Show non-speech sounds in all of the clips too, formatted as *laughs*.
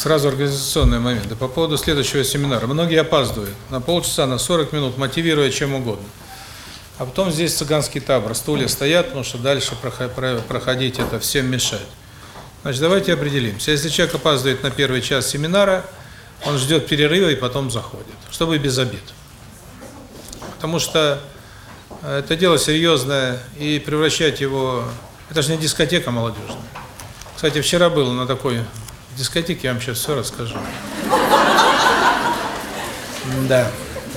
сразу организационные моменты. По поводу следующего семинара. Многие опаздывают на полчаса, на 40 минут, мотивируя чем угодно. А потом здесь цыганский табор, стулья стоят, потому что дальше проходить это всем мешает. Значит, давайте определимся. Если человек опаздывает на первый час семинара, он ждет перерыва и потом заходит, чтобы без обид. Потому что это дело серьезное, и превращать его... Это же не дискотека молодежная. Кстати, вчера был на такой дискотеке, я вам сейчас все расскажу. Да,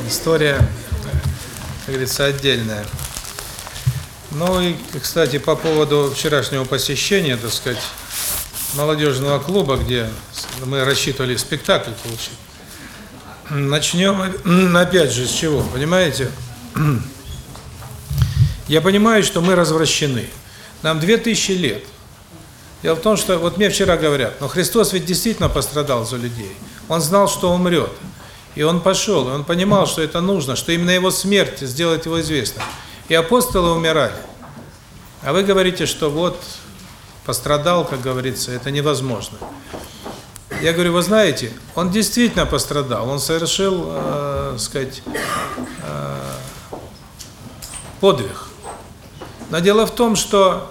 история, как говорится, отдельная. Ну и, кстати, по поводу вчерашнего посещения, так сказать, молодежного клуба, где мы рассчитывали спектакль получить. Начнем опять же с чего, понимаете? Я понимаю, что мы развращены. Нам 2000 лет. Дело в том, что вот мне вчера говорят, но Христос ведь действительно пострадал за людей. Он знал, что умрет. И он пошел, и он понимал, что это нужно, что именно его смерть сделает его известным. И апостолы умирали. А вы говорите, что вот пострадал, как говорится, это невозможно. Я говорю, вы знаете, он действительно пострадал, он совершил, э, сказать, э, подвиг. Но дело в том, что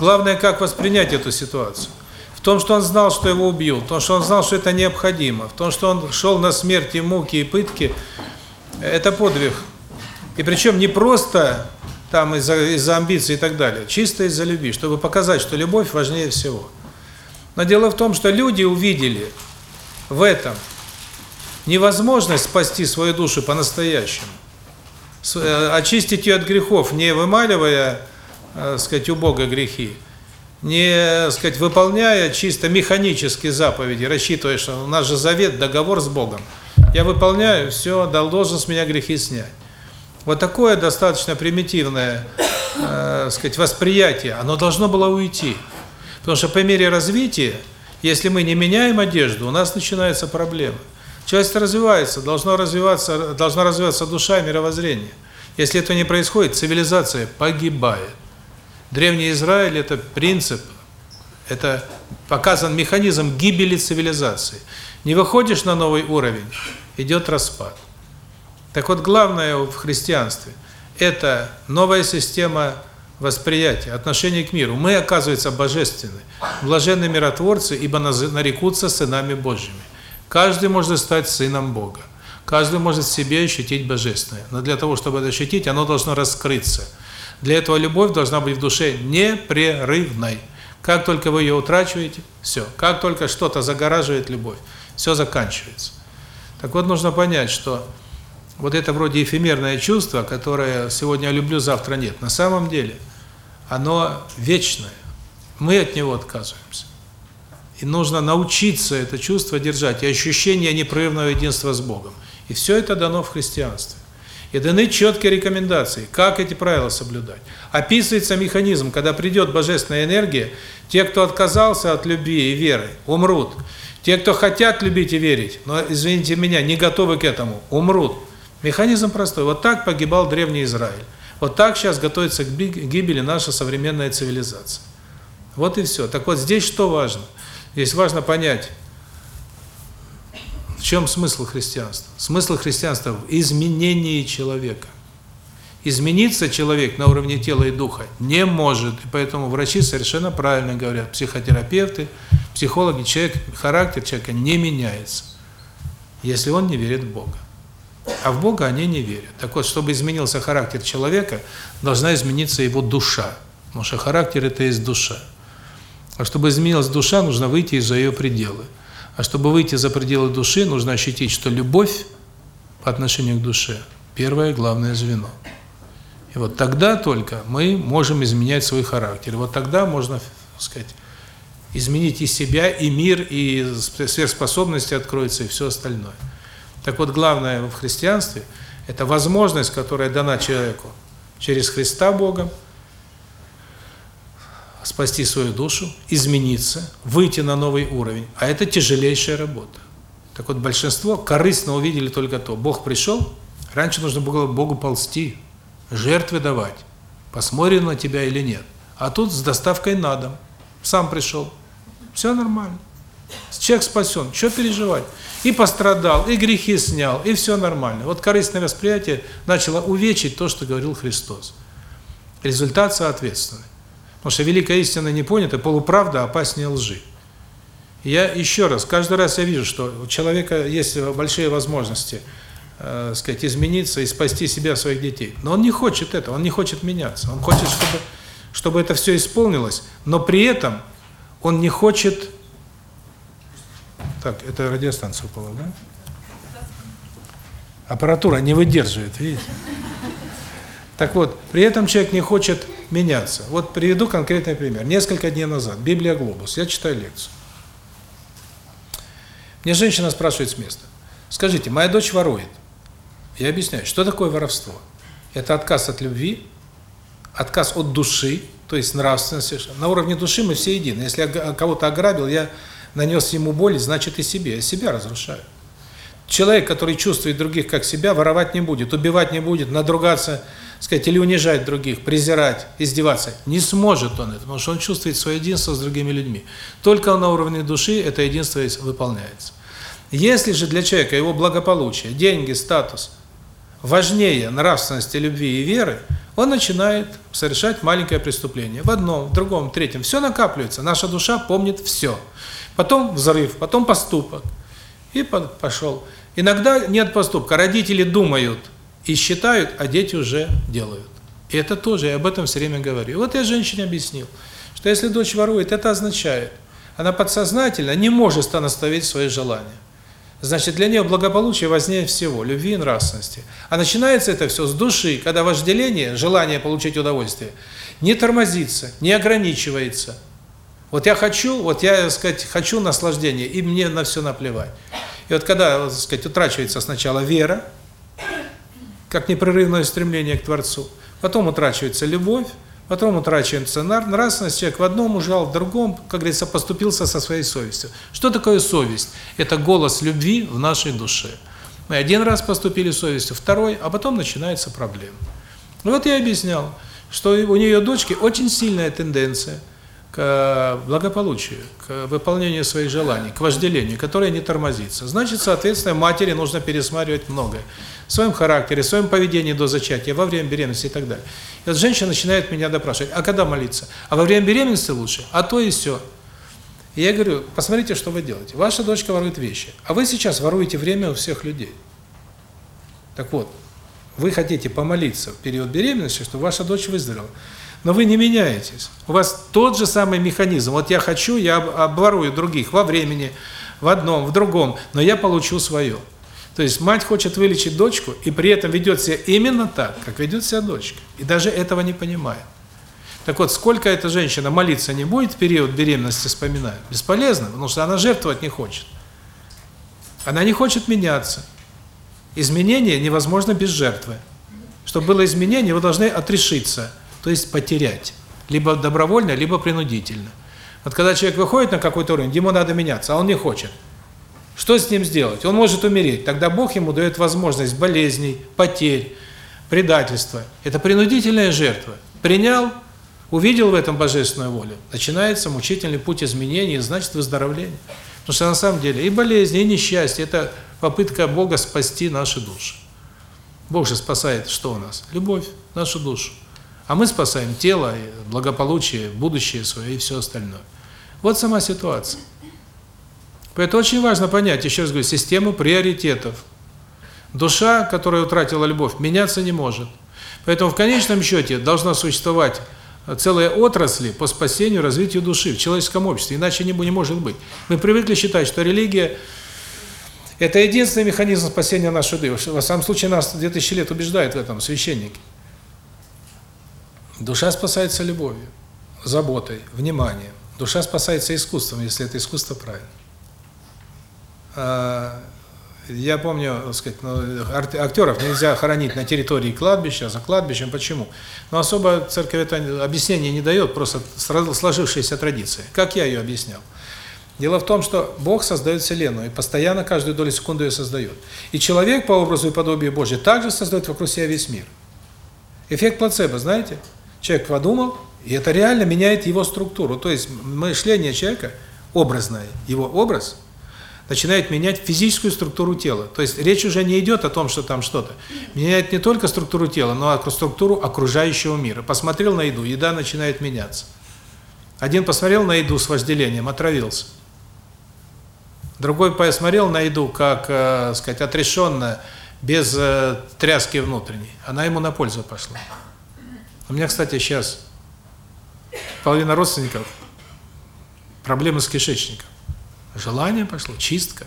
главное, как воспринять эту ситуацию. В том, что он знал, что его убьют, в том, что он знал, что это необходимо, в том, что он шел на смерть и муки, и пытки, это подвиг. И причем не просто там из-за из амбиций и так далее, чисто из-за любви, чтобы показать, что любовь важнее всего. Но дело в том, что люди увидели в этом невозможность спасти свою душу по-настоящему, э, очистить ее от грехов, не вымаливая, э, сказать, у Бога грехи, не, сказать, выполняя чисто механические заповеди, рассчитывая, что у нас же завет, договор с Богом. Я выполняю, все, должен с меня грехи снять. Вот такое достаточно примитивное, э, сказать, восприятие, оно должно было уйти. Потому что по мере развития, если мы не меняем одежду, у нас начинаются проблемы. Человечество развивается, должно развиваться, должна развиваться душа и мировоззрение. Если это не происходит, цивилизация погибает. Древний Израиль – это принцип, это показан механизм гибели цивилизации. Не выходишь на новый уровень – идет распад. Так вот, главное в христианстве – это новая система восприятия, отношения к миру. Мы, оказывается, божественны. Блаженны миротворцы, ибо нарекутся сынами Божьими. Каждый может стать сыном Бога. Каждый может себе ощутить божественное. Но для того, чтобы это ощутить, оно должно раскрыться. Для этого любовь должна быть в душе непрерывной. Как только вы ее утрачиваете, все. Как только что-то загораживает любовь, все заканчивается. Так вот, нужно понять, что вот это вроде эфемерное чувство, которое сегодня я люблю, завтра нет, на самом деле оно вечное. Мы от него отказываемся. И нужно научиться это чувство держать, и ощущение непрерывного единства с Богом. И все это дано в христианстве. И даны четкие рекомендации, как эти правила соблюдать. Описывается механизм, когда придет божественная энергия, те, кто отказался от любви и веры, умрут. Те, кто хотят любить и верить, но, извините меня, не готовы к этому, умрут. Механизм простой. Вот так погибал древний Израиль. Вот так сейчас готовится к гибели наша современная цивилизация. Вот и все. Так вот, здесь что важно? Здесь важно понять, в чем смысл христианства. Смысл христианства в изменении человека. Измениться человек на уровне тела и духа не может. И поэтому врачи совершенно правильно говорят, психотерапевты, психологи, человек, характер человека не меняется, если он не верит в Бога. А в Бога они не верят. Так вот, чтобы изменился характер человека, должна измениться его душа. Потому что характер – это есть душа. А чтобы изменилась душа, нужно выйти из-за ее пределы. А чтобы выйти за пределы души, нужно ощутить, что любовь по отношению к душе – первое главное звено. И вот тогда только мы можем изменять свой характер. И вот тогда можно, так сказать, изменить и себя, и мир, и сверхспособности откроются, и все остальное. Так вот, главное в христианстве – это возможность, которая дана человеку через Христа Богом, спасти свою душу, измениться, выйти на новый уровень. А это тяжелейшая работа. Так вот, большинство корыстно увидели только то. Бог пришел, раньше нужно было Богу ползти, жертвы давать, посмотрим на тебя или нет. А тут с доставкой на дом. Сам пришел. Все нормально. Человек спасен. Что переживать? И пострадал, и грехи снял, и все нормально. Вот корыстное восприятие начало увечить то, что говорил Христос. Результат соответственный. Потому что великая истина не понята, полуправда опаснее лжи. Я еще раз, каждый раз я вижу, что у человека есть большие возможности, э, сказать, измениться и спасти себя, своих детей. Но он не хочет этого, он не хочет меняться. Он хочет, чтобы чтобы это все исполнилось, но при этом он не хочет Так, это радиостанция упала, да? Аппаратура не выдерживает, видите? Так вот, при этом человек не хочет меняться. Вот приведу конкретный пример. Несколько дней назад, Библия Глобус, я читаю лекцию. Мне женщина спрашивает с места. Скажите, моя дочь ворует. Я объясняю, что такое воровство? Это отказ от любви, отказ от души, то есть нравственности. На уровне души мы все едины. Если я кого-то ограбил, я нанес ему боль, значит и себе. Я себя разрушаю. Человек, который чувствует других как себя, воровать не будет, убивать не будет, надругаться, сказать, или унижать других, презирать, издеваться. Не сможет он это, потому что он чувствует свое единство с другими людьми. Только на уровне души это единство выполняется. Если же для человека его благополучие, деньги, статус важнее нравственности, любви и веры, он начинает совершать маленькое преступление. В одном, в другом, в третьем. Все накапливается. Наша душа помнит все. Потом взрыв, потом поступок. И пошел. Иногда нет поступка. Родители думают и считают, а дети уже делают. И это тоже, я об этом все время говорю. Вот я женщине объяснил, что если дочь ворует, это означает, она подсознательно не может остановить свои желания. Значит, для нее благополучие важнее всего, любви и нравственности. А начинается это все с души, когда вожделение, желание получить удовольствие, не тормозится, не ограничивается – вот я хочу, вот я, так сказать, хочу наслаждения, и мне на все наплевать. И вот когда, так сказать, утрачивается сначала вера, как непрерывное стремление к Творцу, потом утрачивается любовь, потом утрачивается нравственность, человек в одном ужал, в другом, как говорится, поступился со своей совестью. Что такое совесть? Это голос любви в нашей душе. Мы один раз поступили совестью, второй, а потом начинается проблема. Вот я объяснял, что у нее дочки очень сильная тенденция – к благополучию, к выполнению своих желаний, к вожделению, которое не тормозится. Значит, соответственно, матери нужно пересматривать многое. В своем характере, в своем поведении до зачатия, во время беременности и так далее. И вот женщина начинает меня допрашивать, а когда молиться? А во время беременности лучше? А то и все. И я говорю, посмотрите, что вы делаете. Ваша дочка ворует вещи, а вы сейчас воруете время у всех людей. Так вот, вы хотите помолиться в период беременности, чтобы ваша дочь выздоровела. Но вы не меняетесь. У вас тот же самый механизм. Вот я хочу, я обворую других во времени, в одном, в другом, но я получу свое. То есть мать хочет вылечить дочку и при этом ведет себя именно так, как ведет себя дочка. И даже этого не понимает. Так вот, сколько эта женщина молиться не будет в период беременности, вспоминаю, бесполезно, потому что она жертвовать не хочет. Она не хочет меняться. Изменение невозможно без жертвы. Чтобы было изменение, вы должны отрешиться то есть потерять. Либо добровольно, либо принудительно. Вот когда человек выходит на какой-то уровень, ему надо меняться, а он не хочет. Что с ним сделать? Он может умереть. Тогда Бог ему дает возможность болезней, потерь, предательства. Это принудительная жертва. Принял, увидел в этом божественную волю. Начинается мучительный путь изменений, значит выздоровление. Потому что на самом деле и болезни, и несчастье – это попытка Бога спасти наши души. Бог же спасает что у нас? Любовь, нашу душу. А мы спасаем тело, благополучие, будущее свое и все остальное. Вот сама ситуация. Поэтому очень важно понять, еще раз говорю, систему приоритетов. Душа, которая утратила любовь, меняться не может. Поэтому в конечном счете должна существовать целая отрасль по спасению, развитию души в человеческом обществе, иначе не, не может быть. Мы привыкли считать, что религия – это единственный механизм спасения нашей души. Во самом случае нас 2000 лет убеждают в этом священники. Душа спасается любовью, заботой, вниманием. Душа спасается искусством, если это искусство правильно. А, я помню, так сказать, ну, актеров нельзя хоронить на территории кладбища, за кладбищем. Почему? Но особо церковь это объяснение не дает, просто сложившаяся традиция. Как я ее объяснял? Дело в том, что Бог создает Вселенную, и постоянно, каждую долю секунды ее создает. И человек по образу и подобию Божьему также создает вокруг себя весь мир. Эффект плацебо, знаете? Человек подумал, и это реально меняет его структуру. То есть мышление человека, образное, его образ, начинает менять физическую структуру тела. То есть речь уже не идет о том, что там что-то. Меняет не только структуру тела, но и структуру окружающего мира. Посмотрел на еду, еда начинает меняться. Один посмотрел на еду с вожделением, отравился. Другой посмотрел на еду, как, э, сказать, отрешенно, без э, тряски внутренней. Она ему на пользу пошла. У меня, кстати, сейчас половина родственников проблемы с кишечником. Желание пошло, чистка.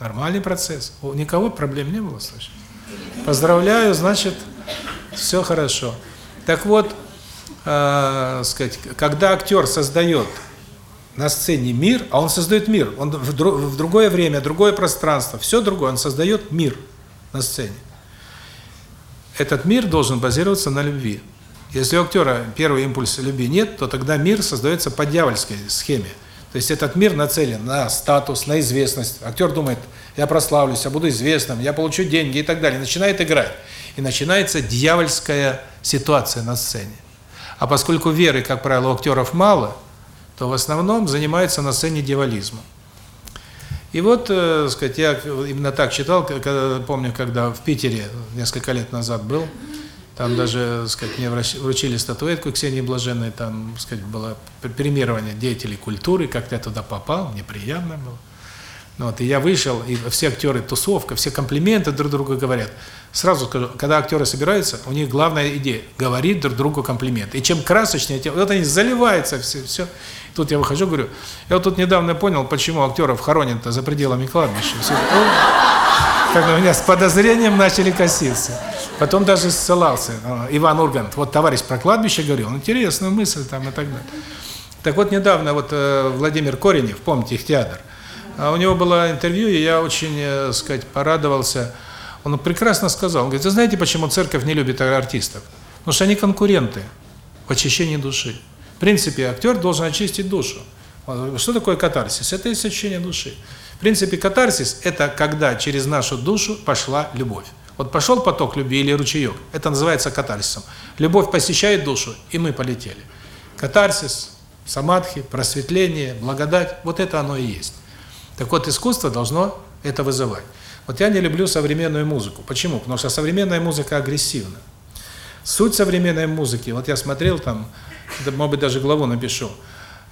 Нормальный процесс. У никого проблем не было, слышишь? Поздравляю, значит, все хорошо. Так вот, э, сказать, когда актер создает на сцене мир, а он создает мир, он в, дру, в другое время, другое пространство, все другое, он создает мир на сцене. Этот мир должен базироваться на любви. Если у актера первый импульс любви нет, то тогда мир создается по дьявольской схеме. То есть этот мир нацелен на статус, на известность. Актер думает, я прославлюсь, я буду известным, я получу деньги и так далее. Начинает играть. И начинается дьявольская ситуация на сцене. А поскольку веры, как правило, у актеров мало, то в основном занимаются на сцене дьяволизмом. И вот, э, сказать, я именно так читал, когда, помню, когда в Питере несколько лет назад был, там даже, так сказать, мне вручили статуэтку Ксении Блаженной, там, так сказать, было премирование деятелей культуры, как я туда попал, мне приятно было. Ну вот, и я вышел, и все актеры, тусовка, все комплименты друг другу говорят. Сразу скажу, когда актеры собираются, у них главная идея – говорить друг другу комплименты. И чем красочнее, тем, вот они заливаются, все, все. Тут я выхожу, говорю, я вот тут недавно понял, почему актеров хоронят-то за пределами кладбища. Все, как на меня с подозрением начали коситься. Потом даже ссылался, э, Иван Ургант, вот товарищ про кладбище говорил, интересная мысль там и так далее. Так вот, недавно вот э, Владимир Коренев, помните их театр, а у него было интервью, и я очень, э, сказать, порадовался. Он прекрасно сказал, он говорит, вы знаете, почему церковь не любит артистов? Потому что они конкуренты в очищении души. В принципе, актер должен очистить душу. Что такое катарсис? Это очищение души. В принципе, катарсис – это когда через нашу душу пошла любовь. Вот пошел поток любви или ручеек, это называется катарсисом. Любовь посещает душу, и мы полетели. Катарсис, самадхи, просветление, благодать – вот это оно и есть. Так вот, искусство должно это вызывать. Вот я не люблю современную музыку. Почему? Потому что современная музыка агрессивна. Суть современной музыки, вот я смотрел там, может быть, даже главу напишу –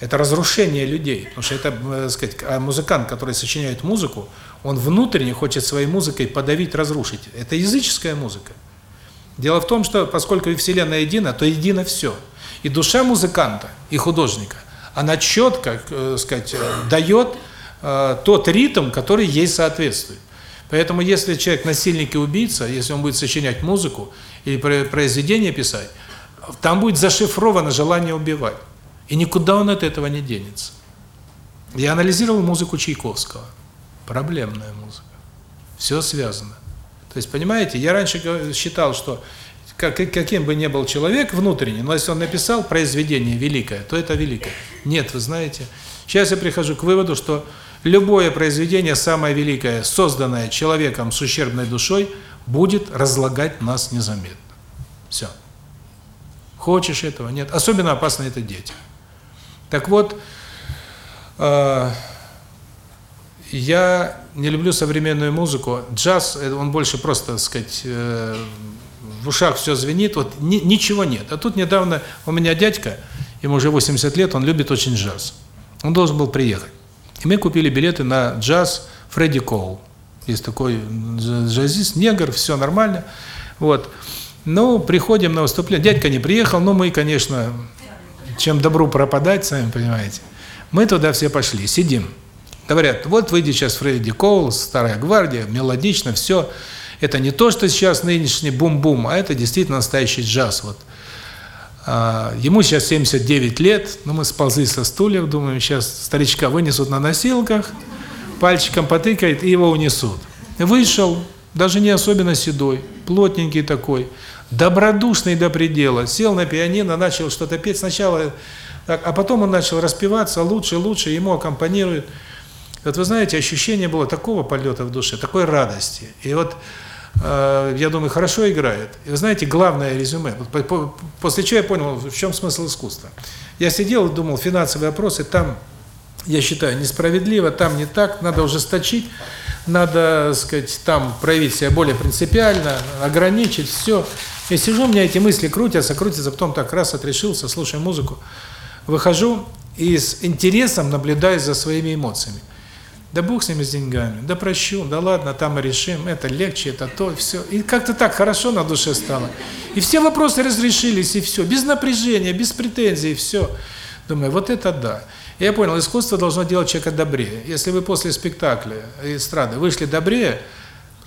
это разрушение людей, потому что это, так э, сказать, а музыкант, который сочиняет музыку, он внутренне хочет своей музыкой подавить, разрушить. Это языческая музыка. Дело в том, что поскольку Вселенная едина, то едино все. И душа музыканта, и художника, она четко, э, сказать, э, дает тот ритм, который ей соответствует. Поэтому если человек насильник и убийца, если он будет сочинять музыку или произведение писать, там будет зашифровано желание убивать. И никуда он от этого не денется. Я анализировал музыку Чайковского. Проблемная музыка. Все связано. То есть, понимаете, я раньше считал, что как, каким бы ни был человек внутренний, но если он написал произведение великое, то это великое. Нет, вы знаете, сейчас я прихожу к выводу, что любое произведение, самое великое, созданное человеком с ущербной душой, будет разлагать нас незаметно. Все. Хочешь этого? Нет. Особенно опасно это дети. Так вот, э, я не люблю современную музыку. Джаз, э, он больше просто, так сказать, э, в ушах все звенит, вот ни, ничего нет. А тут недавно у меня дядька, ему уже 80 лет, он любит очень джаз. Он должен был приехать. И мы купили билеты на джаз Фредди Коул. Есть такой джазист, негр, все нормально. Вот. Ну, приходим на выступление. Дядька не приехал, но мы, конечно, чем добру пропадать, сами понимаете. Мы туда все пошли, сидим. Говорят, вот выйдет сейчас Фредди Коул, Старая Гвардия, мелодично, все. Это не то, что сейчас нынешний бум-бум, а это действительно настоящий джаз. Вот. А, ему сейчас 79 лет, но мы сползли со стульев, думаем, сейчас старичка вынесут на носилках, пальчиком потыкает и его унесут. Вышел, даже не особенно седой, плотненький такой, добродушный до предела, сел на пианино, начал что-то петь. Сначала Так, а потом он начал распеваться лучше, лучше, ему аккомпанирует. Вот вы знаете, ощущение было такого полета в душе, такой радости. И вот э, я думаю, хорошо играет. И вы знаете, главное резюме. Вот после чего я понял, в чем смысл искусства. Я сидел и думал, финансовые вопросы, там, я считаю, несправедливо, там не так, надо ужесточить, надо, сказать, там проявить себя более принципиально, ограничить, все. Я сижу, у меня эти мысли крутятся, крутятся, потом так раз отрешился, слушаю музыку, выхожу и с интересом наблюдаю за своими эмоциями. Да бог с ними с деньгами, да прощу, да ладно, там мы решим, это легче, это то, все. И как-то так хорошо на душе стало. И все вопросы разрешились, и все, без напряжения, без претензий, все. Думаю, вот это да. Я понял, искусство должно делать человека добрее. Если вы после спектакля эстрады вышли добрее,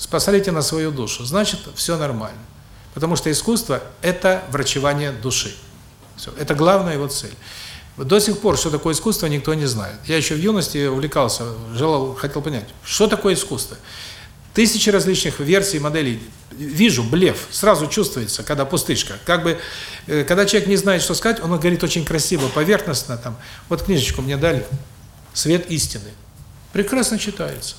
посмотрите на свою душу, значит, все нормально. Потому что искусство – это врачевание души. Все. Это главная его цель. До сих пор, что такое искусство, никто не знает. Я еще в юности увлекался, желал, хотел понять, что такое искусство. Тысячи различных версий, моделей. Вижу блеф, сразу чувствуется, когда пустышка. Как бы, э, когда человек не знает, что сказать, он говорит очень красиво, поверхностно. Там. Вот книжечку мне дали «Свет истины». Прекрасно читается.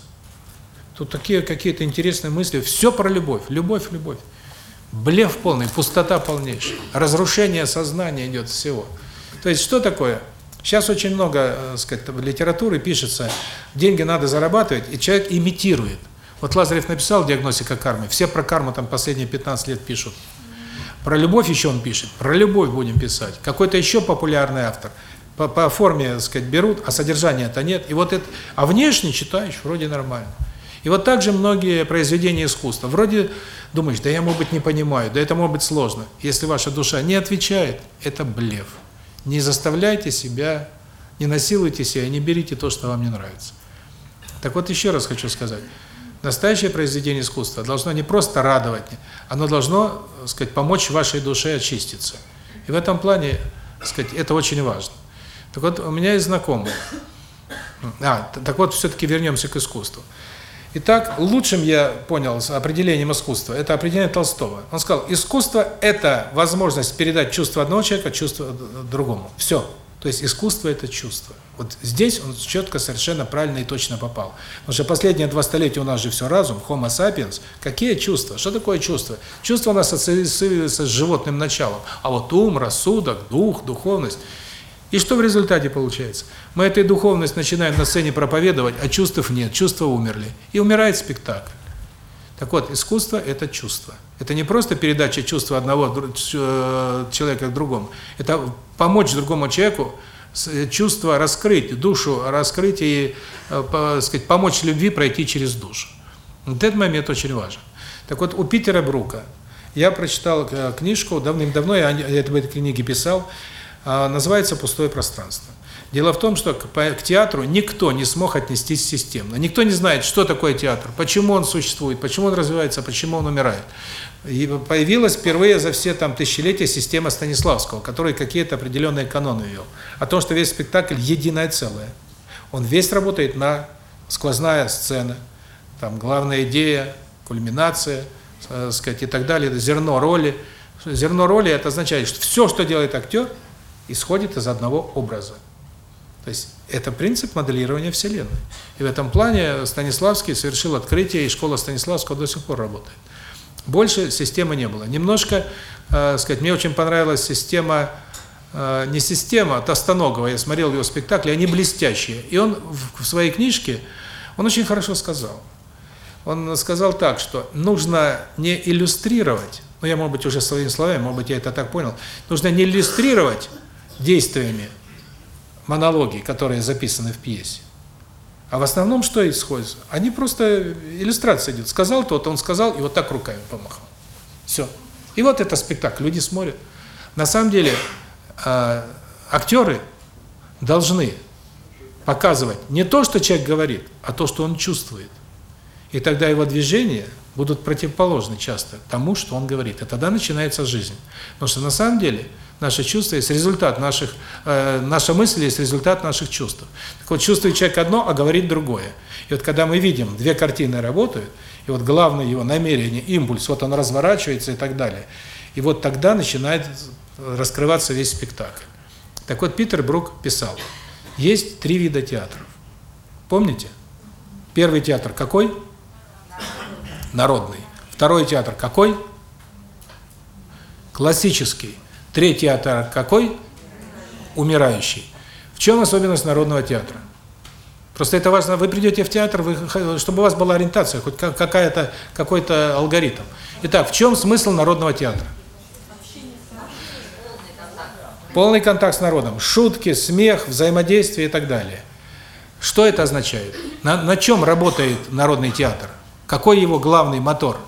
Тут такие какие-то интересные мысли. Все про любовь. Любовь, любовь. Блеф полный, пустота полнейшая. Разрушение сознания идет всего. То есть что такое? Сейчас очень много, так э, сказать, литературы пишется, деньги надо зарабатывать, и человек имитирует. Вот Лазарев написал «Диагностика кармы», все про карму там последние 15 лет пишут. Про любовь еще он пишет, про любовь будем писать. Какой-то еще популярный автор. По, по форме, так сказать, берут, а содержания-то нет. И вот это, а внешне читаешь, вроде нормально. И вот так же многие произведения искусства. Вроде думаешь, да я, может быть, не понимаю, да это может быть сложно. Если ваша душа не отвечает, это блеф. Не заставляйте себя, не насилуйте себя, не берите то, что вам не нравится. Так вот, еще раз хочу сказать. Настоящее произведение искусства должно не просто радовать, оно должно, так сказать, помочь вашей душе очиститься. И в этом плане, так сказать, это очень важно. Так вот, у меня есть знакомый. А, так вот, все-таки вернемся к искусству. Итак, лучшим я понял определением искусства, это определение Толстого. Он сказал, искусство – это возможность передать чувство одного человека чувство другому. Все. То есть искусство – это чувство. Вот здесь он четко, совершенно правильно и точно попал. Потому что последние два столетия у нас же все разум, homo sapiens. Какие чувства? Что такое чувство? Чувство у нас ассоциируется с животным началом. А вот ум, рассудок, дух, духовность – и что в результате получается? Мы этой духовность начинаем на сцене проповедовать, а чувств нет, чувства умерли. И умирает спектакль. Так вот, искусство – это чувство. Это не просто передача чувства одного э, человека к другому. Это помочь другому человеку э, чувство раскрыть, душу раскрыть и, э, сказать, помочь любви пройти через душу. Вот этот момент очень важен. Так вот, у Питера Брука я прочитал книжку давным-давно, я об этой книге писал, а, называется «Пустое пространство». Дело в том, что к, к театру никто не смог отнестись системно. Никто не знает, что такое театр, почему он существует, почему он развивается, почему он умирает. И появилась впервые за все там тысячелетия система Станиславского, который какие-то определенные каноны вел. О том, что весь спектакль единое целое. Он весь работает на сквозная сцена, там главная идея, кульминация, э, сказать, и так далее, зерно роли. Зерно роли это означает, что все, что делает актер – исходит из одного образа. То есть это принцип моделирования Вселенной. И в этом плане Станиславский совершил открытие, и школа Станиславского до сих пор работает. Больше системы не было. Немножко, э, сказать, мне очень понравилась система, э, не система, а Тостоногова, я смотрел его спектакли, они блестящие. И он в, в своей книжке, он очень хорошо сказал. Он сказал так, что нужно не иллюстрировать, ну я, может быть, уже своими словами, может быть, я это так понял, нужно не иллюстрировать действиями монологи, которые записаны в пьесе. А в основном что исходит? Они просто, иллюстрация идет. Сказал тот, он сказал, и вот так руками помахал. Все. И вот это спектакль, люди смотрят. На самом деле, э, актеры должны показывать не то, что человек говорит, а то, что он чувствует. И тогда его движения будут противоположны часто тому, что он говорит. И тогда начинается жизнь. Потому что на самом деле Наши чувства есть результат наших, э, наша мысль есть результат наших чувств. Так вот, чувствует человек одно, а говорит другое. И вот когда мы видим, две картины работают, и вот главное его намерение, импульс, вот он разворачивается и так далее. И вот тогда начинает раскрываться весь спектакль. Так вот, Питер Брук писал, есть три вида театров. Помните? Первый театр какой? Народный. Второй театр какой? Классический. Третий театр какой? Умирающий. В чем особенность народного театра? Просто это важно, вы придете в театр, вы, чтобы у вас была ориентация, хоть какая-то какой-то алгоритм. Итак, в чем смысл народного театра? Полный контакт с народом. Шутки, смех, взаимодействие и так далее. Что это означает? На, на чем работает народный театр? Какой его главный мотор?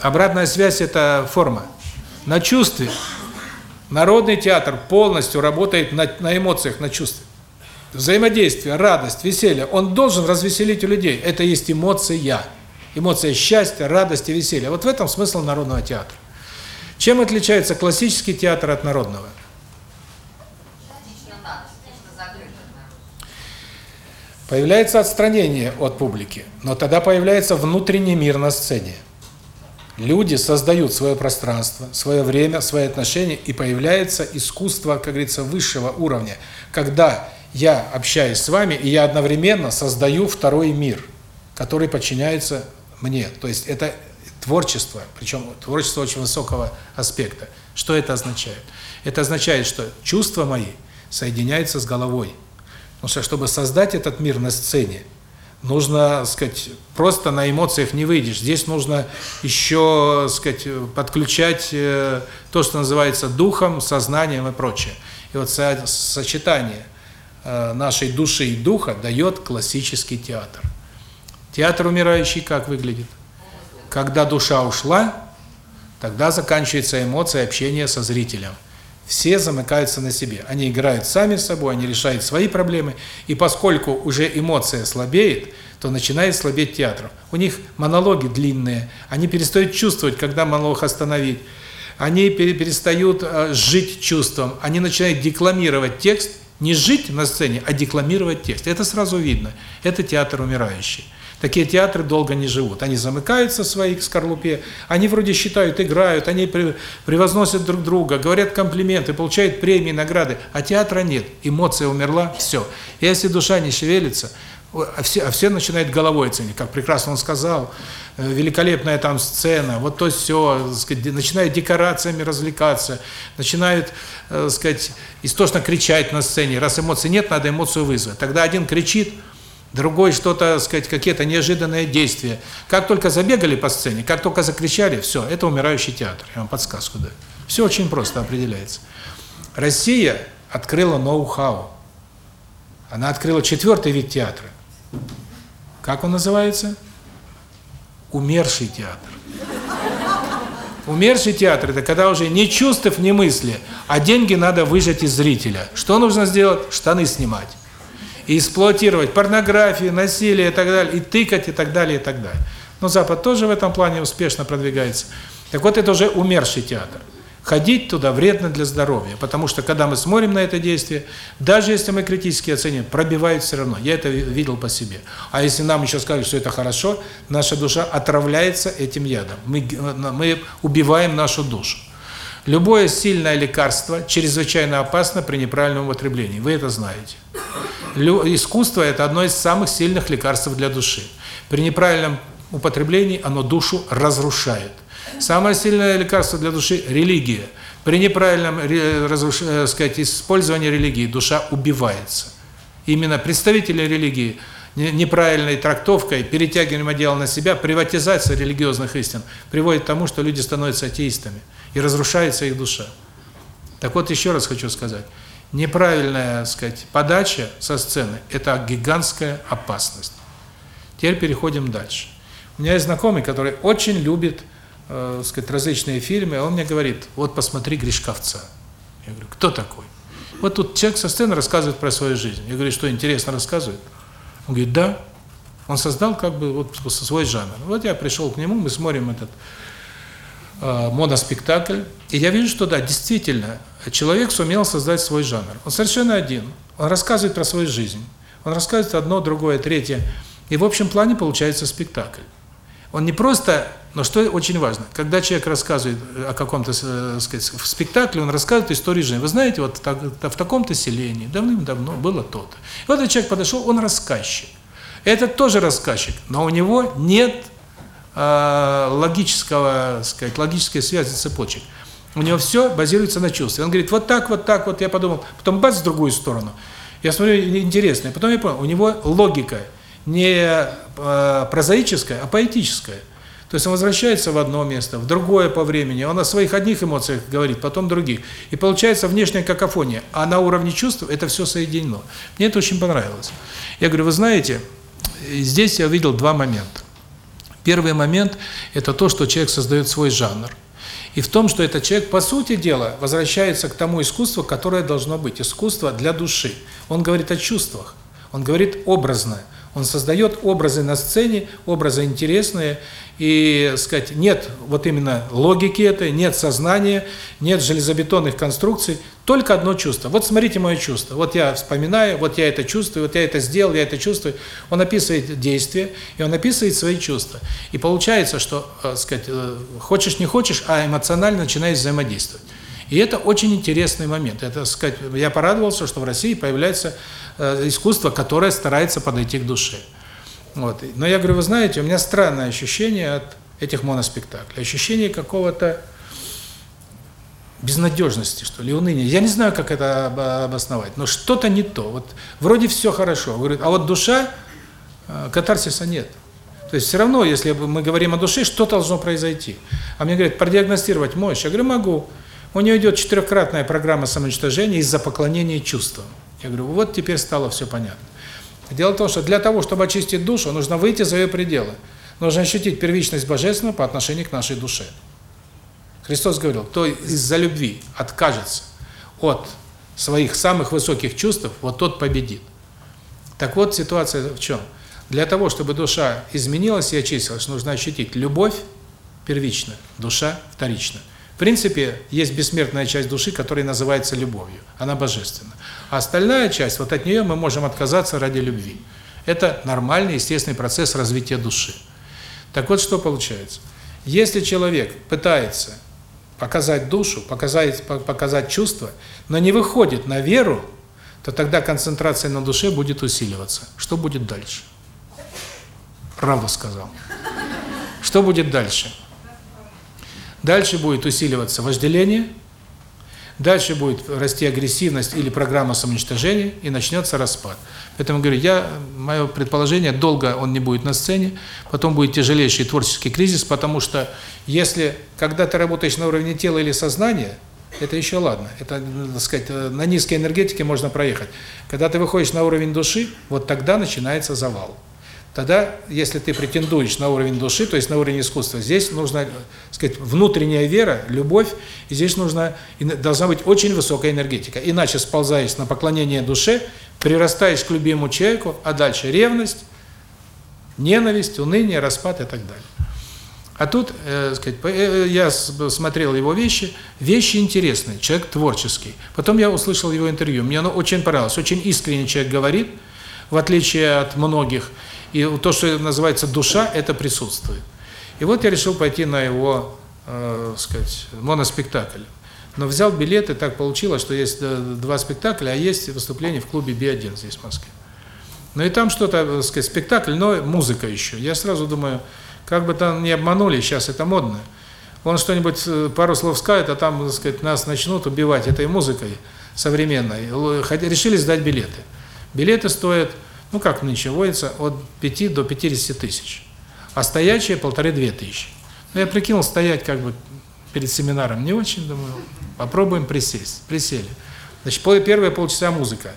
Обратная связь – это форма. На чувстве. Народный театр полностью работает на, на эмоциях, на чувстве. Взаимодействие, радость, веселье. Он должен развеселить у людей. Это есть эмоция. Эмоция счастья, радости, веселья. Вот в этом смысл народного театра. Чем отличается классический театр от народного? Появляется отстранение от публики, но тогда появляется внутренний мир на сцене. Люди создают свое пространство, свое время, свои отношения, и появляется искусство, как говорится, высшего уровня, когда я общаюсь с вами, и я одновременно создаю второй мир, который подчиняется мне. То есть это творчество, причем творчество очень высокого аспекта. Что это означает? Это означает, что чувства мои соединяются с головой. Потому что, чтобы создать этот мир на сцене, нужно, сказать, просто на эмоциях не выйдешь. Здесь нужно еще, сказать, подключать э, то, что называется духом, сознанием и прочее. И вот сочетание э, нашей души и духа дает классический театр. Театр умирающий как выглядит? Когда душа ушла, тогда заканчивается эмоция общения со зрителем. Все замыкаются на себе. Они играют сами с собой, они решают свои проблемы. И поскольку уже эмоция слабеет, то начинает слабеть театр. У них монологи длинные, они перестают чувствовать, когда монолог остановить. Они перестают э, жить чувством, они начинают декламировать текст, не жить на сцене, а декламировать текст. Это сразу видно. Это театр умирающий. Такие театры долго не живут. Они замыкаются в своей скорлупе, они вроде считают, играют, они превозносят друг друга, говорят комплименты, получают премии, награды, а театра нет. Эмоция умерла, все. И если душа не шевелится, а все, а все начинают головой ценить, как прекрасно он сказал, э, великолепная там сцена, вот то все, сказать, начинают декорациями развлекаться, начинают, э, сказать, истошно кричать на сцене. Раз эмоций нет, надо эмоцию вызвать. Тогда один кричит, другой что-то, сказать, какие-то неожиданные действия. Как только забегали по сцене, как только закричали, все, это умирающий театр. Я вам подсказку даю. Все очень просто определяется. Россия открыла ноу-хау. Она открыла четвертый вид театра. Как он называется? Умерший театр. Умерший театр – это когда уже не чувств, ни мысли, а деньги надо выжать из зрителя. Что нужно сделать? Штаны снимать и эксплуатировать порнографию, насилие и так далее, и тыкать и так далее, и так далее. Но Запад тоже в этом плане успешно продвигается. Так вот, это уже умерший театр. Ходить туда вредно для здоровья, потому что когда мы смотрим на это действие, даже если мы критически оценим, пробивает все равно. Я это видел по себе. А если нам еще скажут, что это хорошо, наша душа отравляется этим ядом. Мы, мы убиваем нашу душу. Любое сильное лекарство чрезвычайно опасно при неправильном употреблении. Вы это знаете. Искусство – это одно из самых сильных лекарств для души. При неправильном употреблении оно душу разрушает. Самое сильное лекарство для души – религия. При неправильном разруш... Э, сказать, использовании религии душа убивается. Именно представители религии неправильной трактовкой, перетягиванием одеяла на себя, приватизация религиозных истин приводит к тому, что люди становятся атеистами и разрушается их душа. Так вот, еще раз хочу сказать, неправильная, так сказать, подача со сцены – это гигантская опасность. Теперь переходим дальше. У меня есть знакомый, который очень любит, э, сказать, различные фильмы, он мне говорит, вот посмотри «Гришковца». Я говорю, кто такой? Вот тут человек со сцены рассказывает про свою жизнь. Я говорю, что интересно рассказывает? Он говорит, да. Он создал как бы вот свой жанр. Вот я пришел к нему, мы смотрим этот моноспектакль. И я вижу, что да, действительно, человек сумел создать свой жанр. Он совершенно один. Он рассказывает про свою жизнь. Он рассказывает одно, другое, третье. И в общем плане получается спектакль. Он не просто, но что очень важно, когда человек рассказывает о каком-то, э, сказать, в спектакле, он рассказывает историю жизни. Вы знаете, вот так, в таком-то селении давным-давно было то-то. Вот этот человек подошел, он рассказчик. Этот тоже рассказчик, но у него нет э, логического, сказать, логической связи цепочек. У него все базируется на чувстве. Он говорит, вот так, вот так, вот я подумал, потом бац, в другую сторону. Я смотрю, интересно. Потом я понял, у него логика не э, прозаическая, а поэтическая. То есть он возвращается в одно место, в другое по времени, он о своих одних эмоциях говорит, потом других. И получается внешняя какофония, а на уровне чувств это все соединено. Мне это очень понравилось. Я говорю, вы знаете, здесь я увидел два момента. Первый момент – это то, что человек создает свой жанр. И в том, что этот человек, по сути дела, возвращается к тому искусству, которое должно быть. Искусство для души. Он говорит о чувствах. Он говорит образно. Он создает образы на сцене, образы интересные, и, сказать, нет вот именно логики этой, нет сознания, нет железобетонных конструкций, только одно чувство. Вот смотрите мое чувство. Вот я вспоминаю, вот я это чувствую, вот я это сделал, я это чувствую. Он описывает действия, и он описывает свои чувства. И получается, что, э, сказать, э, хочешь не хочешь, а эмоционально начинаешь взаимодействовать. И это очень интересный момент. Это, сказать, я порадовался, что в России появляется искусство, которое старается подойти к душе. Вот. Но я говорю, вы знаете, у меня странное ощущение от этих моноспектаклей. Ощущение какого-то безнадежности, что ли, уныния. Я не знаю, как это обосновать, но что-то не то. Вот вроде все хорошо, а вот душа, э, катарсиса нет. То есть все равно, если мы говорим о душе, что должно произойти? А мне говорят, продиагностировать мощь. Я говорю, могу. У нее идет четырехкратная программа самоуничтожения из-за поклонения чувствам. Я говорю, вот теперь стало все понятно. Дело в том, что для того, чтобы очистить душу, нужно выйти за ее пределы. Нужно ощутить первичность Божественного по отношению к нашей душе. Христос говорил, кто из-за любви откажется от своих самых высоких чувств, вот тот победит. Так вот, ситуация в чем? Для того, чтобы душа изменилась и очистилась, нужно ощутить любовь первично, душа вторично. В принципе, есть бессмертная часть души, которая называется любовью. Она божественна. А остальная часть, вот от нее мы можем отказаться ради любви. Это нормальный, естественный процесс развития души. Так вот, что получается? Если человек пытается показать душу, показать, показать чувства, но не выходит на веру, то тогда концентрация на душе будет усиливаться. Что будет дальше? Правду сказал. Что будет дальше? Дальше будет усиливаться вожделение, дальше будет расти агрессивность или программа самоуничтожения, и начнется распад. Поэтому говорю, я мое предположение, долго он не будет на сцене, потом будет тяжелейший творческий кризис, потому что если когда ты работаешь на уровне тела или сознания, это еще ладно. Это, так сказать, на низкой энергетике можно проехать. Когда ты выходишь на уровень души, вот тогда начинается завал. Тогда, если ты претендуешь на уровень души, то есть на уровень искусства, здесь нужна, сказать, внутренняя вера, любовь, и здесь нужна должна быть очень высокая энергетика. Иначе сползаешь на поклонение душе, прирастаешь к любимому человеку, а дальше ревность, ненависть, уныние, распад и так далее. А тут, э, сказать, э, я смотрел его вещи, вещи интересные, человек творческий. Потом я услышал его интервью, мне оно очень понравилось, очень искренне человек говорит, в отличие от многих. И то, что называется душа, это присутствует. И вот я решил пойти на его, э, сказать, моноспектакль. Но взял билеты, так получилось, что есть э, два спектакля, а есть выступление в клубе Би-1 здесь в Москве. Ну и там что-то, так сказать, спектакль, но музыка еще. Я сразу думаю, как бы там не обманули, сейчас это модно. Он что-нибудь, э, пару слов скажет, а там, сказать, нас начнут убивать этой музыкой современной. Решили сдать билеты. Билеты стоят ну как нынче водится, от 5 до 50 тысяч. А стоячие полторы-две тысячи. Ну я прикинул стоять как бы перед семинаром не очень, думаю, попробуем присесть. Присели. Значит, первые полчаса музыка.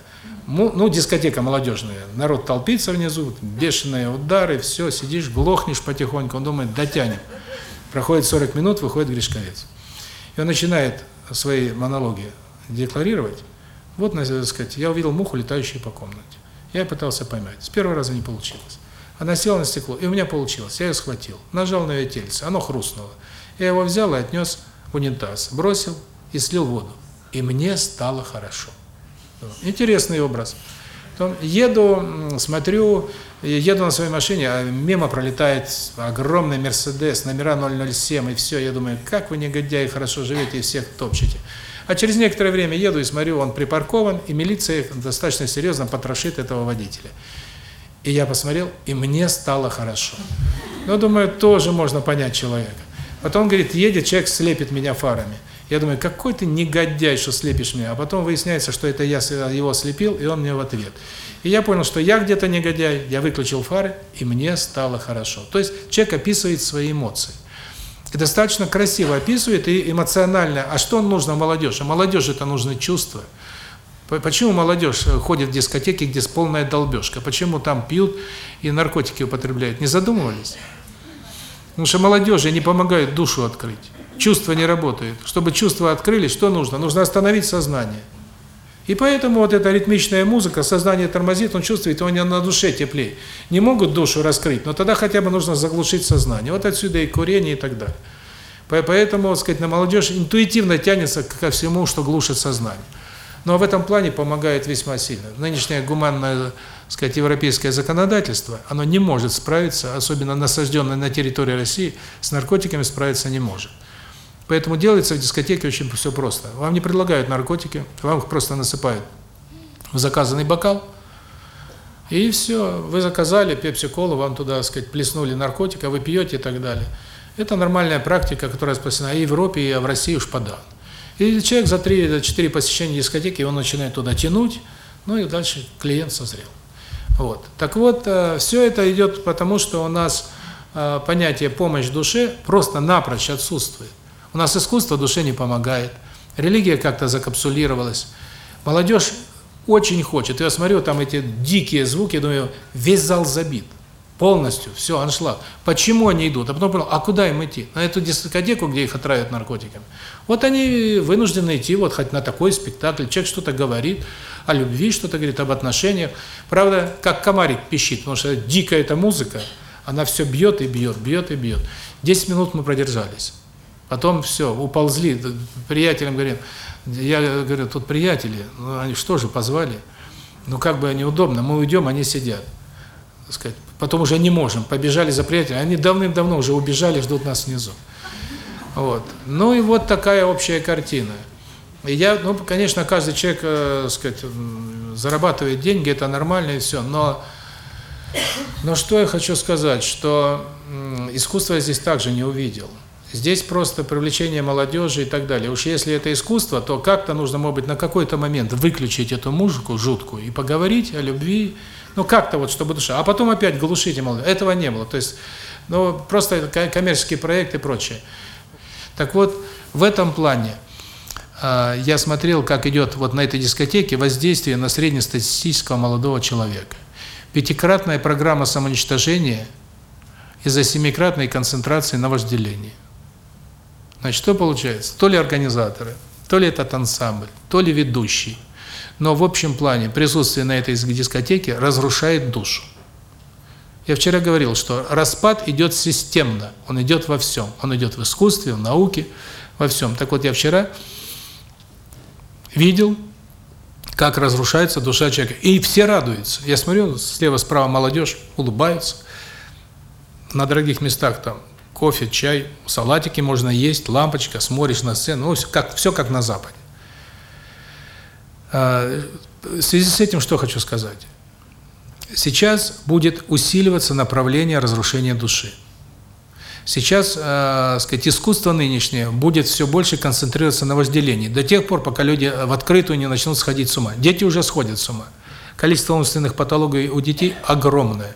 Ну, дискотека молодежная. Народ толпится внизу, бешеные удары, все, сидишь, глохнешь потихоньку. Он думает, дотянем. Проходит 40 минут, выходит Гришковец. И он начинает свои монологи декларировать. Вот, так сказать, я увидел муху, летающую по комнате. Я пытался поймать. С первого раза не получилось. Она села на стекло, и у меня получилось. Я ее схватил, нажал на ее тельце, оно хрустнуло. Я его взял и отнес в унитаз, бросил и слил воду. И мне стало хорошо. Интересный образ. Потом еду, смотрю, еду на своей машине, а мимо пролетает огромный Мерседес, номера 007, и все. Я думаю, как вы, негодяи, хорошо живете и всех топчете. А через некоторое время еду и смотрю, он припаркован, и милиция достаточно серьезно потрошит этого водителя. И я посмотрел, и мне стало хорошо. Но, думаю, тоже можно понять человека. Потом, говорит, едет, человек слепит меня фарами. Я думаю, какой ты негодяй, что слепишь меня. А потом выясняется, что это я его слепил, и он мне в ответ. И я понял, что я где-то негодяй, я выключил фары, и мне стало хорошо. То есть человек описывает свои эмоции. И достаточно красиво описывает и эмоционально. А что нужно молодежи? Молодежи это нужны чувства. Почему молодежь ходит в дискотеки, где полная долбежка? Почему там пьют и наркотики употребляют? Не задумывались? Потому что молодежи не помогают душу открыть. Чувства не работают. Чтобы чувства открылись, что нужно? Нужно остановить сознание. И поэтому вот эта ритмичная музыка, сознание тормозит, он чувствует, он на душе теплее. Не могут душу раскрыть, но тогда хотя бы нужно заглушить сознание. Вот отсюда и курение и так далее. Поэтому, вот сказать, на молодежь интуитивно тянется ко всему, что глушит сознание. Но в этом плане помогает весьма сильно. Нынешнее гуманное, сказать, европейское законодательство, оно не может справиться, особенно насажденное на территории России, с наркотиками справиться не может. Поэтому делается в дискотеке очень все просто. Вам не предлагают наркотики, вам их просто насыпают в заказанный бокал, и все, вы заказали пепси-колу, вам туда, так сказать, плеснули наркотика, вы пьете и так далее. Это нормальная практика, которая распространена и в Европе, и в России уж подавно. И человек за 3-4 посещения дискотеки, он начинает туда тянуть, ну и дальше клиент созрел. Вот. Так вот, э, все это идет потому, что у нас э, понятие помощь душе просто напрочь отсутствует. У нас искусство душе не помогает, религия как-то закапсулировалась. Молодежь очень хочет. Я смотрю, там эти дикие звуки, думаю, весь зал забит. Полностью, все, аншлаг. Почему они идут? А потом понял, а куда им идти? На эту дискотеку, где их отравят наркотиками. Вот они вынуждены идти вот хоть на такой спектакль. Человек что-то говорит о любви, что-то говорит об отношениях. Правда, как комарик пищит, потому что дикая эта музыка, она все бьет и бьет, бьет и бьет. Десять минут мы продержались. Потом все, уползли. Приятелям говорим, я говорю, тут приятели, ну они что же позвали? Ну как бы неудобно, мы уйдем, они сидят сказать, потом уже не можем, побежали за приятелями, они давным-давно уже убежали, ждут нас внизу. Вот. Ну и вот такая общая картина. И я, ну, конечно, каждый человек, э, сказать, зарабатывает деньги, это нормально и все, но но что я хочу сказать, что искусство я здесь также не увидел. Здесь просто привлечение молодежи и так далее. Уж если это искусство, то как-то нужно, может быть, на какой-то момент выключить эту музыку жуткую и поговорить о любви, ну, как-то вот, чтобы душа. А потом опять глушите молодежь. Этого не было. То есть, ну, просто коммерческие проекты и прочее. Так вот, в этом плане э, я смотрел, как идет вот на этой дискотеке воздействие на среднестатистического молодого человека. Пятикратная программа самоуничтожения из-за семикратной концентрации на вожделении. Значит, что получается? То ли организаторы, то ли этот ансамбль, то ли ведущий – но в общем плане присутствие на этой дискотеке разрушает душу. Я вчера говорил, что распад идет системно, он идет во всем. Он идет в искусстве, в науке, во всем. Так вот, я вчера видел, как разрушается душа человека. И все радуются. Я смотрю, слева-справа молодежь улыбаются. На дорогих местах там кофе, чай, салатики можно есть, лампочка, смотришь на сцену. Ну, как, все как на Западе. А, в связи с этим что хочу сказать? Сейчас будет усиливаться направление разрушения души. Сейчас, э, сказать, искусство нынешнее будет все больше концентрироваться на вожделении, до тех пор, пока люди в открытую не начнут сходить с ума. Дети уже сходят с ума. Количество умственных патологий у детей огромное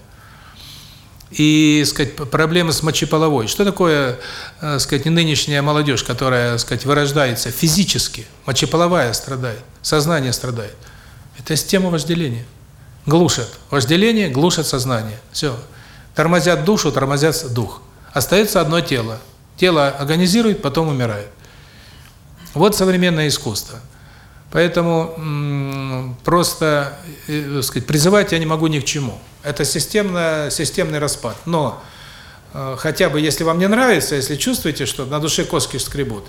и, сказать, проблемы с мочеполовой. Что такое, э, сказать, нынешняя молодежь, которая, сказать, вырождается физически, мочеполовая страдает, сознание страдает? Это система вожделения. Глушат вожделение, глушат сознание. Все. Тормозят душу, тормозят дух. Остается одно тело. Тело агонизирует, потом умирает. Вот современное искусство. Поэтому просто, э, сказать, призывать я не могу ни к чему. Это системно, системный распад. Но э, хотя бы, если вам не нравится, если чувствуете, что на душе коски скребут,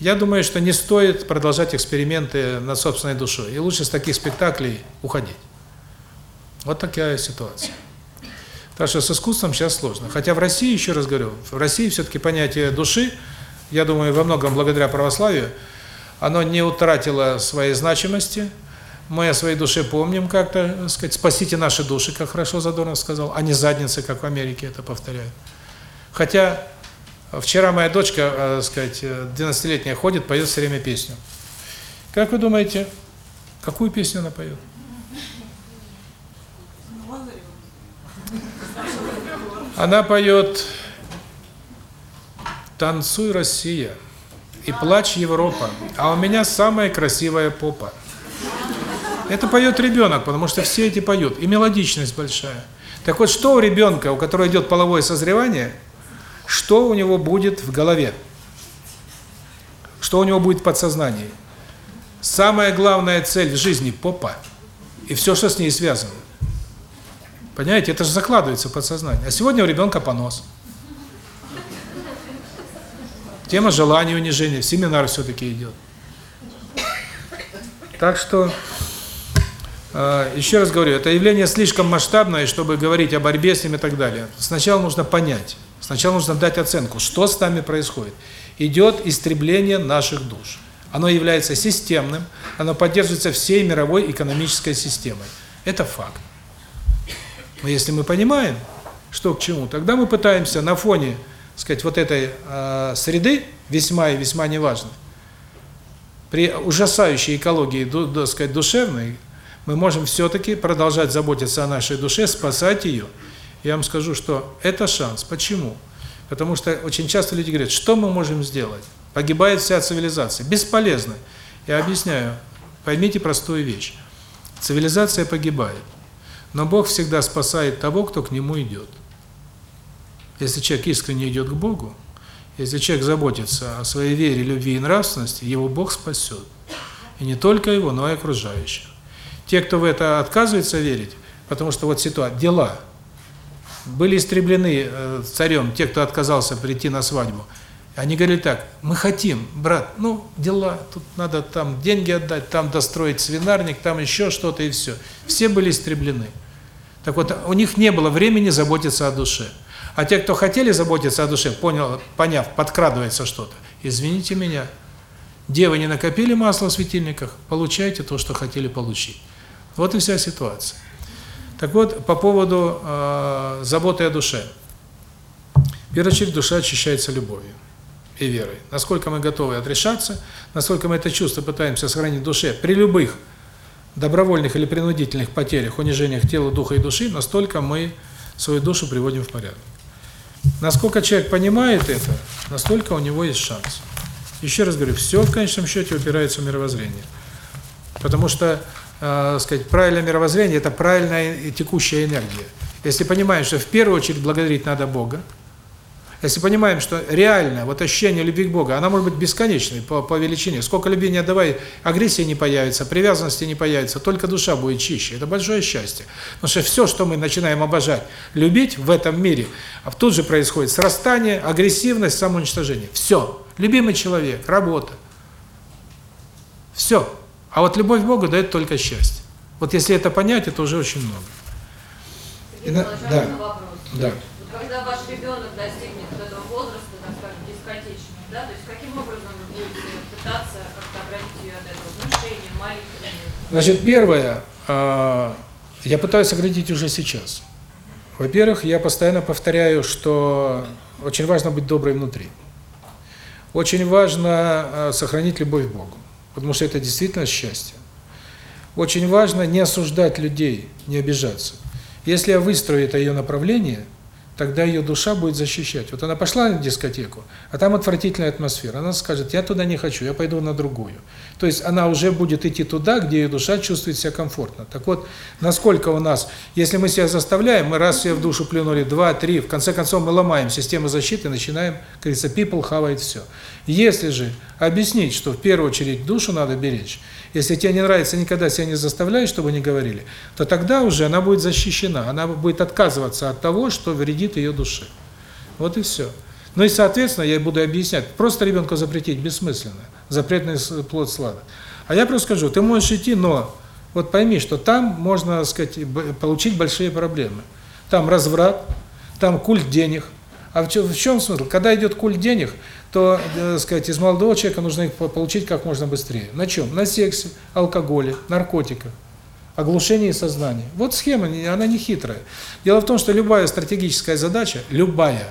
я думаю, что не стоит продолжать эксперименты над собственной душой. И лучше с таких спектаклей уходить. Вот такая ситуация. Так что с искусством сейчас сложно. Хотя в России, еще раз говорю, в России все-таки понятие души, я думаю, во многом благодаря православию, оно не утратило своей значимости. Мы о своей душе помним как-то, сказать, спасите наши души, как хорошо Задорнов сказал, а не задницы, как в Америке это повторяют. Хотя вчера моя дочка, э, сказать, 12-летняя ходит, поет все время песню. Как вы думаете, какую песню она поет? Она поет «Танцуй, Россия» и «Плачь, Европа», а у меня самая красивая попа. Это поет ребенок, потому что все эти поют, и мелодичность большая. Так вот, что у ребенка, у которого идет половое созревание, что у него будет в голове? Что у него будет в подсознании? Самая главная цель в жизни – попа. И все, что с ней связано. Понимаете, это же закладывается в подсознание. А сегодня у ребенка понос. Тема желания унижения, в семинар все-таки идет. Так что, еще раз говорю, это явление слишком масштабное, чтобы говорить о борьбе с ним и так далее. Сначала нужно понять, сначала нужно дать оценку, что с нами происходит. Идет истребление наших душ. Оно является системным, оно поддерживается всей мировой экономической системой. Это факт. Но если мы понимаем, что к чему, тогда мы пытаемся на фоне, сказать, вот этой э, среды, весьма и весьма неважной, при ужасающей экологии, ду, сказать, душевной, мы можем все-таки продолжать заботиться о нашей душе, спасать ее. Я вам скажу, что это шанс. Почему? Потому что очень часто люди говорят, что мы можем сделать? Погибает вся цивилизация. Бесполезно. Я объясняю. Поймите простую вещь. Цивилизация погибает. Но Бог всегда спасает того, кто к Нему идет. Если человек искренне идет к Богу, если человек заботится о своей вере, любви и нравственности, его Бог спасет. И не только его, но и окружающих. Те, кто в это отказывается верить, потому что вот ситуация, дела, были истреблены э, царем те, кто отказался прийти на свадьбу. Они говорили так, мы хотим, брат, ну, дела, тут надо там деньги отдать, там достроить свинарник, там еще что-то и все. Все были истреблены. Так вот, у них не было времени заботиться о душе. А те, кто хотели заботиться о душе, понял, поняв, подкрадывается что-то, извините меня, девы не накопили масло в светильниках, получайте то, что хотели получить. Вот и вся ситуация. Так вот, по поводу э, заботы о душе. В первую очередь, душа очищается любовью и верой. Насколько мы готовы отрешаться, насколько мы это чувство пытаемся сохранить в душе при любых добровольных или принудительных потерях, унижениях тела, духа и души, настолько мы свою душу приводим в порядок. Насколько человек понимает это, настолько у него есть шанс. Еще раз говорю, все в конечном счете упирается в мировоззрение. Потому что, э, сказать, правильное мировоззрение – это правильная текущая энергия. Если понимаем, что в первую очередь благодарить надо Бога, если понимаем, что реально вот ощущение любви к Богу, она может быть бесконечной по, по величине. Сколько любви не отдавай, агрессии не появится, привязанности не появится, только душа будет чище. Это большое счастье. Потому что все, что мы начинаем обожать, любить в этом мире, а тут же происходит срастание, агрессивность, самоуничтожение. Все. Любимый человек, работа. Все. А вот любовь к Богу дает только счастье. Вот если это понять, это уже очень много. И на... Да. Да. Когда ваш ребенок достигнет Значит, первое, а, я пытаюсь оградить уже сейчас. Во-первых, я постоянно повторяю, что очень важно быть доброй внутри. Очень важно а, сохранить любовь к Богу, потому что это действительно счастье. Очень важно не осуждать людей, не обижаться. Если я выстрою это ее направление – тогда ее душа будет защищать. Вот она пошла на дискотеку, а там отвратительная атмосфера. Она скажет, я туда не хочу, я пойду на другую. То есть она уже будет идти туда, где ее душа чувствует себя комфортно. Так вот, насколько у нас, если мы себя заставляем, мы раз себе в душу плюнули, два, три, в конце концов мы ломаем систему защиты, начинаем, как говорится, people хавает все. Если же объяснить, что в первую очередь душу надо беречь, если тебе не нравится, никогда себя не заставляй, чтобы не говорили, то тогда уже она будет защищена, она будет отказываться от того, что вредит ее душе. Вот и все. Ну и, соответственно, я буду объяснять. Просто ребенку запретить бессмысленно. Запретный плод сладок. А я просто скажу, ты можешь идти, но вот пойми, что там можно, так сказать, получить большие проблемы. Там разврат, там культ денег. А в чем, в чем смысл? Когда идет культ денег, то, э, так сказать, из молодого человека нужно их получить как можно быстрее. На чем? На сексе, алкоголе, наркотиках, оглушении сознания. Вот схема, она не хитрая. Дело в том, что любая стратегическая задача, любая,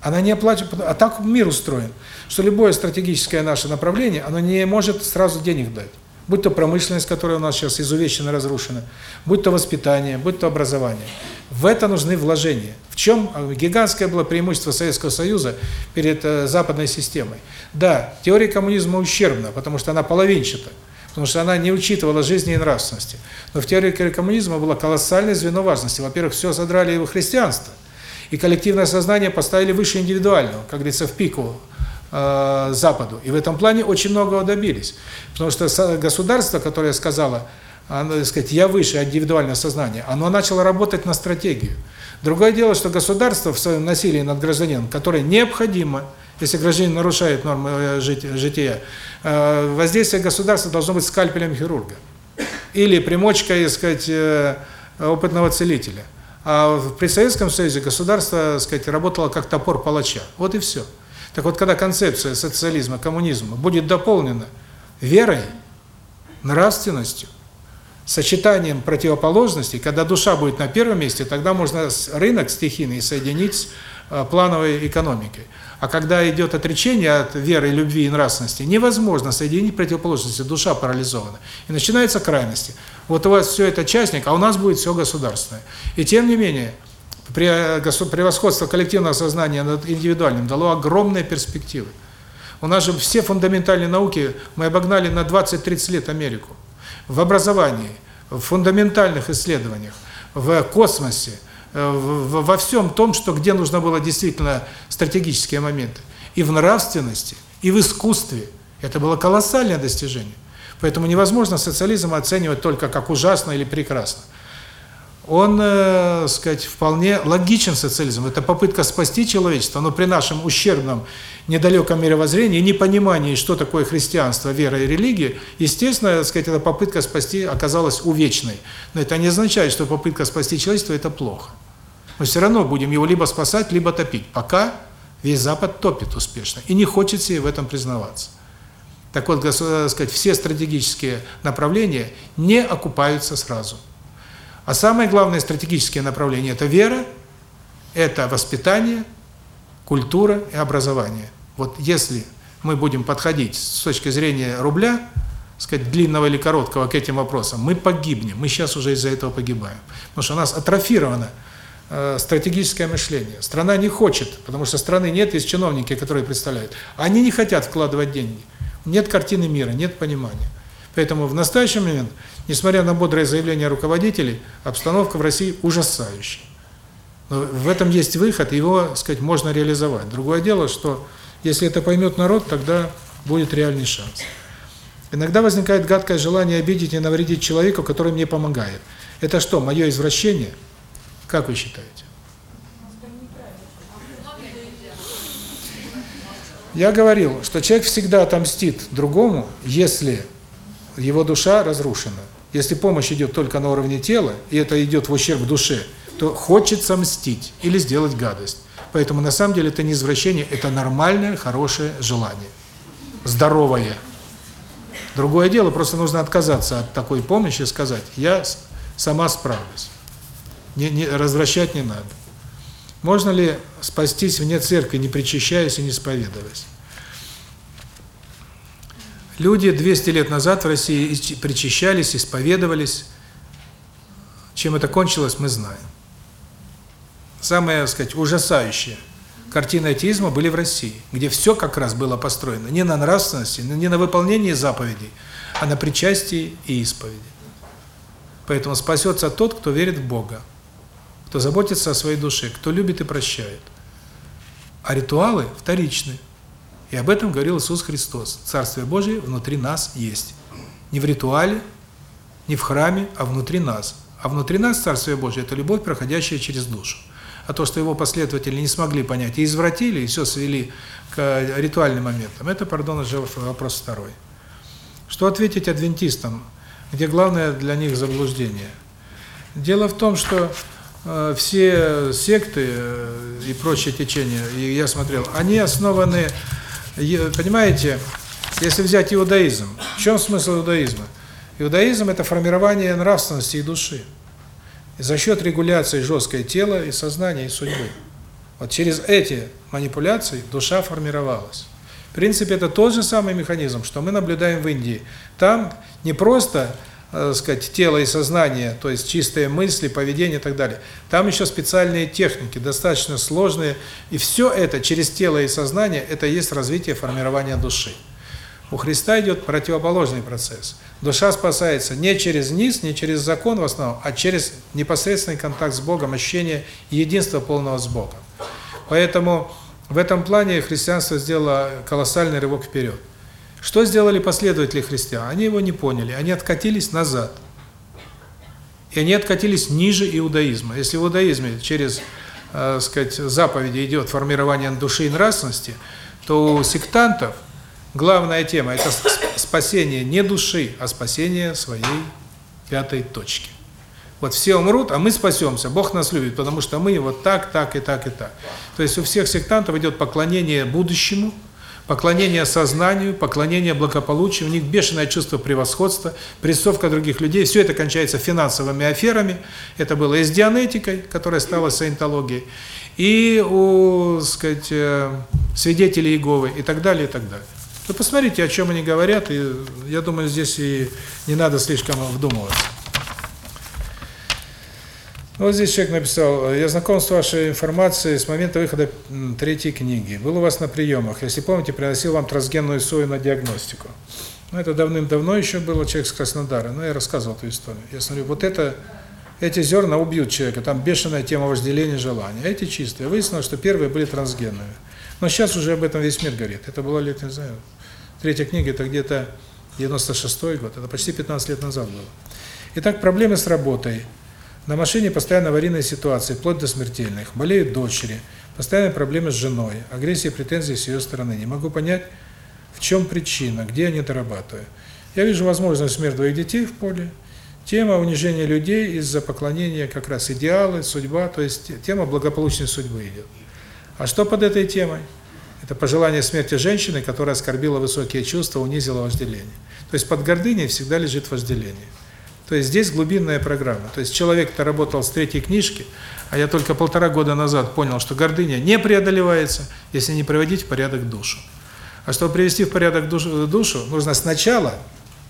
она не оплачивает, а так мир устроен, что любое стратегическое наше направление, оно не может сразу денег дать. Будь то промышленность, которая у нас сейчас изувечена, разрушена, будь то воспитание, будь то образование. В это нужны вложения. В чем гигантское было преимущество Советского Союза перед э, западной системой? Да, теория коммунизма ущербна, потому что она половинчата, потому что она не учитывала жизни и нравственности. Но в теории коммунизма было колоссальное звено важности. Во-первых, все задрали его христианство, и коллективное сознание поставили выше индивидуального, как говорится, в пику э, Западу. И в этом плане очень многого добились. Потому что государство, которое сказало, оно, так сказать, я выше индивидуального сознания, оно начало работать на стратегию. Другое дело, что государство в своем насилии над гражданином, которое необходимо, если гражданин нарушает нормы э, жития, э, воздействие государства должно быть скальпелем хирурга. Или примочкой, так сказать, э, опытного целителя. А при Советском Союзе государство, так сказать, работало как топор палача. Вот и все. Так вот, когда концепция социализма, коммунизма будет дополнена верой, нравственностью, сочетанием противоположностей, когда душа будет на первом месте, тогда можно рынок стихийный соединить с э, плановой экономикой. А когда идет отречение от веры, любви и нравственности, невозможно соединить противоположности, душа парализована. И начинаются крайности. Вот у вас все это частник, а у нас будет все государственное. И тем не менее, превосходство коллективного сознания над индивидуальным дало огромные перспективы. У нас же все фундаментальные науки, мы обогнали на 20-30 лет Америку. В образовании, в фундаментальных исследованиях, в космосе, во всем том, что где нужно было действительно стратегические моменты. И в нравственности, и в искусстве. Это было колоссальное достижение. Поэтому невозможно социализм оценивать только как ужасно или прекрасно он, э, сказать, вполне логичен социализм. Это попытка спасти человечество, но при нашем ущербном, недалеком мировоззрении, непонимании, что такое христианство, вера и религия, естественно, сказать, эта попытка спасти оказалась увечной. Но это не означает, что попытка спасти человечество – это плохо. Мы все равно будем его либо спасать, либо топить. Пока весь Запад топит успешно и не хочет себе в этом признаваться. Так вот, сказать, все стратегические направления не окупаются сразу. А самое главное стратегические направления – это вера, это воспитание, культура и образование. Вот если мы будем подходить с точки зрения рубля, сказать, длинного или короткого к этим вопросам, мы погибнем. Мы сейчас уже из-за этого погибаем. Потому что у нас атрофировано э, стратегическое мышление. Страна не хочет, потому что страны нет, есть чиновники, которые представляют. Они не хотят вкладывать деньги. Нет картины мира, нет понимания. Поэтому в настоящий момент, несмотря на бодрое заявление руководителей, обстановка в России ужасающая. Но в этом есть выход, его, сказать, можно реализовать. Другое дело, что если это поймет народ, тогда будет реальный шанс. Иногда возникает гадкое желание обидеть и навредить человеку, который мне помогает. Это что, мое извращение? Как вы считаете? Я говорил, что человек всегда отомстит другому, если его душа разрушена. Если помощь идет только на уровне тела, и это идет в ущерб душе, то хочется мстить или сделать гадость. Поэтому на самом деле это не извращение, это нормальное, хорошее желание. Здоровое. Другое дело, просто нужно отказаться от такой помощи и сказать, я сама справлюсь. Не, не, развращать не надо. Можно ли спастись вне церкви, не причащаясь и не исповедуясь? Люди 200 лет назад в России причащались, исповедовались. Чем это кончилось, мы знаем. Самая, так сказать, ужасающая картина атеизма были в России, где все как раз было построено не на нравственности, не на выполнении заповедей, а на причастии и исповеди. Поэтому спасется тот, кто верит в Бога, кто заботится о своей душе, кто любит и прощает. А ритуалы вторичны. И об этом говорил Иисус Христос. Царствие Божие внутри нас есть. Не в ритуале, не в храме, а внутри нас. А внутри нас Царствие Божие – это любовь, проходящая через душу. А то, что его последователи не смогли понять и извратили, и все свели к ритуальным моментам, это, пардон, уже вопрос второй. Что ответить адвентистам? где главное для них заблуждение. Дело в том, что э, все секты э, и прочие течения, и я смотрел, они основаны, понимаете, если взять иудаизм, в чем смысл иудаизма? Иудаизм – это формирование нравственности и души. За счет регуляции жесткое тела и сознания, и судьбы. Вот через эти манипуляции душа формировалась. В принципе, это тот же самый механизм, что мы наблюдаем в Индии. Там не просто, э, сказать, тело и сознание, то есть чистые мысли, поведение и так далее. Там еще специальные техники, достаточно сложные. И все это через тело и сознание, это есть развитие формирования души. У Христа идет противоположный процесс. Душа спасается не через низ, не через закон в основном, а через непосредственный контакт с Богом, ощущение единства полного с Богом. Поэтому в этом плане христианство сделало колоссальный рывок вперед. Что сделали последователи христиан? Они его не поняли, они откатились назад. И они откатились ниже иудаизма. Если в иудаизме через, э, сказать, заповеди идет формирование души и нравственности, то у сектантов – Главная тема – это спасение не души, а спасение своей пятой точки. Вот все умрут, а мы спасемся. Бог нас любит, потому что мы вот так, так и так и так. То есть у всех сектантов идет поклонение будущему, поклонение сознанию, поклонение благополучию, у них бешеное чувство превосходства, прессовка других людей. Все это кончается финансовыми аферами. Это было и с дианетикой, которая стала саентологией, и у, сказать, э, свидетелей Иеговы и так далее, и так далее. Вы посмотрите, о чем они говорят, и я думаю, здесь и не надо слишком вдумываться. Вот здесь человек написал, я знаком с вашей информацией с момента выхода третьей книги. Был у вас на приемах. Если помните, приносил вам трансгенную сою на диагностику. Ну, это давным-давно еще было, человек с Краснодара. Но я рассказывал эту историю. Я смотрю, вот это, эти зерна убьют человека. Там бешеная тема вожделения, желания. А эти чистые. Выяснилось, что первые были трансгенные. Но сейчас уже об этом весь мир говорит. Это было лет, не знаю, третья книга, это где-то 96-й год, это почти 15 лет назад было. Итак, проблемы с работой. На машине постоянно аварийные ситуации, вплоть до смертельных. Болеют дочери, постоянные проблемы с женой, агрессия претензии с ее стороны. Не могу понять, в чем причина, где они дорабатывают. Я вижу возможность смерть двоих детей в поле, тема унижения людей из-за поклонения как раз идеалы, судьба, то есть тема благополучной судьбы идет. А что под этой темой? Это пожелание смерти женщины, которая оскорбила высокие чувства, унизила вожделение. То есть под гордыней всегда лежит вожделение. То есть здесь глубинная программа. То есть человек-то работал с третьей книжки, а я только полтора года назад понял, что гордыня не преодолевается, если не приводить в порядок душу. А чтобы привести в порядок душу, душу нужно сначала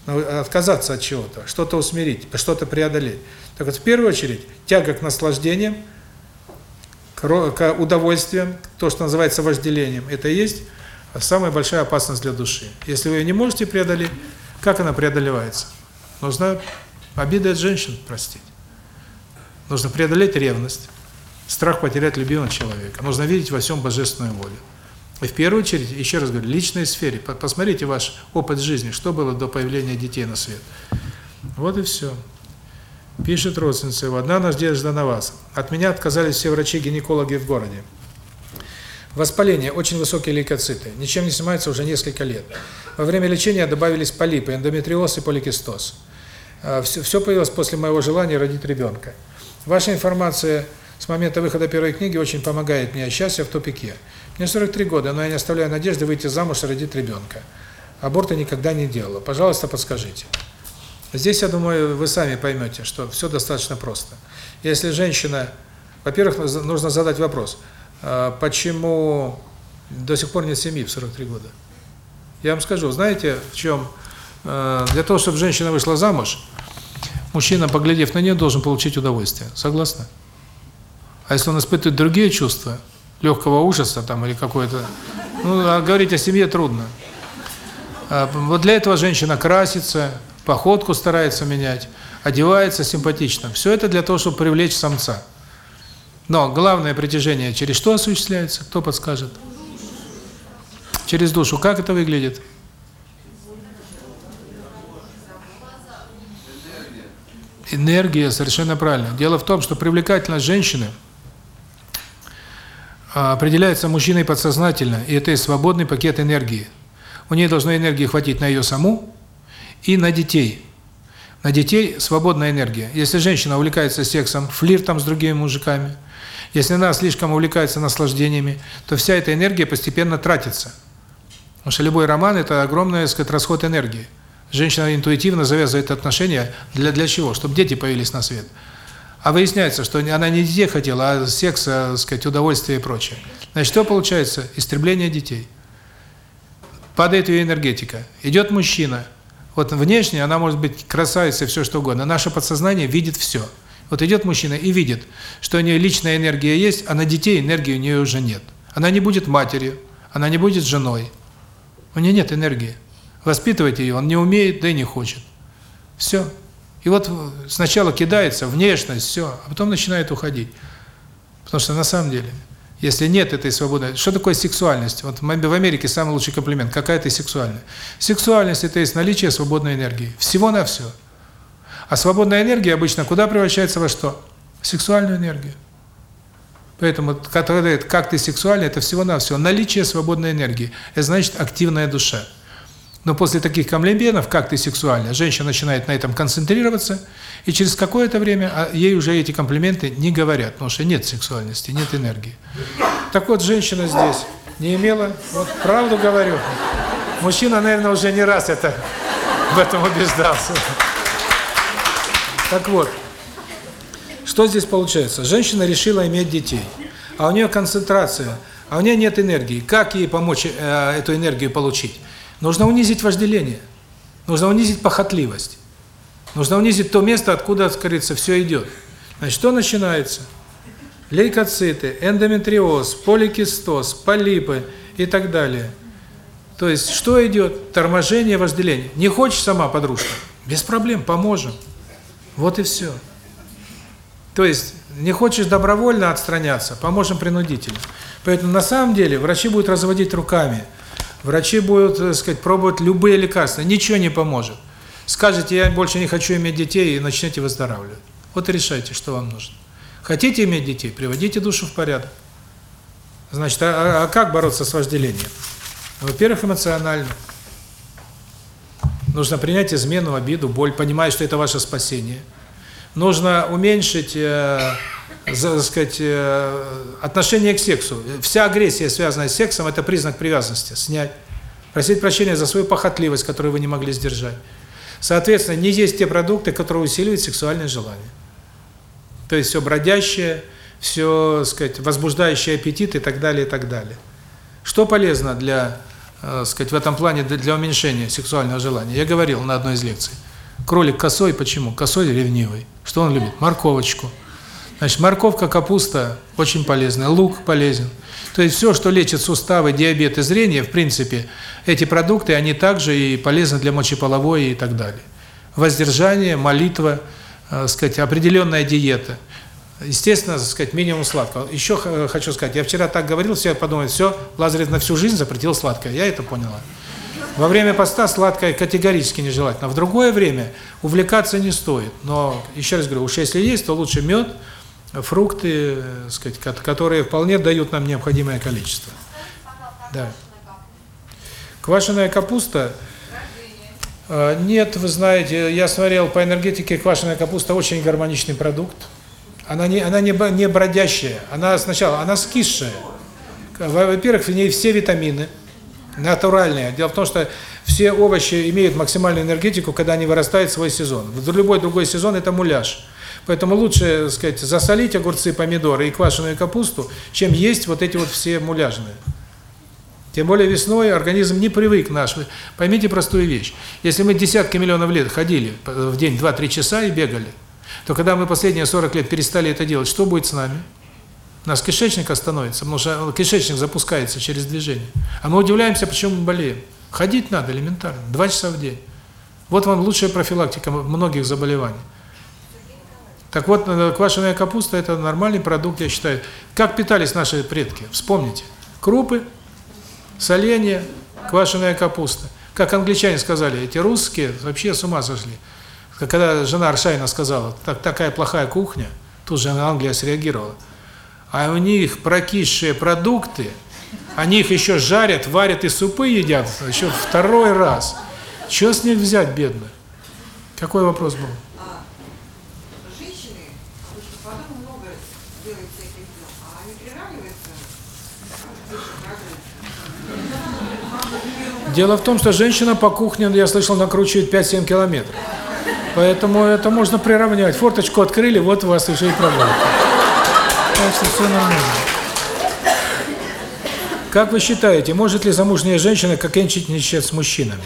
отказаться от чего-то, что-то усмирить, что-то преодолеть. Так вот, в первую очередь, тяга к наслаждениям, к удовольствиям, то, что называется вожделением, это и есть самая большая опасность для души. Если вы ее не можете преодолеть, как она преодолевается? Нужно обиды от женщин простить. Нужно преодолеть ревность, страх потерять любимого человека. Нужно видеть во всем божественную волю. И в первую очередь, еще раз говорю, личной сфере. Посмотрите ваш опыт жизни, что было до появления детей на свет. Вот и все. Пишет родственница его, одна надежда на вас. От меня отказались все врачи-гинекологи в городе. Воспаление, очень высокие лейкоциты, ничем не снимается уже несколько лет. Во время лечения добавились полипы, эндометриоз и поликистоз. Все, а, все появилось после моего желания родить ребенка. Ваша информация с момента выхода первой книги очень помогает мне, а я в тупике. Мне 43 года, но я не оставляю надежды выйти замуж и родить ребенка. Аборта никогда не делала. Пожалуйста, подскажите. Здесь, я думаю, вы сами поймете, что все достаточно просто. Если женщина, во-первых, нужно задать вопрос, а почему до сих пор нет семьи в 43 года? Я вам скажу, знаете, в чем? А, для того, чтобы женщина вышла замуж, мужчина, поглядев на нее, должен получить удовольствие. Согласны? А если он испытывает другие чувства, легкого ужаса там или какое-то... Ну, а говорить о семье трудно. А, вот для этого женщина красится, походку старается менять, одевается симпатично. Все это для того, чтобы привлечь самца. Но главное притяжение через что осуществляется? Кто подскажет? Через душу. Как это выглядит? Энергия, совершенно правильно. Дело в том, что привлекательность женщины а, определяется мужчиной подсознательно, и это и свободный пакет энергии. У нее должно энергии хватить на ее саму, и на детей. На детей свободная энергия. Если женщина увлекается сексом, флиртом с другими мужиками, если она слишком увлекается наслаждениями, то вся эта энергия постепенно тратится. Потому что любой роман – это огромный, так сказать, расход энергии. Женщина интуитивно завязывает отношения для для чего? Чтобы дети появились на свет. А выясняется, что она не детей хотела, а секс, так сказать, удовольствие и прочее. Значит, что получается? Истребление детей. Падает ее энергетика. Идет мужчина. Вот внешне она может быть красавицей, все что угодно. Наше подсознание видит все. Вот идет мужчина и видит, что у нее личная энергия есть, а на детей энергии у нее уже нет. Она не будет матерью, она не будет женой. У нее нет энергии. Воспитывать ее он не умеет, да и не хочет. Все. И вот сначала кидается внешность, все, а потом начинает уходить. Потому что на самом деле, если нет этой свободы, что такое сексуальность? Вот в Америке самый лучший комплимент. Какая ты сексуальная? Сексуальность – это есть наличие свободной энергии. Всего на все. А свободная энергия обычно куда превращается во что? В сексуальную энергию. Поэтому, как ты сексуальный, это всего-навсего наличие свободной энергии. Это значит активная душа. Но после таких комплиментов, как ты сексуальная, женщина начинает на этом концентрироваться, и через какое-то время а, ей уже эти комплименты не говорят, потому что нет сексуальности, нет энергии. Так вот, женщина здесь не имела, вот правду говорю, мужчина, наверное, уже не раз это в этом убеждался. Так вот, что здесь получается? Женщина решила иметь детей, а у нее концентрация, а у нее нет энергии. Как ей помочь э, эту энергию получить? Нужно унизить вожделение. Нужно унизить похотливость. Нужно унизить то место, откуда, говорится, все идет. Значит, что начинается? Лейкоциты, эндометриоз, поликистоз, полипы и так далее. То есть, что идет? Торможение вожделения. Не хочешь сама, подружка? Без проблем, поможем. Вот и все. То есть, не хочешь добровольно отстраняться, поможем принудительно. Поэтому на самом деле врачи будут разводить руками – Врачи будут, так сказать, пробовать любые лекарства, ничего не поможет. Скажете, я больше не хочу иметь детей, и начнете выздоравливать. Вот решайте, что вам нужно. Хотите иметь детей, приводите душу в порядок. Значит, а, а как бороться с вожделением? Во-первых, эмоционально. Нужно принять измену, обиду, боль, понимая, что это ваше спасение. Нужно уменьшить, э, так сказать, э, отношение к сексу. Вся агрессия, связанная с сексом, это признак привязанности. Снять. Просить прощения за свою похотливость, которую вы не могли сдержать. Соответственно, не есть те продукты, которые усиливают сексуальное желание. То есть все бродящее, все, так сказать, возбуждающий аппетит и так далее, и так далее. Что полезно для, так сказать, в этом плане для уменьшения сексуального желания? Я говорил на одной из лекций. Кролик косой, почему? Косой ревнивый. Что он любит? Морковочку. Значит, морковка, капуста очень полезны, лук полезен. То есть все, что лечит суставы, диабет и зрение, в принципе, эти продукты, они также и полезны для мочеполовой и так далее. Воздержание, молитва, э, сказать, определенная диета. Естественно, сказать, минимум сладкого. Еще хочу сказать, я вчера так говорил, все подумали, все, Лазарев на всю жизнь запретил сладкое. Я это поняла. Во время поста сладкое категорически нежелательно. В другое время увлекаться не стоит. Но, еще раз говорю, уж если есть, то лучше мед, фрукты, сказать, которые вполне дают нам необходимое количество. Да. Квашеная капуста а, нет, вы знаете, я смотрел по энергетике, квашеная капуста очень гармоничный продукт. Она не она не не бродящая, она сначала она скисшая. Во-первых, в ней все витамины натуральные. Дело в том, что все овощи имеют максимальную энергетику, когда они вырастают в свой сезон. В любой другой сезон это муляж. Поэтому лучше, так сказать, засолить огурцы, помидоры и квашеную капусту, чем есть вот эти вот все муляжные. Тем более весной организм не привык наш. Поймите простую вещь. Если мы десятки миллионов лет ходили в день 2-3 часа и бегали, то когда мы последние 40 лет перестали это делать, что будет с нами? У нас кишечник остановится, потому что кишечник запускается через движение. А мы удивляемся, почему мы болеем. Ходить надо элементарно, 2 часа в день. Вот вам лучшая профилактика многих заболеваний. Так вот, э, квашеная капуста – это нормальный продукт, я считаю. Как питались наши предки? Вспомните. Крупы, соленья, квашеная капуста. Как англичане сказали, эти русские вообще с ума сошли. Когда жена Аршайна сказала, так, такая плохая кухня, тут же Англия среагировала. А у них прокисшие продукты, они их еще жарят, варят и супы едят еще второй раз. Что с них взять, бедно? Какой вопрос был? А, женщины обычно потом много делают всяких дел, а они приравниваются Дело в том, что женщина по кухне, я слышал, накручивает 5-7 километров. Поэтому это можно приравнять. Форточку открыли, вот у вас уже и проблема. Так что все нормально. Как вы считаете, может ли замужняя женщина кокетничать с мужчинами?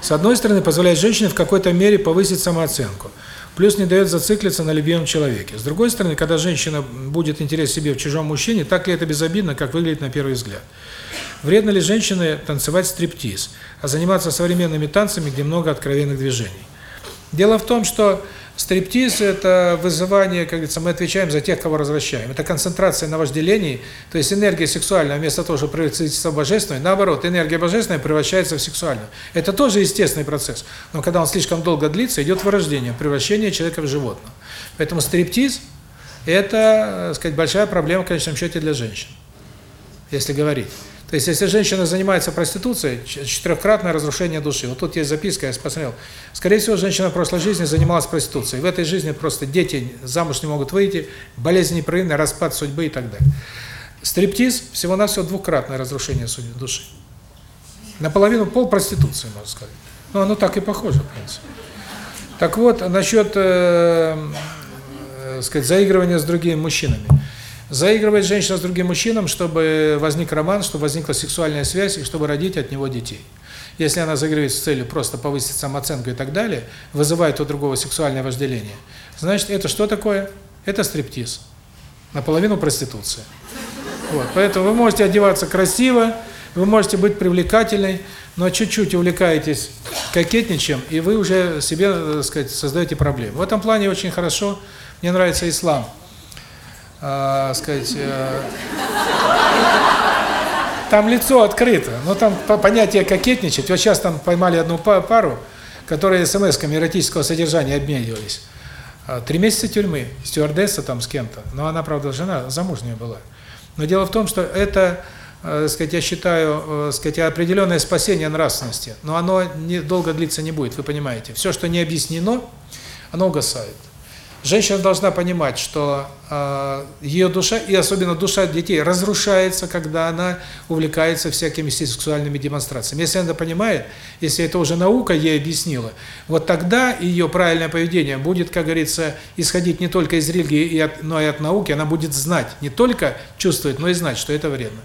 С одной стороны, позволяет женщине в какой-то мере повысить самооценку. Плюс не дает зациклиться на любимом человеке. С другой стороны, когда женщина будет интерес себе в чужом мужчине, так ли это безобидно, как выглядит на первый взгляд? Вредно ли женщине танцевать стриптиз, а заниматься современными танцами, где много откровенных движений? Дело в том, что стриптиз – это вызывание, как говорится, мы отвечаем за тех, кого развращаем. Это концентрация на вожделении, то есть энергия сексуальная, вместо того, чтобы превратиться в божественную, наоборот, энергия божественная превращается в сексуальную. Это тоже естественный процесс, но когда он слишком долго длится, идет вырождение, превращение человека в животное. Поэтому стриптиз – это, так сказать, большая проблема в конечном счете для женщин, если говорить. То есть, если женщина занимается проституцией, четырехкратное разрушение души. Вот тут есть записка, я посмотрел. Скорее всего, женщина в прошлой жизни занималась проституцией. В этой жизни просто дети замуж не могут выйти, болезни непрерывные, распад судьбы и так далее. Стриптиз всего-навсего двукратное разрушение судьбы души. Наполовину пол проституции, можно сказать. Ну, оно так и похоже, в принципе. Так вот, насчет, э, э, сказать, заигрывания с другими мужчинами. Заигрывает женщина с другим мужчином, чтобы возник роман, чтобы возникла сексуальная связь и чтобы родить от него детей. Если она заигрывает с целью просто повысить самооценку и так далее, вызывает у другого сексуальное вожделение, значит, это что такое? Это стриптиз. Наполовину проституция. Вот. Поэтому вы можете одеваться красиво, вы можете быть привлекательной, но чуть-чуть увлекаетесь кокетничем, и вы уже себе, так сказать, создаете проблемы. В этом плане очень хорошо, мне нравится ислам э, сказать, э, там лицо открыто, но там понятие кокетничать. Вот сейчас там поймали одну пару, которые смс-ками эротического содержания обменивались. А, три месяца тюрьмы, стюардесса там с кем-то, но она, правда, жена, замужняя была. Но дело в том, что это, э, сказать, я считаю, э, сказать, определенное спасение нравственности, но оно не, долго длиться не будет, вы понимаете. Все, что не объяснено, оно угасает. Женщина должна понимать, что э, ее душа, и особенно душа детей, разрушается, когда она увлекается всякими сексуальными демонстрациями. Если она понимает, если это уже наука ей объяснила, вот тогда ее правильное поведение будет, как говорится, исходить не только из религии, но и от науки, она будет знать, не только чувствовать, но и знать, что это вредно.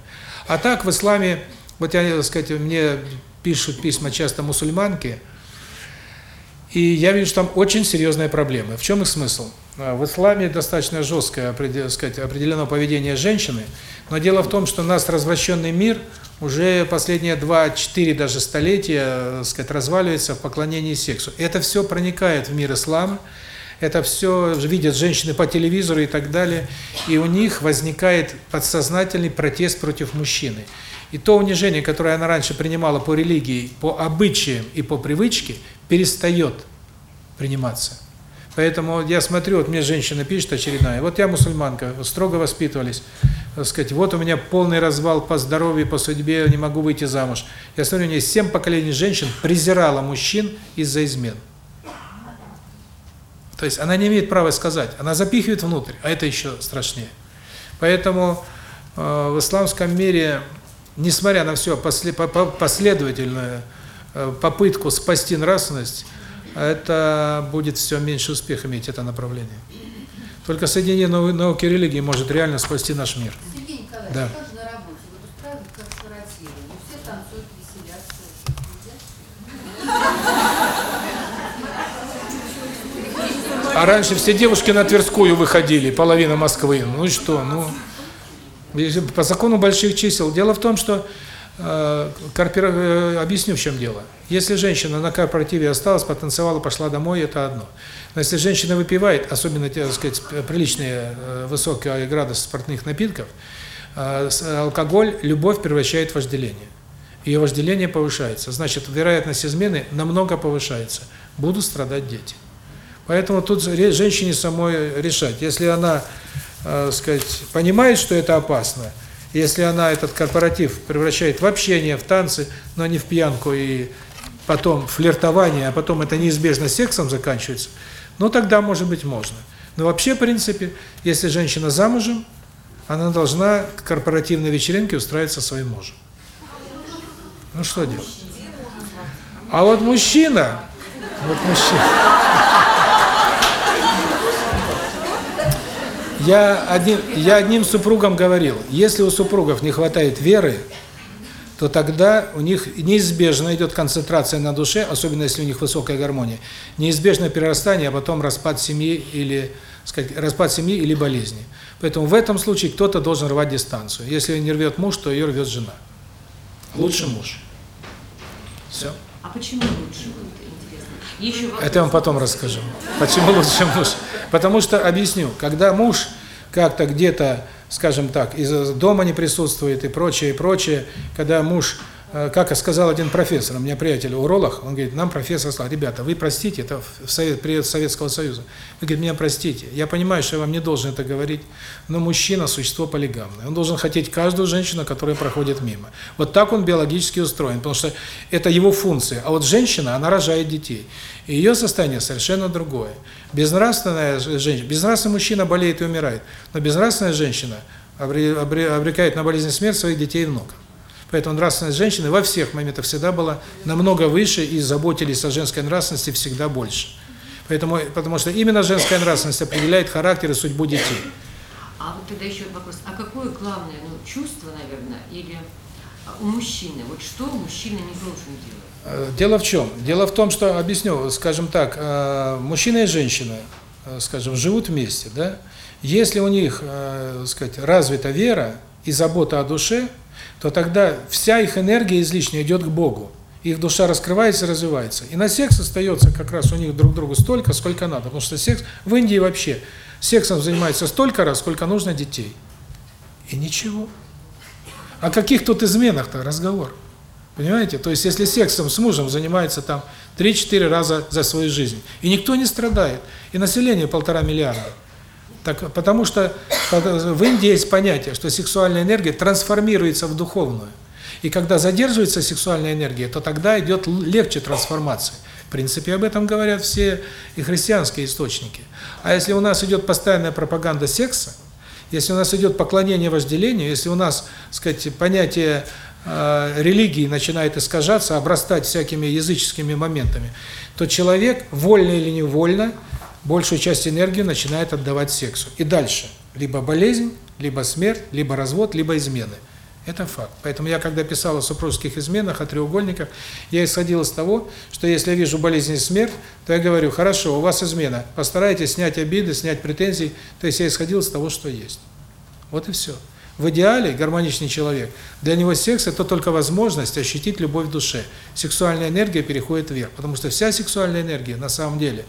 А так в исламе, вот я, так сказать, мне пишут письма часто мусульманки, и я вижу, что там очень серьезные проблемы. В чем их смысл? А, в исламе достаточно жесткое сказать, определено поведение женщины, но дело в том, что у нас развращенный мир уже последние 2-4 даже столетия сказать, разваливается в поклонении сексу. Это все проникает в мир ислама, это все видят женщины по телевизору и так далее, и у них возникает подсознательный протест против мужчины. И то унижение, которое она раньше принимала по религии, по обычаям и по привычке, перестает приниматься. Поэтому я смотрю, вот мне женщина пишет очередная, вот я мусульманка, строго воспитывались, сказать, вот у меня полный развал по здоровью, по судьбе, не могу выйти замуж. Я смотрю, у нее семь поколений женщин презирала мужчин из-за измен. То есть она не имеет права сказать, она запихивает внутрь, а это еще страшнее. Поэтому э, в исламском мире, несмотря на все последовательное Э, попытку спасти нравственность, это будет все меньше успеха иметь это направление. Только соединение науки и религии может реально спасти наш мир. Сергей Николаевич, да. как же на работе? Вот устраивают корпоративы, и все танцуют, веселятся. А раньше все девушки на Тверскую выходили, половина Москвы. Ну что? Ну, по закону больших чисел. Дело в том, что Э, корпора... Э, объясню, в чем дело. Если женщина на корпоративе осталась, потанцевала, пошла домой, это одно. Но если женщина выпивает, особенно, так сказать, приличные, э, высокий градус спортных напитков, алкоголь, любовь превращает в вожделение. Ее вожделение повышается. Значит, вероятность измены намного повышается. Будут страдать дети. Поэтому тут женщине самой решать. Если она, э, сказать, понимает, что это опасно, если она этот корпоратив превращает в общение, в танцы, но не в пьянку и потом флиртование, а потом это неизбежно сексом заканчивается, ну тогда, может быть, можно. Но вообще, в принципе, если женщина замужем, она должна к корпоративной вечеринке устраивать со своим мужем. Ну что делать? А вот мужчина, вот мужчина. Я одним, я одним супругам говорил, если у супругов не хватает веры, то тогда у них неизбежно идет концентрация на душе, особенно если у них высокая гармония, неизбежно перерастание, а потом распад семьи или, сказать, распад семьи или болезни. Поэтому в этом случае кто-то должен рвать дистанцию. Если не рвет муж, то ее рвет жена. Лучше муж. Все. А почему лучше? Еще. Это я вам потом расскажу. Почему лучше муж? Потому что, объясню, когда муж как-то где-то, скажем так, из дома не присутствует и прочее, и прочее, когда муж, как сказал один профессор, у меня приятель уролог, он говорит, нам профессор сказал, ребята, вы простите, это в Совет, привет Советского Союза, вы, говорит, меня простите, я понимаю, что я вам не должен это говорить, но мужчина – существо полигамное, он должен хотеть каждую женщину, которая проходит мимо. Вот так он биологически устроен, потому что это его функция, а вот женщина, она рожает детей. И ее состояние совершенно другое. Безнравственная женщина, безнравственный мужчина болеет и умирает, но безнравственная женщина обрекает на болезнь смерть своих детей и внуков. Поэтому нравственность женщины во всех моментах всегда была намного выше, и заботились о женской нравственности всегда больше. Поэтому, потому что именно женская нравственность определяет характер и судьбу детей. А вот тогда еще вопрос, а какое главное ну, чувство, наверное, или у мужчины? Вот что мужчина не должен делать? Э, дело в чем? Дело в том, что, объясню, скажем так, э, мужчина и женщина, э, скажем, живут вместе, да? Если у них, сказать, развита вера и забота о душе, то тогда вся их энергия излишняя идет к Богу. Их душа раскрывается, развивается. И на секс остается как раз у них друг другу столько, сколько надо. Потому что секс в Индии вообще сексом занимается столько раз, сколько нужно детей. И ничего. О каких тут изменах-то разговор? Понимаете? То есть, если сексом с мужем занимается там 3-4 раза за свою жизнь, и никто не страдает, и население полтора миллиарда, так, потому что в Индии есть понятие, что сексуальная энергия трансформируется в духовную. И когда задерживается сексуальная энергия, то тогда идет легче трансформация. В принципе, об этом говорят все и христианские источники. А если у нас идет постоянная пропаганда секса, если у нас идет поклонение вожделению, если у нас, сказать, понятие э, религии начинает искажаться, обрастать всякими языческими моментами, то человек, вольно или невольно, большую часть энергии начинает отдавать сексу. И дальше либо болезнь, либо смерть, либо развод, либо измены. Это факт. Поэтому я, когда писал о супружеских изменах, о треугольниках, я исходил из того, что если я вижу болезнь и смерть, то я говорю, хорошо, у вас измена, постарайтесь снять обиды, снять претензии. То есть я исходил из того, что есть. Вот и все. В идеале гармоничный человек, для него секс – это только возможность ощутить любовь в душе. Сексуальная энергия переходит вверх, потому что вся сексуальная энергия, на самом деле,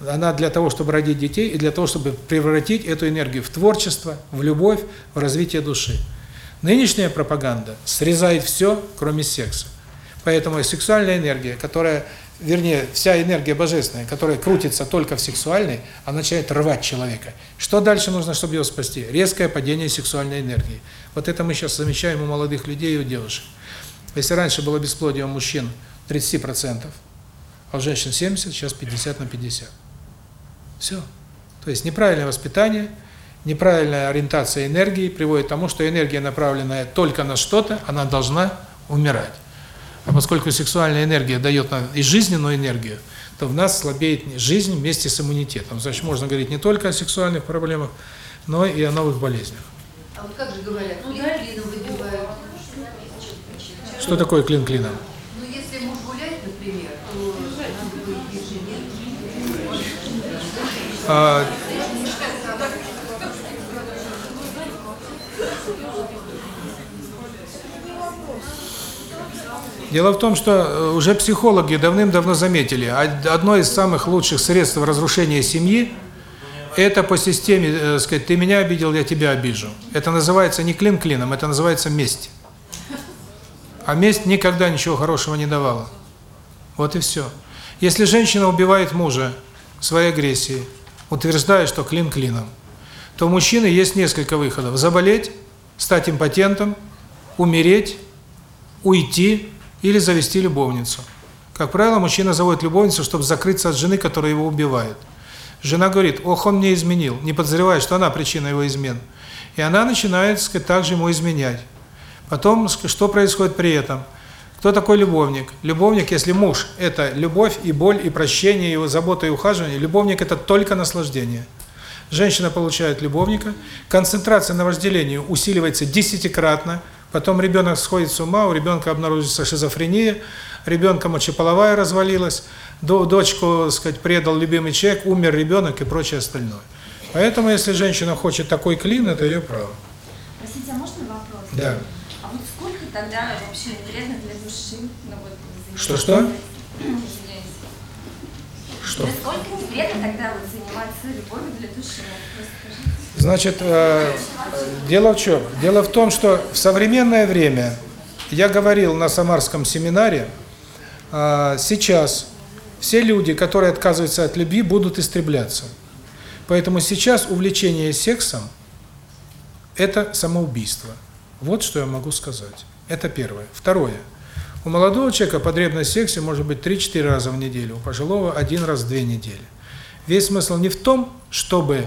она для того, чтобы родить детей, и для того, чтобы превратить эту энергию в творчество, в любовь, в развитие души. Нынешняя пропаганда срезает все, кроме секса. Поэтому сексуальная энергия, которая, вернее, вся энергия божественная, которая крутится только в сексуальной, она начинает рвать человека. Что дальше нужно, чтобы его спасти? Резкое падение сексуальной энергии. Вот это мы сейчас замечаем у молодых людей и у девушек. Если раньше было бесплодие у мужчин 30%, а у женщин 70, сейчас 50 на 50. Все. То есть неправильное воспитание – неправильная ориентация энергии приводит к тому, что энергия, направленная только на что-то, она должна умирать. А поскольку сексуальная энергия дает нам и жизненную энергию, то в нас слабеет жизнь вместе с иммунитетом. Значит, можно говорить не только о сексуальных проблемах, но и о новых болезнях. А вот как же говорят, клин клином выбивают? Что такое клин клином? Ну, если муж гуляет, например, то надо быть жене. А, Дело в том, что э, уже психологи давным-давно заметили, одно из самых лучших средств разрушения семьи – это по системе, э, сказать, ты меня обидел, я тебя обижу. Это называется не клин клином, это называется месть. А месть никогда ничего хорошего не давала. Вот и все. Если женщина убивает мужа своей агрессией, утверждая, что клин клином, то у мужчины есть несколько выходов. Заболеть, стать импотентом, умереть, уйти или завести любовницу. Как правило, мужчина заводит любовницу, чтобы закрыться от жены, которая его убивает. Жена говорит, ох, он мне изменил, не подозревая, что она причина его измен. И она начинает, сказать, также ему изменять. Потом, что происходит при этом? Кто такой любовник? Любовник, если муж – это любовь и боль, и прощение, и забота, и ухаживание. Любовник – это только наслаждение. Женщина получает любовника, концентрация на вожделении усиливается десятикратно, потом ребенок сходит с ума, у ребенка обнаружится шизофрения, ребенка мочеполовая развалилась, дочку, сказать, предал любимый человек, умер ребенок и прочее остальное. Поэтому, если женщина хочет такой клин, это ее право. Простите, а можно вопрос? Да. Тогда вообще вредно для души? Ну, вот, Что-что? Что? Насколько не вредно тогда вот заниматься любовью для души? Значит, э, дело в чем? Дело в том, что в современное время, я говорил на Самарском семинаре, э, сейчас все люди, которые отказываются от любви, будут истребляться. Поэтому сейчас увлечение сексом – это самоубийство. Вот что я могу сказать. Это первое. Второе. У молодого человека потребность в сексе может быть 3-4 раза в неделю, у пожилого один раз в две недели. Весь смысл не в том, чтобы,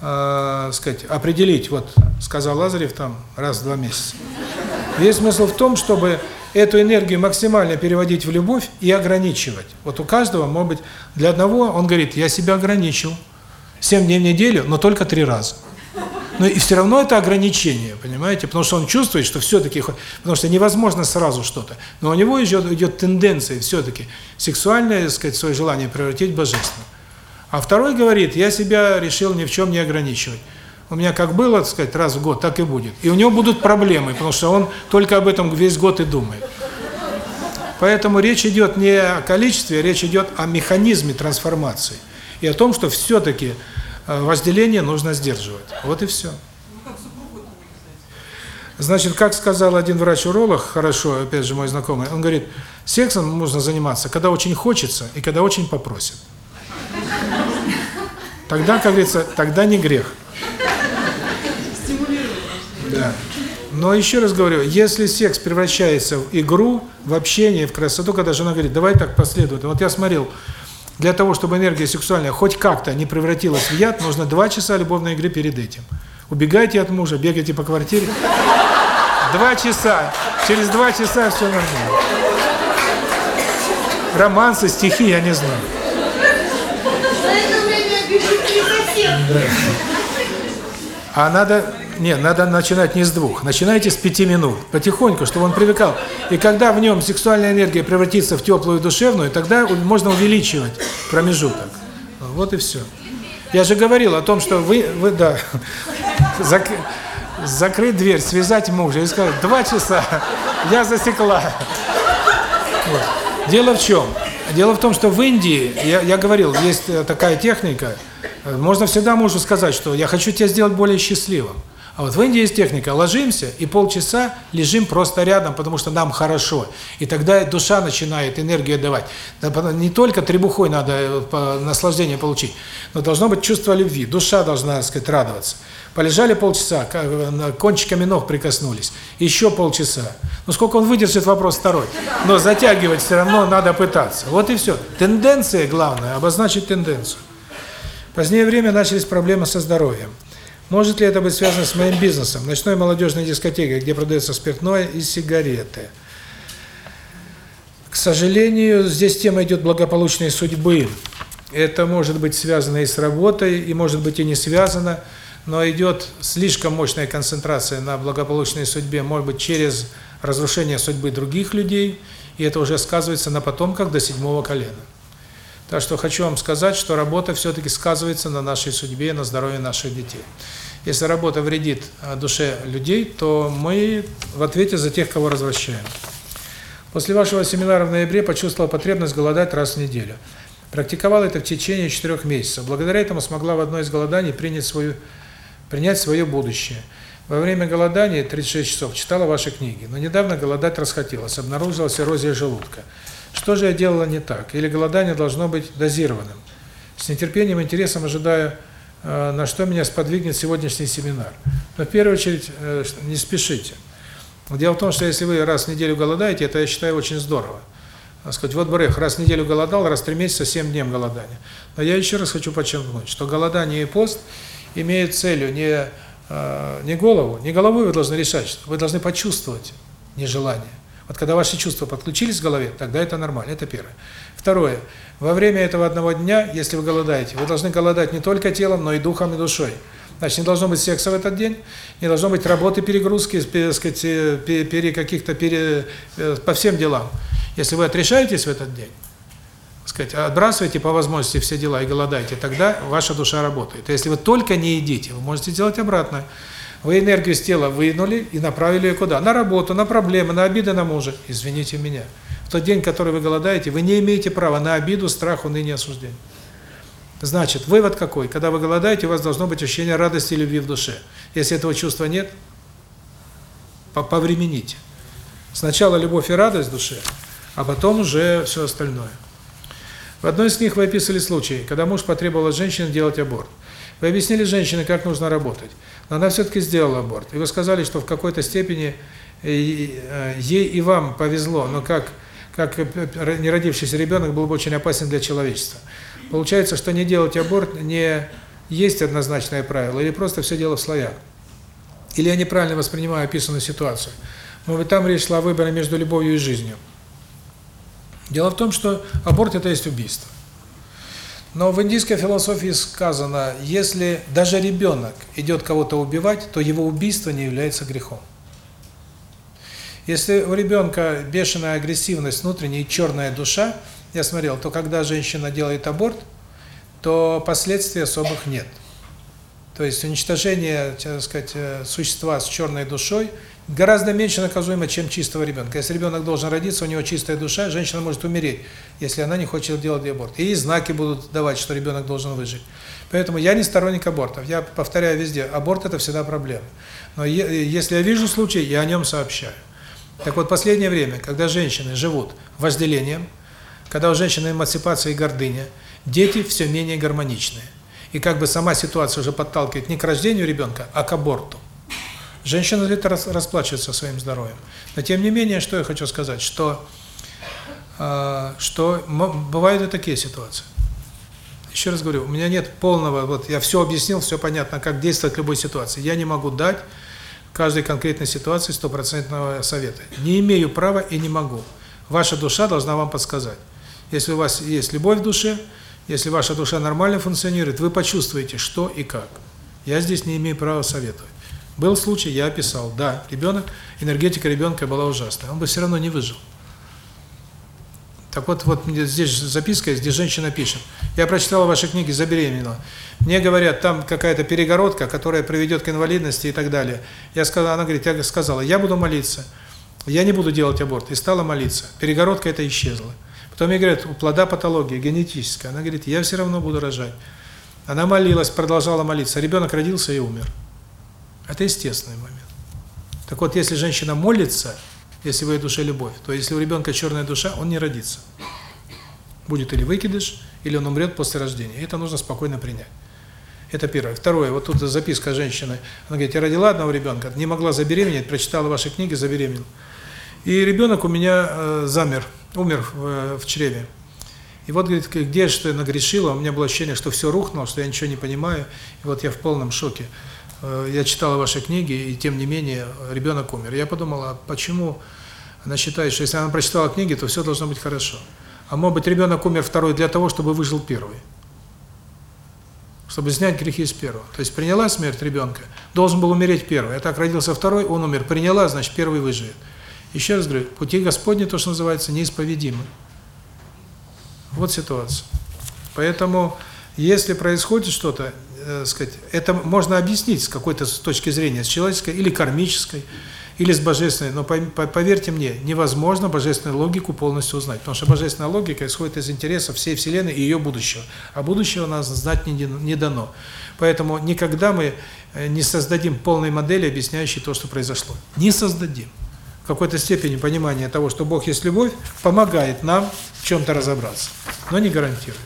э, сказать, определить, вот сказал Лазарев там раз в два месяца. Весь смысл в том, чтобы эту энергию максимально переводить в любовь и ограничивать. Вот у каждого, может быть, для одного он говорит, я себя ограничил, 7 дней в неделю, но только три раза. Но и все равно это ограничение, понимаете? Потому что он чувствует, что все-таки, потому что невозможно сразу что-то. Но у него идет, идет тенденция все-таки сексуальное, так сказать, свое желание превратить в божественное. А второй говорит, я себя решил ни в чем не ограничивать. У меня как было, так сказать, раз в год, так и будет. И у него будут проблемы, потому что он только об этом весь год и думает. Поэтому речь идет не о количестве, речь идет о механизме трансформации. И о том, что все-таки возделение нужно сдерживать. Вот и все. Значит, как сказал один врач-уролог, хорошо, опять же мой знакомый, он говорит, сексом нужно заниматься, когда очень хочется и когда очень попросят. Тогда, как говорится, тогда не грех. Да. Но еще раз говорю, если секс превращается в игру, в общение, в красоту, когда жена говорит, давай так последовательно. Вот я смотрел, для того, чтобы энергия сексуальная хоть как-то не превратилась в яд, нужно два часа любовной игры перед этим. Убегайте от мужа, бегайте по квартире. Два часа. Через два часа все нормально. Романсы, стихи, я не знаю. А надо, не, надо начинать не с двух. Начинайте с пяти минут, потихоньку, чтобы он привыкал. И когда в нем сексуальная энергия превратится в теплую душевную, тогда можно увеличивать промежуток. Вот и все. Я же говорил о том, что вы, вы да, *laughs* зак, закрыть дверь, связать мужа и сказать, два часа, я засекла. Вот. Дело в чем? Дело в том, что в Индии, я, я говорил, есть такая техника, можно всегда мужу сказать, что я хочу тебя сделать более счастливым. А вот в Индии есть техника, ложимся и полчаса лежим просто рядом, потому что нам хорошо. И тогда душа начинает энергию давать. Не только требухой надо наслаждение получить, но должно быть чувство любви. Душа должна, так сказать, радоваться. Полежали полчаса, кончиками ног прикоснулись. Еще полчаса. Ну сколько он выдержит, вопрос второй. Но затягивать все равно надо пытаться. Вот и все. Тенденция главное, обозначить тенденцию. Позднее время начались проблемы со здоровьем. Может ли это быть связано с моим бизнесом? Ночной молодежной дискотекой, где продается спиртное и сигареты. К сожалению, здесь тема идет благополучной судьбы. Это может быть связано и с работой, и может быть и не связано, но идет слишком мощная концентрация на благополучной судьбе, может быть, через разрушение судьбы других людей, и это уже сказывается на потомках до седьмого колена. Так что хочу вам сказать, что работа все-таки сказывается на нашей судьбе, на здоровье наших детей. Если работа вредит душе людей, то мы в ответе за тех, кого развращаем. После вашего семинара в ноябре почувствовала потребность голодать раз в неделю. Практиковала это в течение четырех месяцев. Благодаря этому смогла в одно из голоданий принять свою принять свое будущее. Во время голодания 36 часов читала ваши книги, но недавно голодать расхотелось, обнаружилась эрозия желудка. Что же я делала не так? Или голодание должно быть дозированным? С нетерпением и интересом ожидаю, на что меня сподвигнет сегодняшний семинар. Но в первую очередь не спешите. Дело в том, что если вы раз в неделю голодаете, это, я считаю, очень здорово. сказать, вот Брех раз в неделю голодал, раз в три месяца 7 дней голодания. Но я еще раз хочу подчеркнуть, что голодание и пост имеют целью не, э, не голову, не головой вы должны решать, вы должны почувствовать нежелание. Вот когда ваши чувства подключились к голове, тогда это нормально, это первое. Второе. Во время этого одного дня, если вы голодаете, вы должны голодать не только телом, но и духом и душой. Значит, не должно быть секса в этот день, не должно быть работы, перегрузки, сказать, пере каких-то пере, э, по всем делам. Если вы отрешаетесь в этот день, сказать, отбрасываете по возможности все дела и голодаете, тогда ваша душа работает. А если вы только не едите, вы можете сделать обратное. Вы энергию с тела вынули и направили ее куда? На работу, на проблемы, на обиды на мужа. Извините меня. В тот день, который вы голодаете, вы не имеете права на обиду, страх, уныние, осуждение. Значит, вывод какой? Когда вы голодаете, у вас должно быть ощущение радости и любви в душе. Если этого чувства нет, повремените. Сначала любовь и радость в душе, а потом уже все остальное. В одной из книг вы описывали случай, когда муж потребовал от женщины делать аборт. Вы объяснили женщине, как нужно работать, но она все-таки сделала аборт. И вы сказали, что в какой-то степени э, ей и вам повезло, но как как неродившийся ребенок был бы очень опасен для человечества. Получается, что не делать аборт не есть однозначное правило, или просто все дело в слоях. Или я неправильно воспринимаю описанную ситуацию. Может быть, там речь шла о выборе между любовью и жизнью. Дело в том, что аборт – это есть убийство. Но в индийской философии сказано, если даже ребенок идет кого-то убивать, то его убийство не является грехом. Если у ребенка бешеная агрессивность внутренняя и черная душа, я смотрел, то когда женщина делает аборт, то последствий особых нет. То есть уничтожение, так сказать, э, существа с черной душой гораздо меньше наказуемо, чем чистого ребенка. Если ребенок должен родиться, у него чистая душа, женщина может умереть, если она не хочет делать аборт. И знаки будут давать, что ребенок должен выжить. Поэтому я не сторонник абортов. Я повторяю везде, аборт – это всегда проблема. Но если я вижу случай, я о нем сообщаю. Так вот, последнее время, когда женщины живут вожделением, когда у женщины эмансипация и гордыня, дети все менее гармоничные. И как бы сама ситуация уже подталкивает не к рождению ребенка, а к аборту. Женщина это расплачивается своим здоровьем. Но тем не менее, что я хочу сказать, что э, что бывают и такие ситуации. Еще раз говорю, у меня нет полного, вот я все объяснил, все понятно, как действовать в любой ситуации. Я не могу дать каждой конкретной ситуации стопроцентного совета. Не имею права и не могу. Ваша душа должна вам подсказать. Если у вас есть любовь в душе, если ваша душа нормально функционирует, вы почувствуете, что и как. Я здесь не имею права советовать. Был случай, я описал, да, ребенок, энергетика ребенка была ужасная, он бы все равно не выжил. Так вот, вот здесь записка где женщина пишет. Я прочитала ваши книги, забеременела. Мне говорят, там какая-то перегородка, которая приведет к инвалидности и так далее. Я сказала, она говорит, я сказала, я буду молиться. Я не буду делать аборт. И стала молиться. Перегородка это исчезла. Потом мне говорят, у плода патология генетическая. Она говорит, я все равно буду рожать. Она молилась, продолжала молиться. Ребенок родился и умер. Это естественный момент. Так вот, если женщина молится, если в ее душе любовь, то если у ребенка черная душа, он не родится. Будет или выкидыш, или он умрет после рождения. Это нужно спокойно принять. Это первое. Второе, вот тут записка женщины. Она говорит, я родила одного ребенка, не могла забеременеть, прочитала ваши книги, забеременела. И ребенок у меня э, замер, умер в, в чреве. И вот, говорит, где что я нагрешила, у меня было ощущение, что все рухнуло, что я ничего не понимаю. И вот я в полном шоке. Э, я читала ваши книги, и тем не менее ребенок умер. Я подумала, а почему она считает, что если она прочитала книги, то все должно быть хорошо. А может быть, ребенок умер второй для того, чтобы выжил первый. Чтобы снять грехи с первого. То есть приняла смерть ребенка, должен был умереть первый. А так родился второй, он умер. Приняла, значит, первый выживет. Еще раз говорю, пути Господни, то, что называется, неисповедимы. Вот ситуация. Поэтому, если происходит что-то, э, сказать, это можно объяснить с какой-то точки зрения, с человеческой или кармической, или с божественной, но поверьте мне, невозможно божественную логику полностью узнать, потому что божественная логика исходит из интересов всей Вселенной и ее будущего, а будущего нас знать не, не дано. Поэтому никогда мы э, не создадим полной модели, объясняющей то, что произошло. Не создадим. Какой-то степени понимание того, что Бог есть любовь, помогает нам в чем-то разобраться, но не гарантирует.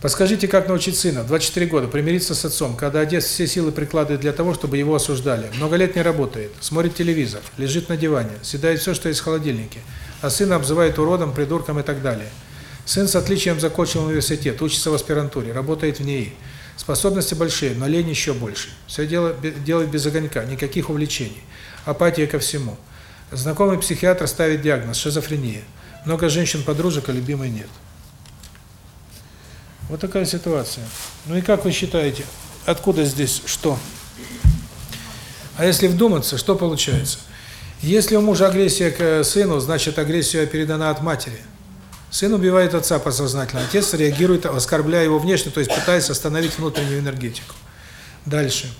Подскажите, как научить сына в 24 года примириться с отцом, когда отец все силы прикладывает для того, чтобы его осуждали. Много лет не работает, смотрит телевизор, лежит на диване, съедает все, что есть в холодильнике, а сына обзывает уродом, придурком и так далее. Сын с отличием закончил университет, учится в аспирантуре, работает в НИИ. Способности большие, но лень еще больше. Все дело, делает без огонька, никаких увлечений. Апатия ко всему. Знакомый психиатр ставит диагноз – шизофрения. Много женщин-подружек, а любимой нет. Вот такая ситуация. Ну и как вы считаете, откуда здесь что? А если вдуматься, что получается? Если у мужа агрессия к сыну, значит агрессия передана от матери. Сын убивает отца подсознательно, отец реагирует, оскорбляя его внешне, то есть пытаясь остановить внутреннюю энергетику. Дальше.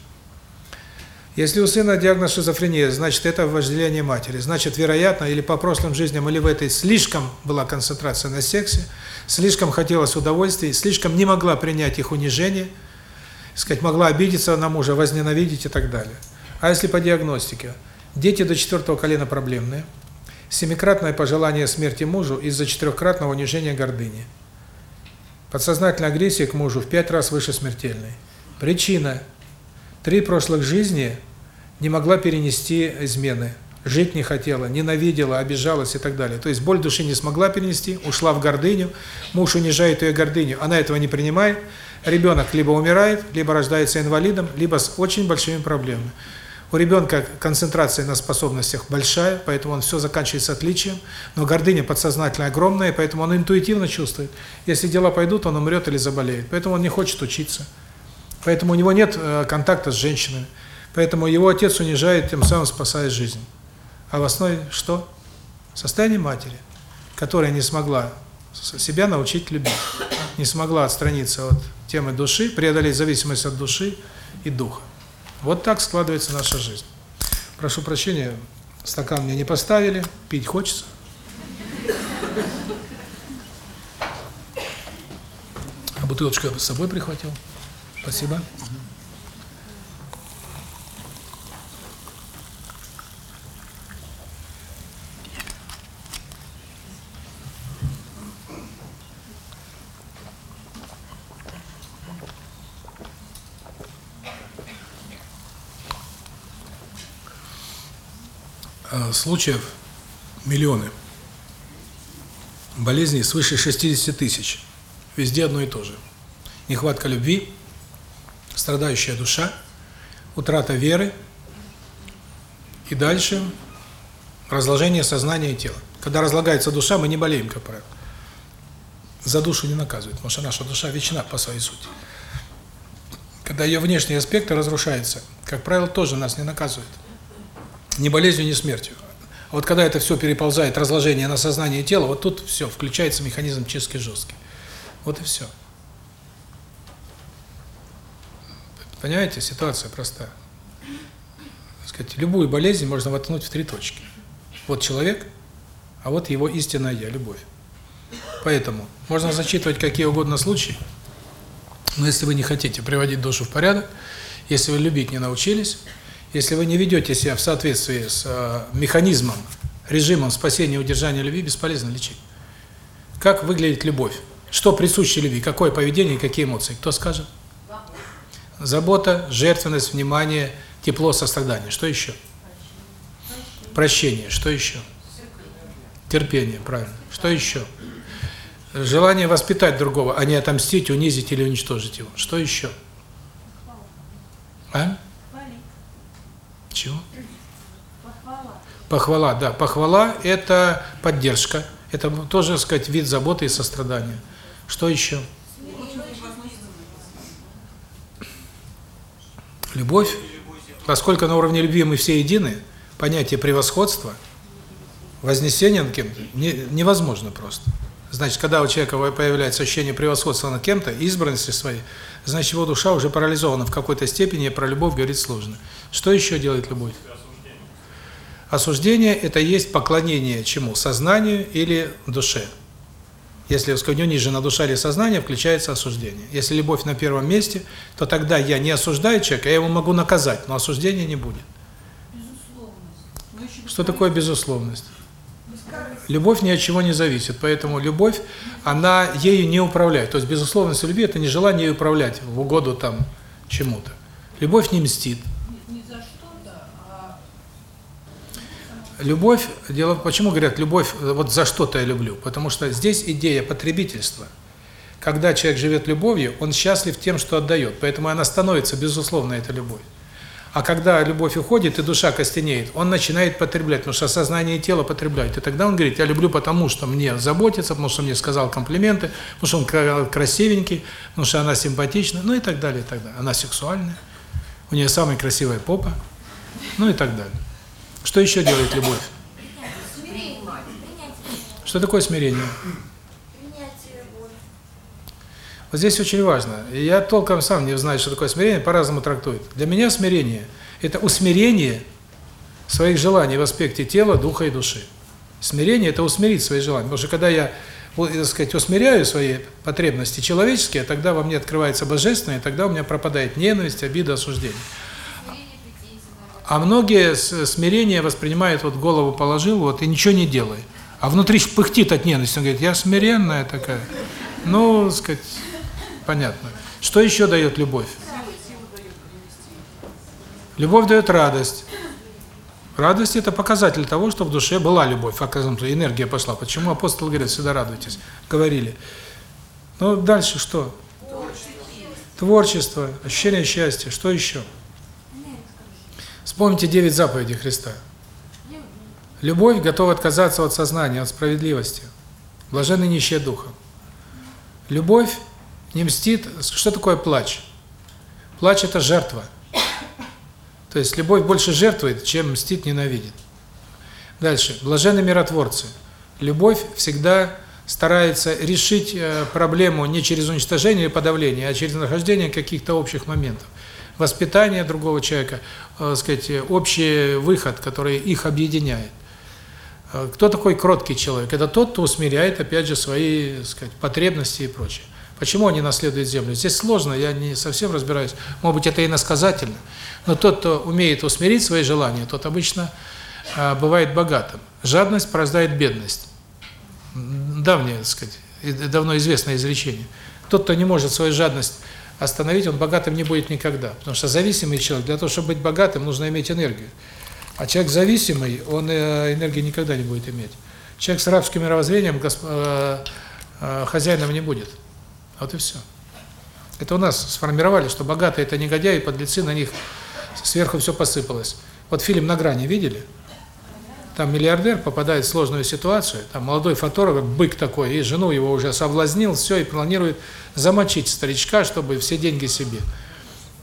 Если у сына диагноз шизофрения, значит это вожделение матери. Значит, вероятно, или по прошлым жизням, или в этой слишком была концентрация на сексе, слишком хотелось удовольствий, слишком не могла принять их унижение, сказать, могла обидеться на мужа, возненавидеть и так далее. А если по диагностике? Дети до четвертого колена проблемные, семикратное пожелание смерти мужу из-за четырехкратного унижения гордыни. Подсознательная агрессия к мужу в пять раз выше смертельной. Причина – Три прошлых жизни не могла перенести измены. Жить не хотела, ненавидела, обижалась и так далее. То есть боль души не смогла перенести, ушла в гордыню, муж унижает ее гордыню, она этого не принимает, ребенок либо умирает, либо рождается инвалидом, либо с очень большими проблемами. У ребенка концентрация на способностях большая, поэтому он все заканчивается отличием, но гордыня подсознательно огромная, поэтому он интуитивно чувствует, если дела пойдут, он умрет или заболеет, поэтому он не хочет учиться. Поэтому у него нет э, контакта с женщинами. Поэтому его отец унижает, тем самым спасая жизнь. А в основе что? Состояние матери, которая не смогла себя научить любить, не смогла отстраниться от темы души, преодолеть зависимость от души и духа. Вот так складывается наша жизнь. Прошу прощения, стакан мне не поставили, пить хочется. А бутылочку я с собой прихватил. Спасибо. Случаев миллионы. Болезней свыше 60 тысяч. Везде одно и то же. Нехватка любви, страдающая душа, утрата веры и дальше разложение сознания и тела. Когда разлагается душа, мы не болеем, как правило. За душу не наказывают, потому что наша душа вечна по своей сути. Когда ее внешние аспекты разрушаются, как правило, тоже нас не наказывают. Ни болезнью, ни смертью. А вот когда это все переползает, разложение на сознание и тело, вот тут все, включается механизм чистки жесткий. Вот и все. Понимаете, ситуация простая. сказать, любую болезнь можно воткнуть в три точки. Вот человек, а вот его истинная я, любовь. Поэтому можно зачитывать какие угодно случаи, но если вы не хотите приводить душу в порядок, если вы любить не научились, если вы не ведете себя в соответствии с э, механизмом, режимом спасения удержания любви, бесполезно лечить. Как выглядит любовь? Что присуще любви? Какое поведение какие эмоции? Кто скажет? Забота, жертвенность, внимание, тепло, сострадание. Что еще? Прощение. Что еще? Терпение, правильно. Что еще? Желание воспитать другого, а не отомстить, унизить или уничтожить его. Что еще? А? Чего? Похвала. Похвала, да. Похвала – это поддержка. Это тоже, так сказать, вид заботы и сострадания. Что еще? Любовь, поскольку на уровне любви мы все едины, понятие превосходства, вознесения над кем-то не, невозможно просто. Значит, когда у человека появляется ощущение превосходства над кем-то, избранности своей, значит, его душа уже парализована в какой-то степени, и про любовь говорить сложно. Что еще делает любовь? Осуждение – это есть поклонение чему? Сознанию или душе? Если у него ниже на душа или сознание, включается осуждение. Если любовь на первом месте, то тогда я не осуждаю человека, я его могу наказать, но осуждения не будет. Что такое безусловность? Любовь ни от чего не зависит, поэтому любовь, она ею не управляет. То есть безусловность любви – это не желание управлять в угоду там чему-то. Любовь не мстит. Любовь, дело, почему говорят, любовь, вот за что-то я люблю? Потому что здесь идея потребительства. Когда человек живет любовью, он счастлив тем, что отдает, поэтому она становится, безусловно, эта любовь. А когда любовь уходит и душа костенеет, он начинает потреблять, потому что сознание и тело потребляют. И тогда он говорит, я люблю потому, что мне заботится, потому что мне сказал комплименты, потому что он красивенький, потому что она симпатична, ну и так далее, и так далее. Она сексуальная, у нее самая красивая попа, ну и так далее. Что еще делает любовь? Что такое смирение? Вот здесь очень важно. Я толком сам не знаю, что такое смирение, по-разному трактуют. Для меня смирение – это усмирение своих желаний в аспекте тела, духа и души. Смирение – это усмирить свои желания. Потому что когда я, так сказать, усмиряю свои потребности человеческие, тогда во мне открывается божественное, тогда у меня пропадает ненависть, обида, осуждение. А многие смирение воспринимают, вот голову положил, вот, и ничего не делай. А внутри пыхтит от ненависти. Он говорит, я смиренная такая. Ну, сказать, понятно. Что еще дает любовь? Любовь дает радость. Радость – это показатель того, что в душе была любовь, оказывается, энергия пошла. Почему апостол говорит, всегда радуйтесь? Говорили. Ну, дальше что? Творчество. Ощущение счастья. Что еще? Вспомните девять заповедей Христа. Любовь готова отказаться от сознания, от справедливости. Блаженны нищие духом. Любовь не мстит. Что такое плач? Плач – это жертва. То есть любовь больше жертвует, чем мстит, ненавидит. Дальше. Блаженны миротворцы. Любовь всегда старается решить э, проблему не через уничтожение и подавление, а через нахождение каких-то общих моментов. Воспитание другого человека, э, сказать, общий выход, который их объединяет. Э, кто такой кроткий человек? Это тот, кто усмиряет, опять же, свои, сказать, потребности и прочее. Почему они наследуют землю? Здесь сложно, я не совсем разбираюсь. Может быть, это иносказательно. Но тот, кто умеет усмирить свои желания, тот обычно э, бывает богатым. Жадность порождает бедность. Давнее, так сказать, давно известное изречение. Тот, кто не может свою жадность остановить, он богатым не будет никогда. Потому что зависимый человек, для того, чтобы быть богатым, нужно иметь энергию. А человек зависимый, он э, энергии никогда не будет иметь. Человек с рабским мировоззрением госп... Э, хозяином не будет. Вот и все. Это у нас сформировали, что богатые – это негодяи, подлецы, на них сверху все посыпалось. Вот фильм «На грани» видели? Там миллиардер попадает в сложную ситуацию, там молодой фотограф, бык такой, и жену его уже соблазнил, все, и планирует замочить старичка, чтобы все деньги себе.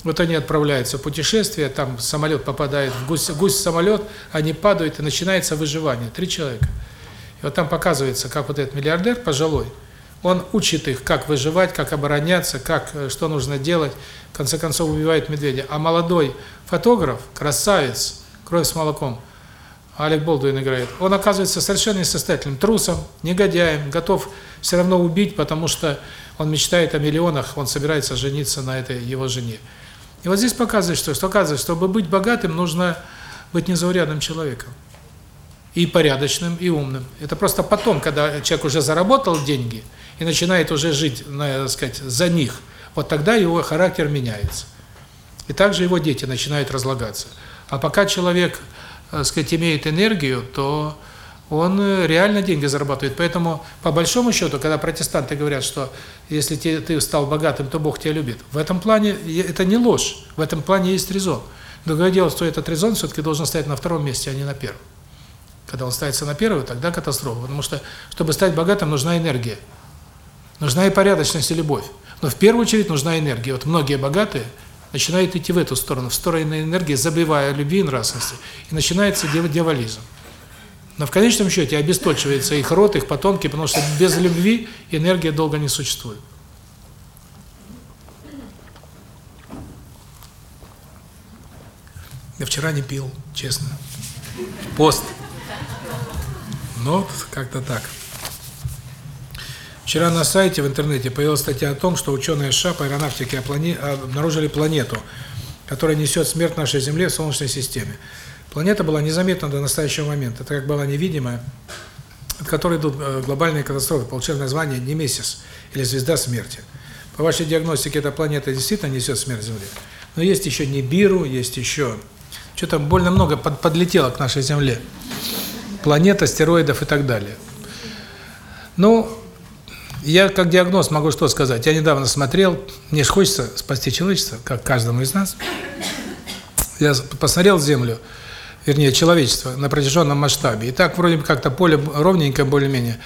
Вот они отправляются в путешествие, там самолет попадает в гусь, гусь-самолет, они падают, и начинается выживание. Три человека. И вот там показывается, как вот этот миллиардер пожилой, он учит их, как выживать, как обороняться, как э, что нужно делать. В конце концов, убивает медведя. А молодой фотограф, красавец, кровь с молоком, Олег Болдуин играет, он оказывается совершенно несостоятельным, трусом, негодяем, готов все равно убить, потому что он мечтает о миллионах, он собирается жениться на этой его жене. И вот здесь показывает, что, что оказывается, чтобы быть богатым, нужно быть незаурядным человеком. И порядочным, и умным. Это просто потом, когда человек уже заработал деньги – и начинает уже жить, так сказать, за них, вот тогда его характер меняется. И также его дети начинают разлагаться. А пока человек, сказать, имеет энергию, то он реально деньги зарабатывает. Поэтому, по большому счету, когда протестанты говорят, что если ты стал богатым, то Бог тебя любит, в этом плане это не ложь, в этом плане есть резон. Другое дело, что этот резон все-таки должен стоять на втором месте, а не на первом. Когда он ставится на первый, тогда катастрофа. Потому что, чтобы стать богатым, нужна энергия. Нужна и порядочность, и любовь. Но в первую очередь нужна энергия. Вот многие богатые начинают идти в эту сторону, в сторону энергии, забывая о любви и нравственности. И начинается дьяволизм. Но в конечном счете обесточивается их род, их потомки, потому что без любви энергия долго не существует. Я вчера не пил, честно. Пост. Ну, как-то так. Вчера на сайте в интернете появилась статья о том, что ученые США по аэронавтике обнаружили планету, которая несет смерть нашей Земле в Солнечной системе. Планета была незаметна до настоящего момента, так как была невидимая. от которой идут э, глобальные катастрофы, получили название Немесис или звезда смерти. По вашей диагностике эта планета действительно несет смерть Земле. Но есть еще Нибиру, есть еще... Что-то больно много под, подлетело к нашей Земле. Планет, астероидов и так далее. Ну, я как диагноз могу что сказать. Я недавно смотрел, мне же хочется спасти человечество, как каждому из нас. Я посмотрел Землю, вернее, человечество на протяженном масштабе. И так вроде бы как-то поле ровненькое более-менее,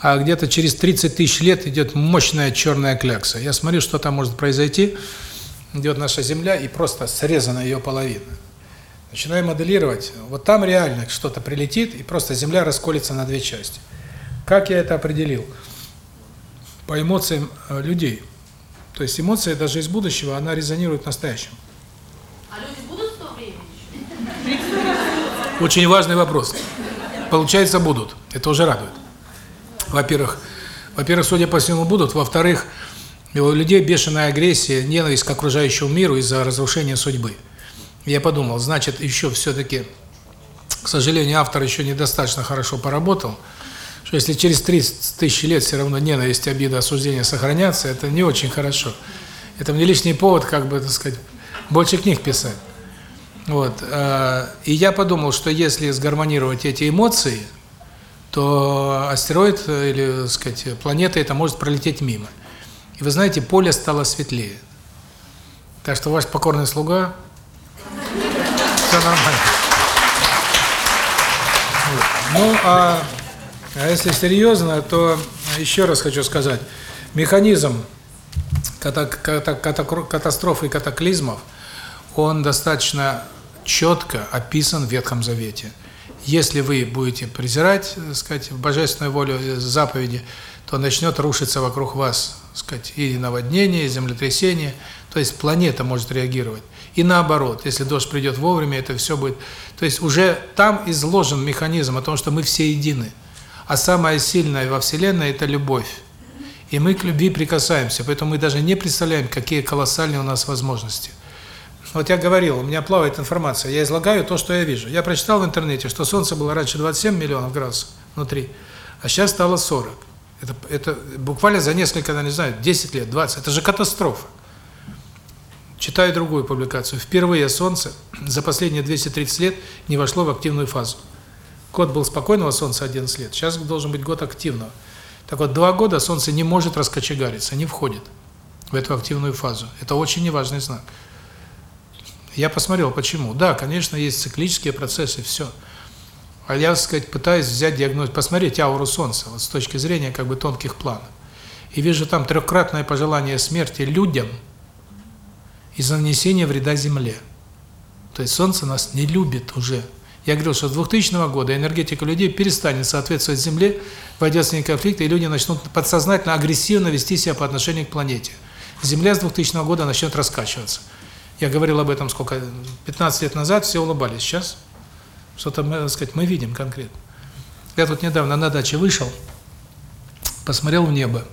а где-то через 30 тысяч лет идет мощная черная клякса. Я смотрю, что там может произойти. Идет наша Земля, и просто срезана ее половина. Начинаю моделировать. Вот там реально что-то прилетит, и просто Земля расколется на две части. Как я это определил? По эмоциям э, людей. То есть эмоция даже из будущего, она резонирует в настоящем. А люди будут в то время еще? Очень важный вопрос. Получается, будут. Это уже радует. Во-первых, во-первых, судя по всему, будут. Во-вторых, у людей бешеная агрессия, ненависть к окружающему миру из-за разрушения судьбы. Я подумал, значит, еще все-таки, к сожалению, автор еще недостаточно хорошо поработал, что если через 30 тысяч лет все равно ненависть, обида, осуждение сохранятся, это не очень хорошо. Это мне лишний повод, как бы, так сказать, больше книг писать. Вот. э, И я подумал, что если сгармонировать эти эмоции, то астероид э, или, так сказать, планета это может пролететь мимо. И вы знаете, поле стало светлее. Так что ваш покорный слуга *laughs* все нормально. Ну, а, а если серьезно, то еще раз хочу сказать, механизм ката- ката- ката- катастроф и катаклизмов, он достаточно четко описан в Ветхом Завете. Если вы будете презирать, так сказать, божественную волю заповеди, то начнет рушиться вокруг вас, так сказать, и наводнение, и землетрясение, то есть планета может реагировать. И наоборот, если дождь придет вовремя, это все будет... То есть уже там изложен механизм о том, что мы все едины. А самое сильное во Вселенной – это любовь. И мы к любви прикасаемся, поэтому мы даже не представляем, какие колоссальные у нас возможности. Вот я говорил, у меня плавает информация, я излагаю то, что я вижу. Я прочитал в интернете, что Солнце было раньше 27 миллионов градусов внутри, а сейчас стало 40. Это, это буквально за несколько, я не знаю, 10 лет, 20. Это же катастрофа. Читаю другую публикацию. Впервые Солнце за последние 230 лет не вошло в активную фазу. Год был спокойного Солнца 11 лет, сейчас должен быть год активного. Так вот, два года Солнце не может раскочегариться, не входит в эту активную фазу. Это очень неважный знак. Я посмотрел, почему. Да, конечно, есть циклические процессы, все. А я, так сказать, пытаюсь взять диагноз, посмотреть ауру Солнца, вот с точки зрения как бы тонких планов. И вижу там трехкратное пожелание смерти людям из-за нанесения вреда Земле. То есть Солнце нас не любит уже. Я говорил, что с 2000 года энергетика людей перестанет соответствовать Земле, войдет с ней конфликт, и люди начнут подсознательно агрессивно вести себя по отношению к планете. Земля с 2000 года начнет раскачиваться. Я говорил об этом сколько, 15 лет назад, все улыбались. Сейчас что-то, мы, сказать, мы видим конкретно. Я тут недавно на даче вышел, посмотрел в небо.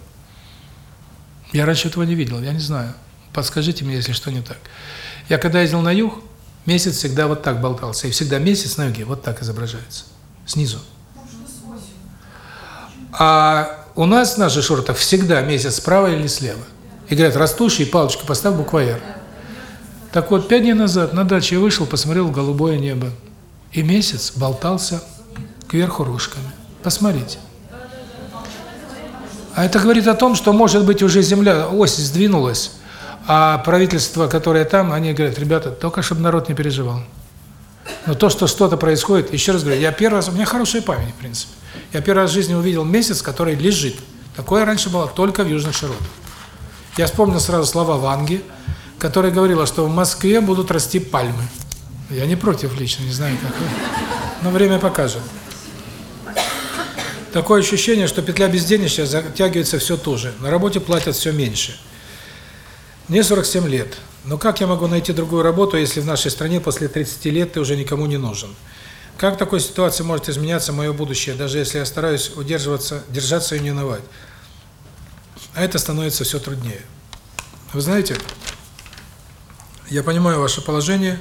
Я раньше этого не видел, я не знаю. Подскажите мне, если что не так. Я когда ездил на юг, месяц всегда вот так болтался. И всегда месяц на юге вот так изображается. Снизу. А у нас в наших шортах всегда месяц справа или слева. И говорят, растущий, палочку поставь буква «Р». Так вот, пять дней назад на даче вышел, посмотрел голубое небо. И месяц болтался кверху рожками. Посмотрите. А это говорит о том, что, может быть, уже Земля, ось сдвинулась, а правительство, которое там, они говорят, ребята, только чтобы народ не переживал. Но то, что что-то происходит, еще раз говорю, я первый раз, у меня хорошая память, в принципе. Я первый раз в жизни увидел месяц, который лежит. Такое раньше было только в южных широтах. Я вспомнил сразу слова Ванги, которая говорила, что в Москве будут расти пальмы. Я не против лично, не знаю как. Но время покажет. Такое ощущение, что петля безденежья затягивается все туже. На работе платят все меньше. Мне 47 лет. Но как я могу найти другую работу, если в нашей стране после 30 лет ты уже никому не нужен? Как в такой ситуации может изменяться мое будущее, даже если я стараюсь удерживаться, держаться и не унывать? А это становится все труднее. Вы знаете, я понимаю ваше положение.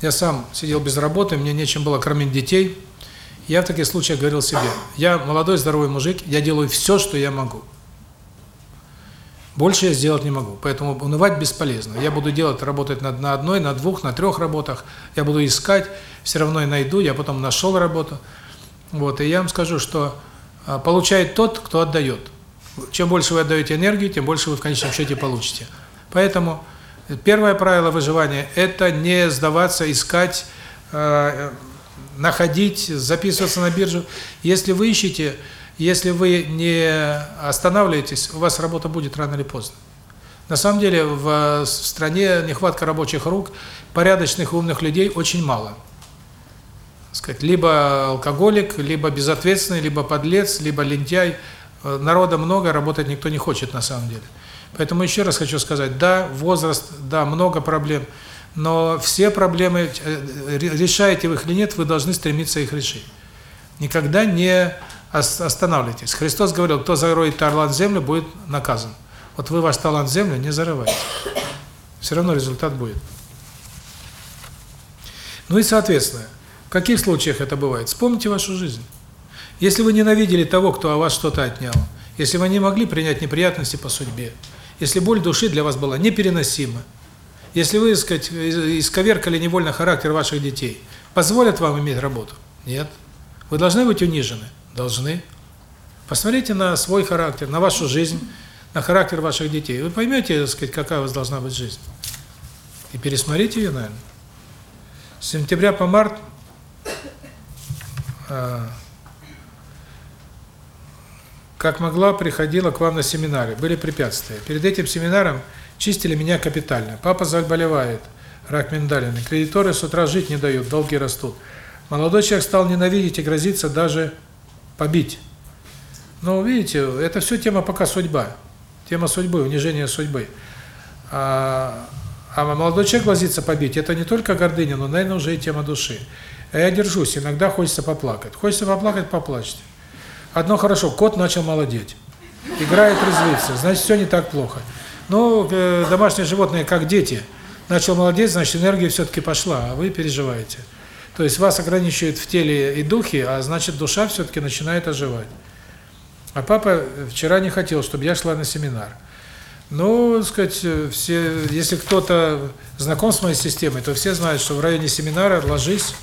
Я сам сидел без работы, мне нечем было кормить детей. Я в таких случаях говорил себе, я молодой здоровый мужик, я делаю все, что я могу. Больше я сделать не могу, поэтому унывать бесполезно. Я буду делать, работать над, на одной, на двух, на трех работах, я буду искать, все равно я найду, я потом нашел работу. Вот, и я вам скажу, что а, получает тот, кто отдает. Чем больше вы отдаете энергию, тем больше вы в конечном счете получите. Поэтому первое правило выживания – это не сдаваться, искать, э, находить, записываться на биржу. Если вы ищете, если вы не останавливаетесь, у вас работа будет рано или поздно. На самом деле в стране нехватка рабочих рук, порядочных умных людей очень мало. Сказать, либо алкоголик, либо безответственный, либо подлец, либо лентяй. Народа много, работать никто не хочет на самом деле. Поэтому еще раз хочу сказать, да, возраст, да, много проблем, но все проблемы, э, решаете вы их или нет, вы должны стремиться их решить. Никогда не останавливайтесь. Христос говорил, кто зароет талант в землю, будет наказан. Вот вы ваш талант в землю не зарывайте. Все равно результат будет. Ну и соответственно, в каких случаях это бывает? Вспомните вашу жизнь. Если вы ненавидели того, кто о вас что-то отнял, если вы не могли принять неприятности по судьбе, если боль души для вас была непереносима, если вы, сказать, исковеркали невольно характер ваших детей, позволят вам иметь работу? Нет. Вы должны быть унижены? Должны. Посмотрите на свой характер, на вашу жизнь, на характер ваших детей. Вы поймете, так сказать, какая у вас должна быть жизнь. И пересмотрите ее, наверное. С сентября по март а, как могла, приходила к вам на семинары. Были препятствия. Перед этим семинаром чистили меня капитально. Папа заболевает, рак миндалины. Кредиторы с утра жить не дают, долги растут. Молодой человек стал ненавидеть и грозиться даже побить. Но видите, это все тема пока судьба. Тема судьбы, унижение судьбы. А, а молодой человек грозится побить, это не только гордыня, но, наверное, уже и тема души. Я держусь, иногда хочется поплакать. Хочется поплакать, поплачьте. Одно хорошо, кот начал молодеть. Играет, резвится, значит, все не так плохо. Но э, домашние животные, как дети, начал молодеть, значит, энергия все-таки пошла, а вы переживаете. То есть вас ограничивают в теле и духе, а значит, душа все-таки начинает оживать. А папа вчера не хотел, чтобы я шла на семинар. Ну, сказать, все, если кто-то знаком с моей системой, то все знают, что в районе семинара ложись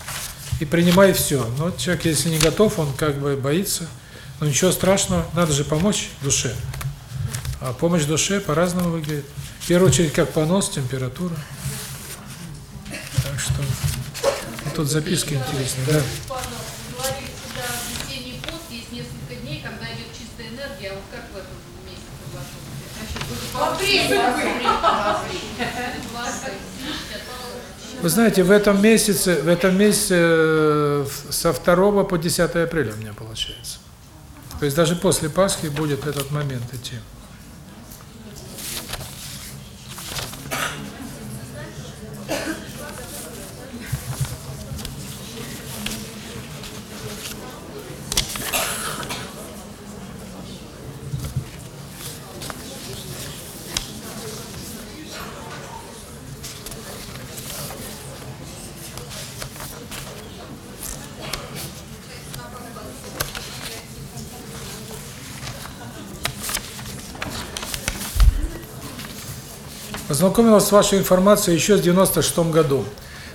и принимай все. Но человек, если не готов, он как бы боится. Но ничего страшного, надо же помочь душе. А помощь душе по-разному выглядит. В первую очередь, как понос, температура. Так что... И тут записки интересные, да. Говорили, когда весенний пост, есть несколько дней, когда идет чистая энергия, а вот как в этом месяце Вы знаете, в этом месяце, в этом месяце э, со 2 по 10 апреля у меня получается. То есть даже после Пасхи будет этот момент идти. Познакомилась с вашей информацией еще в 96 году.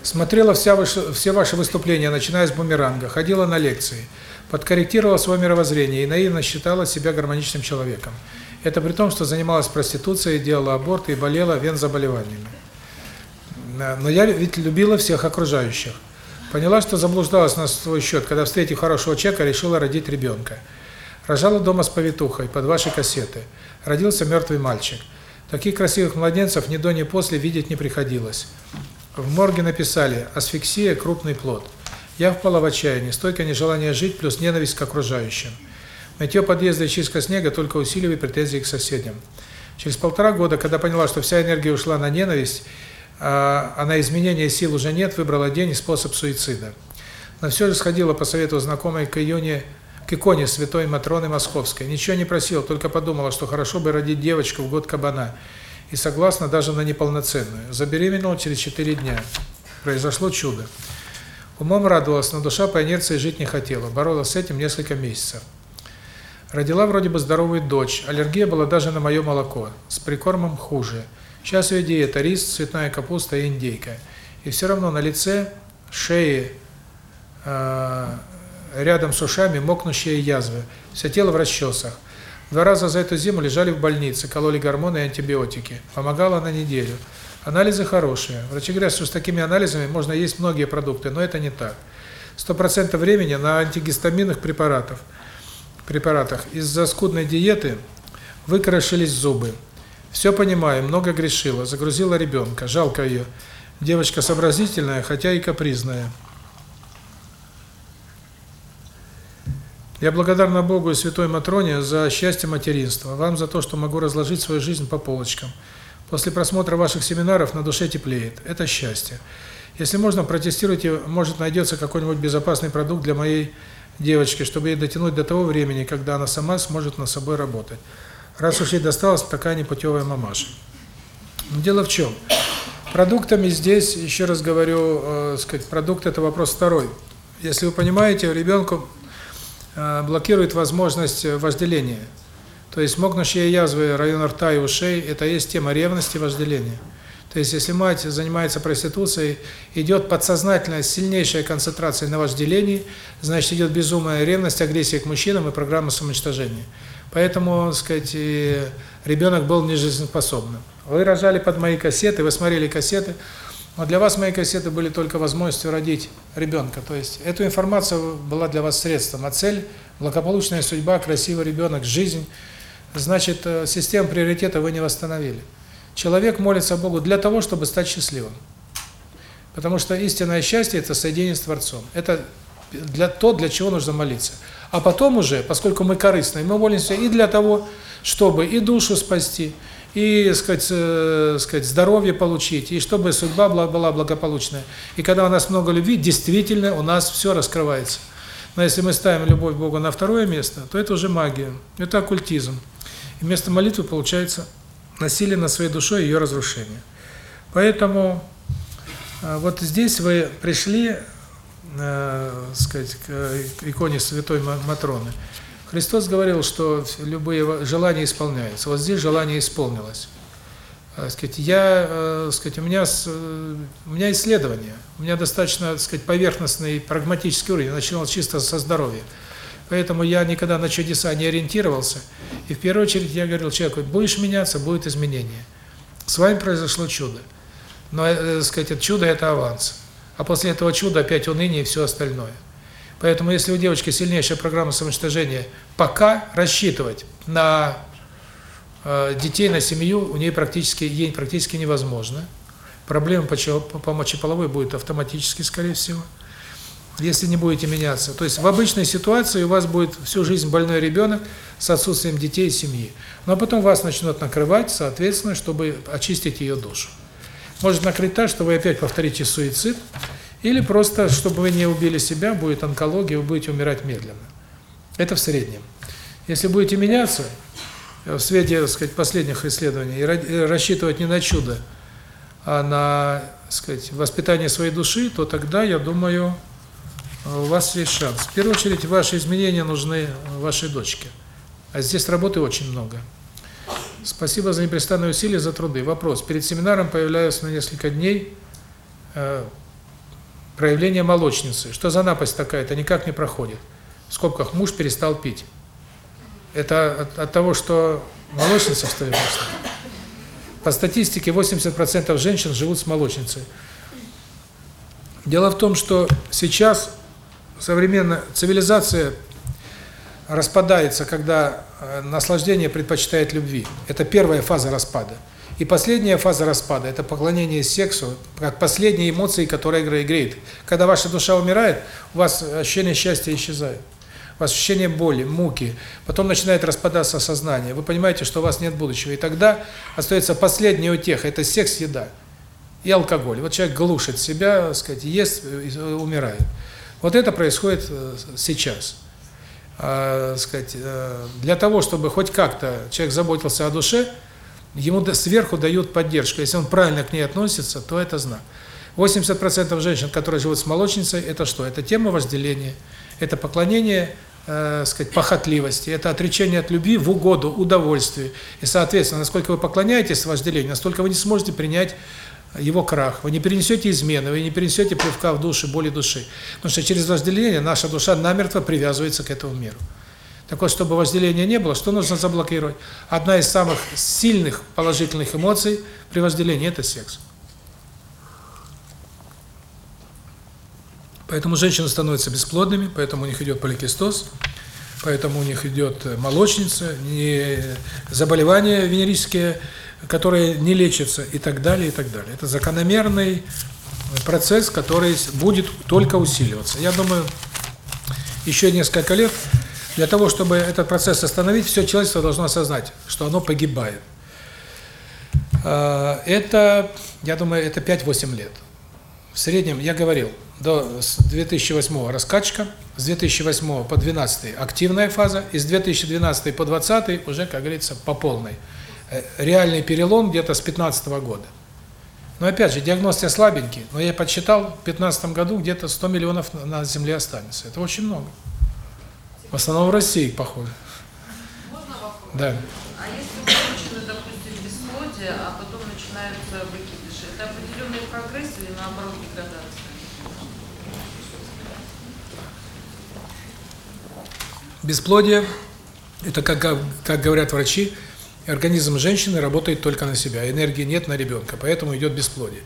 Смотрела вся ваши, все ваши выступления, начиная с бумеранга, ходила на лекции, подкорректировала свое мировоззрение и наивно считала себя гармоничным человеком. Это при том, что занималась проституцией, делала аборты и болела вен-заболеваниями. Но я ведь любила всех окружающих. Поняла, что заблуждалась на свой счет, когда, встретив хорошего человека, решила родить ребенка. Рожала дома с повитухой, под ваши кассеты. Родился мертвый мальчик. Таких красивых младенцев ни до, ни после видеть не приходилось. В морге написали «асфиксия – крупный плод». Я впала в отчаяние, стойкое нежелание жить плюс ненависть к окружающим. Мытье подъезда и чистка снега только усиливает претензии к соседям. Через полтора года, когда поняла, что вся энергия ушла на ненависть, а, а на изменение сил уже нет, выбрала день и способ суицида. Но все же сходила по совету знакомой к июне к иконе святой Матроны Московской. Ничего не просила, только подумала, что хорошо бы родить девочку в год кабана. И согласна даже на неполноценную. Забеременела через 4 дня. Произошло чудо. Умом радовалась, но душа по инерции жить не хотела. Боролась с этим несколько месяцев. Родила вроде бы здоровую дочь. Аллергия была даже на мое молоко. С прикормом хуже. Сейчас ее диета – рис, цветная капуста и индейка. И все равно на лице, шее, э, рядом с ушами мокнущие язвы. Все тело в расчесах. Два раза за эту зиму лежали в больнице, кололи гормоны и антибиотики. Помогала на неделю. Анализы хорошие. Врачи говорят, что с такими анализами можно есть многие продукты, но это не так. 100% времени на антигистаминных препаратах. препаратах. Из-за скудной диеты выкрошились зубы. Все понимаю, много грешила, загрузила ребенка, жалко ее. Девочка сообразительная, хотя и капризная. Я благодарна Богу и Святой Матроне за счастье материнства, вам за то, что могу разложить свою жизнь по полочкам. После просмотра ваших семинаров на душе теплеет. Это счастье. Если можно, протестируйте, может найдется какой-нибудь безопасный продукт для моей девочки, чтобы ей дотянуть до того времени, когда она сама сможет над собой работать. Раз уж ей досталась такая непутевая мамаша. Но дело в чем? Продуктами здесь, еще раз говорю, э, сказать, продукт это вопрос второй. Если вы понимаете, ребенку блокирует возможность вожделения. То есть мокнущие язвы района рта и ушей – это есть тема ревности, вожделения. То есть если мать занимается проституцией, идет подсознательная сильнейшая концентрация на вожделении, значит идет безумная ревность, агрессия к мужчинам и программа самоуничтожения. Поэтому, так сказать, ребенок был нежизнеспособным. Вы рожали под мои кассеты, вы смотрели кассеты, но для вас мои кассеты были только возможностью родить ребенка. То есть эту информацию была для вас средством, а цель – благополучная судьба, красивый ребенок, жизнь – значит, э, систему приоритета вы не восстановили. Человек молится Богу для того, чтобы стать счастливым. Потому что истинное счастье – это соединение с Творцом. Это для то, для чего нужно молиться. А потом уже, поскольку мы корыстные, мы молимся и для того, чтобы и душу спасти, сказать, э, сказать, здоровье получить, и чтобы судьба была благополучная. И когда у нас много любви, действительно у нас все раскрывается. Но если мы ставим любовь к Богу на второе место, то это уже магия, это оккультизм. И вместо молитвы получается насилие над своей душой и ее разрушение. Поэтому э, вот здесь вы пришли, э, сказать, к иконе Святой Матроны. Христос говорил, что любые желания исполняются. Вот здесь желание исполнилось. Э, сказать, я, э, сказать, у меня э, у меня исследование, у меня достаточно, сказать, поверхностный прагматический уровень, начинал чисто со здоровья. Поэтому я никогда на чудеса не ориентировался. И в первую очередь я говорил человеку, будешь меняться, будет изменение. С вами произошло чудо. Но, э, сказать, это чудо – это аванс. А после этого чуда опять уныние и все остальное. Поэтому если у девочки сильнейшая программа самоуничтожения, пока рассчитывать на э, детей, на семью у нее практически, ей практически невозможно. Проблема по, по мочеполовой будет автоматически, скорее всего если не будете меняться. То есть в обычной ситуации у вас будет всю жизнь больной ребенок с отсутствием детей и семьи. Но потом вас начнут накрывать, соответственно, чтобы очистить ее душу. Может накрыть так, что вы опять повторите суицид, или просто, чтобы вы не убили себя, будет онкология, вы будете умирать медленно. Это в среднем. Если будете меняться, в свете, так сказать, последних исследований, и рассчитывать не на чудо, а на, так сказать, воспитание своей души, то тогда, я думаю, у вас есть шанс. В первую очередь, ваши изменения нужны вашей дочке. А здесь работы очень много. Спасибо за непрестанные усилия, за труды. Вопрос. Перед семинаром появляюсь на несколько дней э, проявление молочницы. Что за напасть такая? Это никак не проходит. В скобках муж перестал пить. Это от, от того, что молочница встает По статистике 80% женщин живут с молочницей. Дело в том, что сейчас современная цивилизация распадается, когда э, наслаждение предпочитает любви. Это первая фаза распада. И последняя фаза распада – это поклонение сексу, как последние эмоции, которые греет. Когда ваша душа умирает, у вас ощущение счастья исчезает. У вас ощущение боли, муки. Потом начинает распадаться сознание. Вы понимаете, что у вас нет будущего. И тогда остается последняя утеха – это секс, еда и алкоголь. Вот человек глушит себя, сказать, ест, умирает. Вот это происходит э, сейчас. А, сказать, э, для того, чтобы хоть как-то человек заботился о душе, ему сверху дают поддержку. Если он правильно к ней относится, то это знак. 80% женщин, которые живут с молочницей, это что? Это тема вожделения, это поклонение, э, сказать, похотливости, это отречение от любви в угоду удовольствию. И, соответственно, насколько вы поклоняетесь вожделению, настолько вы не сможете принять его крах. Вы не перенесете измены, вы не перенесете плевка в душе, боли души. Потому что через вожделение наша душа намертво привязывается к этому миру. Так вот, чтобы вожделения не было, что нужно заблокировать? Одна из самых сильных положительных эмоций при вожделении – это секс. Поэтому женщины становятся бесплодными, поэтому у них идет поликистоз, поэтому у них идет молочница, не заболевания венерические, которые не лечатся и так далее, и так далее. Это закономерный процесс, который будет только усиливаться. Я думаю, еще несколько лет для того, чтобы этот процесс остановить, все человечество должно осознать, что оно погибает. Это, я думаю, это 5-8 лет. В среднем, я говорил, до 2008 раскачка, с 2008 по 2012 активная фаза, и с 2012 по 2020 уже, как говорится, по полной. Реальный перелом где-то с 15 года. Но опять же, диагноз слабенький, но я подсчитал, в 2015 году где-то 100 миллионов на Земле останется. Это очень много. В основном в России, похоже. Можно вопрос? Да. А если у женщины, допустим, бесплодие, а потом начинаются выкидыши, это определенный прогресс или наоборот деградация? Бесплодие – это, как, как говорят врачи, организм женщины работает только на себя, энергии нет на ребенка, поэтому идет бесплодие.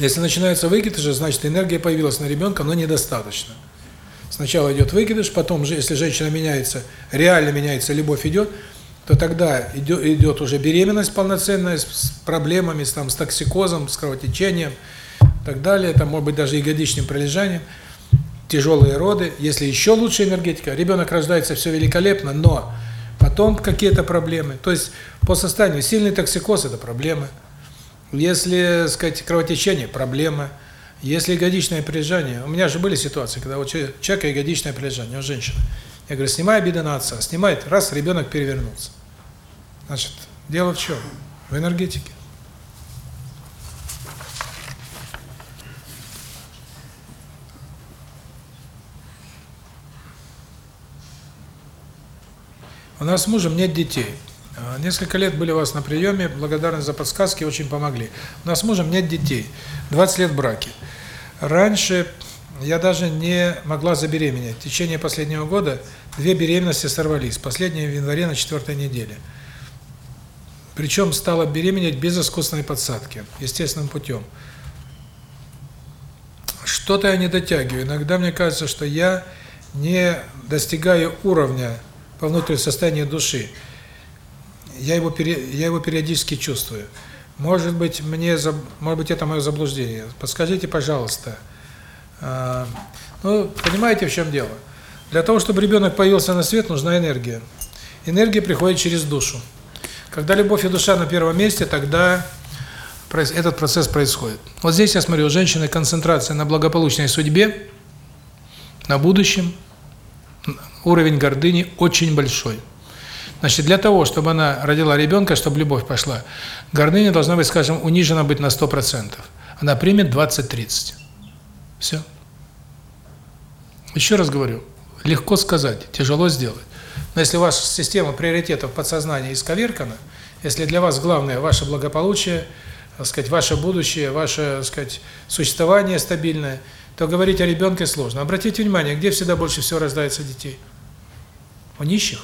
Если начинается выкидыши, значит энергия появилась на ребенка, но недостаточно. Сначала идет выкидыш, потом, если женщина меняется, реально меняется, любовь идет, то тогда идет, идет уже беременность полноценная с проблемами, с, там, с токсикозом, с кровотечением и так далее, там может быть даже ягодичным пролежанием, тяжелые роды, если еще лучше энергетика, ребенок рождается все великолепно, но потом какие-то проблемы. То есть по состоянию сильный токсикоз – это проблемы. Если, сказать, кровотечение – проблема. Если ягодичное прилежание, у меня же были ситуации, когда у человека ягодичное прилежание, у женщины. Я говорю, снимай обиды на отца. Снимает, раз, ребенок перевернулся. Значит, дело в чем? В энергетике. У нас с мужем нет детей. Несколько лет были у вас на приеме, благодарны за подсказки, очень помогли. У нас с мужем нет детей, 20 лет браки. Раньше я даже не могла забеременеть. В течение последнего года две беременности сорвались, последняя в январе на четвертой неделе. Причем стала беременеть без искусственной подсадки, естественным путем. Что-то я не дотягиваю. Иногда мне кажется, что я не достигаю уровня по внутреннему состоянию души. Я его я его периодически чувствую. Может быть, мне может быть это мое заблуждение. Подскажите, пожалуйста. Ну, понимаете, в чем дело? Для того, чтобы ребенок появился на свет, нужна энергия. Энергия приходит через душу. Когда любовь и душа на первом месте, тогда этот процесс происходит. Вот здесь я смотрю, у женщины концентрация на благополучной судьбе, на будущем, уровень гордыни очень большой. Значит, для того, чтобы она родила ребенка, чтобы любовь пошла, гордыня должна быть, скажем, унижена быть на 100%. Она примет 20-30. Все. Еще раз говорю, легко сказать, тяжело сделать. Но если ваша система приоритетов подсознания исковеркана, если для вас главное ваше благополучие, так сказать, ваше будущее, ваше, так сказать, существование стабильное, то говорить о ребенке сложно. Обратите внимание, где всегда больше всего рождается детей? У нищих.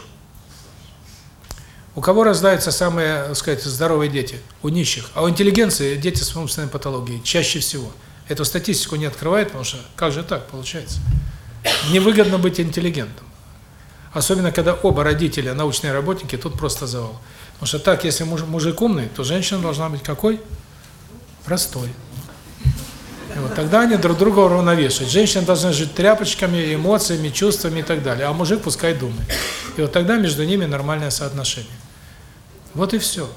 У кого рождаются самые, так сказать, здоровые дети? У нищих. А у интеллигенции дети с умственной патологией чаще всего. Эту статистику не открывает, потому что как же так получается? Невыгодно быть интеллигентом. Особенно, когда оба родителя научные работники, тут просто завал. Потому что так, если муж, мужик умный, то женщина должна быть какой? Простой. И вот тогда они друг друга уравновешивают. Женщина должна жить тряпочками, эмоциями, чувствами и так далее, а мужик пускай думает. И вот тогда между ними нормальное соотношение. Вот и все.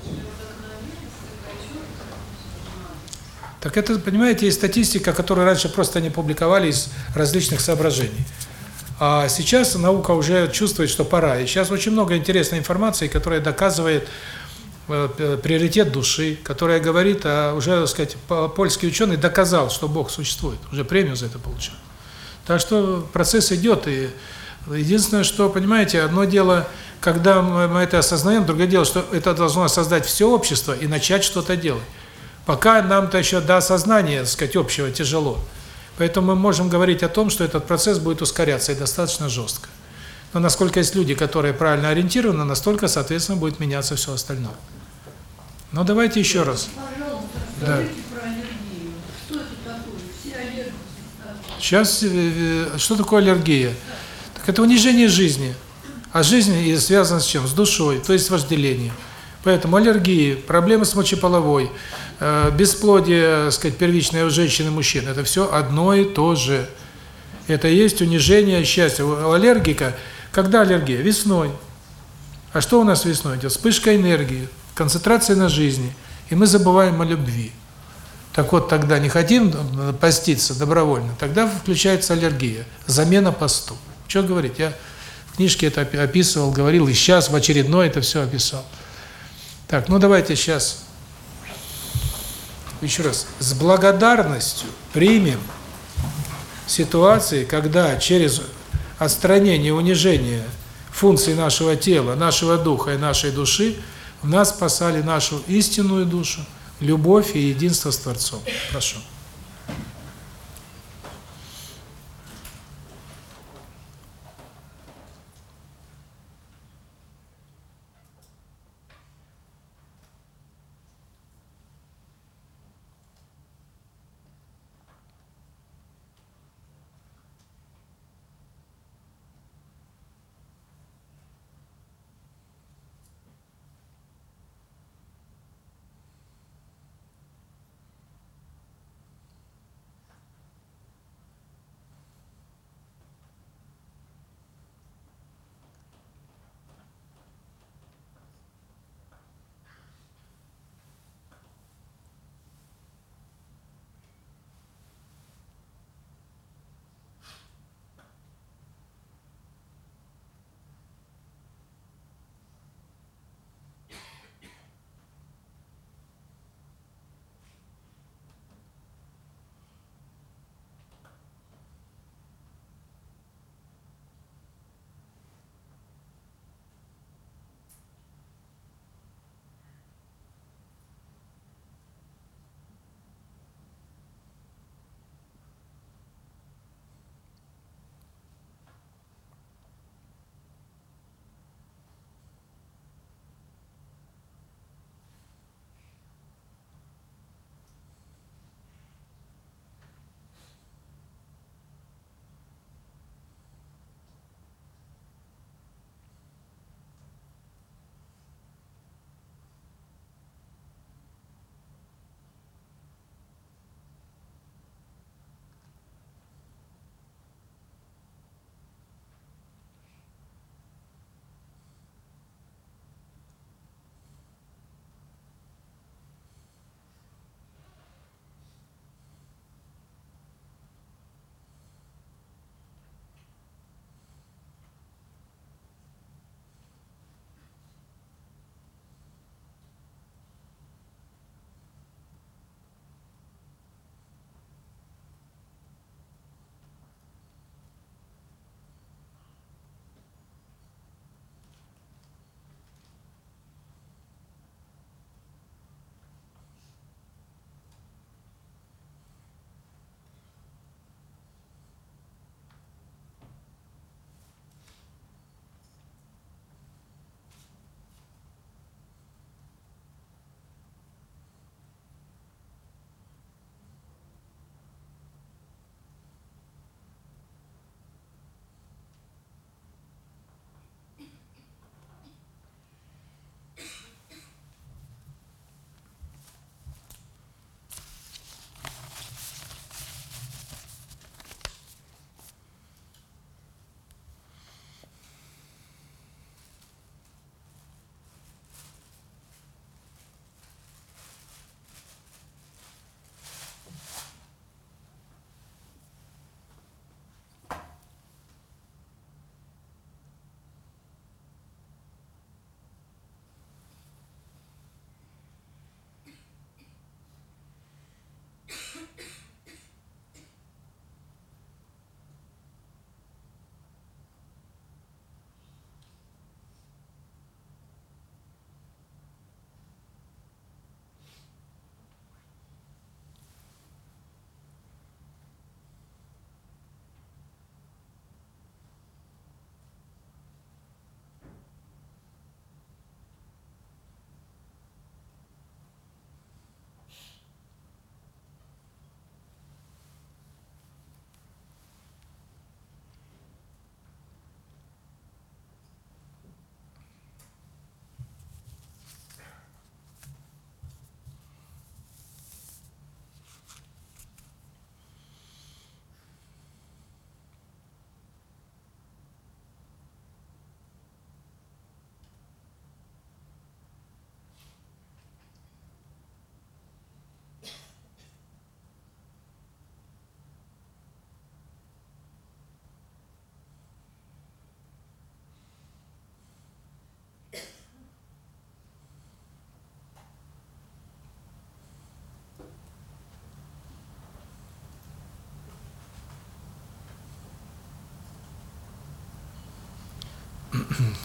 Так это, понимаете, есть статистика, которую раньше просто не публиковали из различных соображений. А сейчас наука уже чувствует, что пора. И сейчас очень много интересной информации, которая доказывает э, приоритет души, которая говорит, а уже, так сказать, по- польский ученый доказал, что Бог существует, уже премию за это получил. Так что процесс идет, и единственное, что, понимаете, одно дело, когда мы это осознаем, другое дело, что это должно создать все общество и начать что-то делать. Пока нам-то еще до осознания, так сказать, общего тяжело. Поэтому мы можем говорить о том, что этот процесс будет ускоряться и достаточно жестко. Но насколько есть люди, которые правильно ориентированы, настолько, соответственно, будет меняться все остальное. Но давайте еще раз. Да. Сейчас, э, э, что такое аллергия? Так это унижение жизни. А жизнь связана с чем? С душой, то есть с вожделением. Поэтому аллергии, проблемы с мочеполовой, э, бесплодие, сказать, первичное у женщин и мужчин, это все одно и то же. Это и есть унижение счастья. У аллергика, когда аллергия? Весной. А что у нас весной идет? Вспышка энергии, концентрация на жизни, и мы забываем о любви. Так вот, тогда не хотим поститься добровольно, тогда включается аллергия, замена посту. Что говорить? Я книжке это опи- описывал, говорил, и сейчас в очередной это все описал. Так, ну давайте сейчас еще раз. С благодарностью примем ситуации, когда через отстранение, унижение функций нашего тела, нашего духа и нашей души в нас спасали нашу истинную душу, любовь и единство с Творцом. Прошу.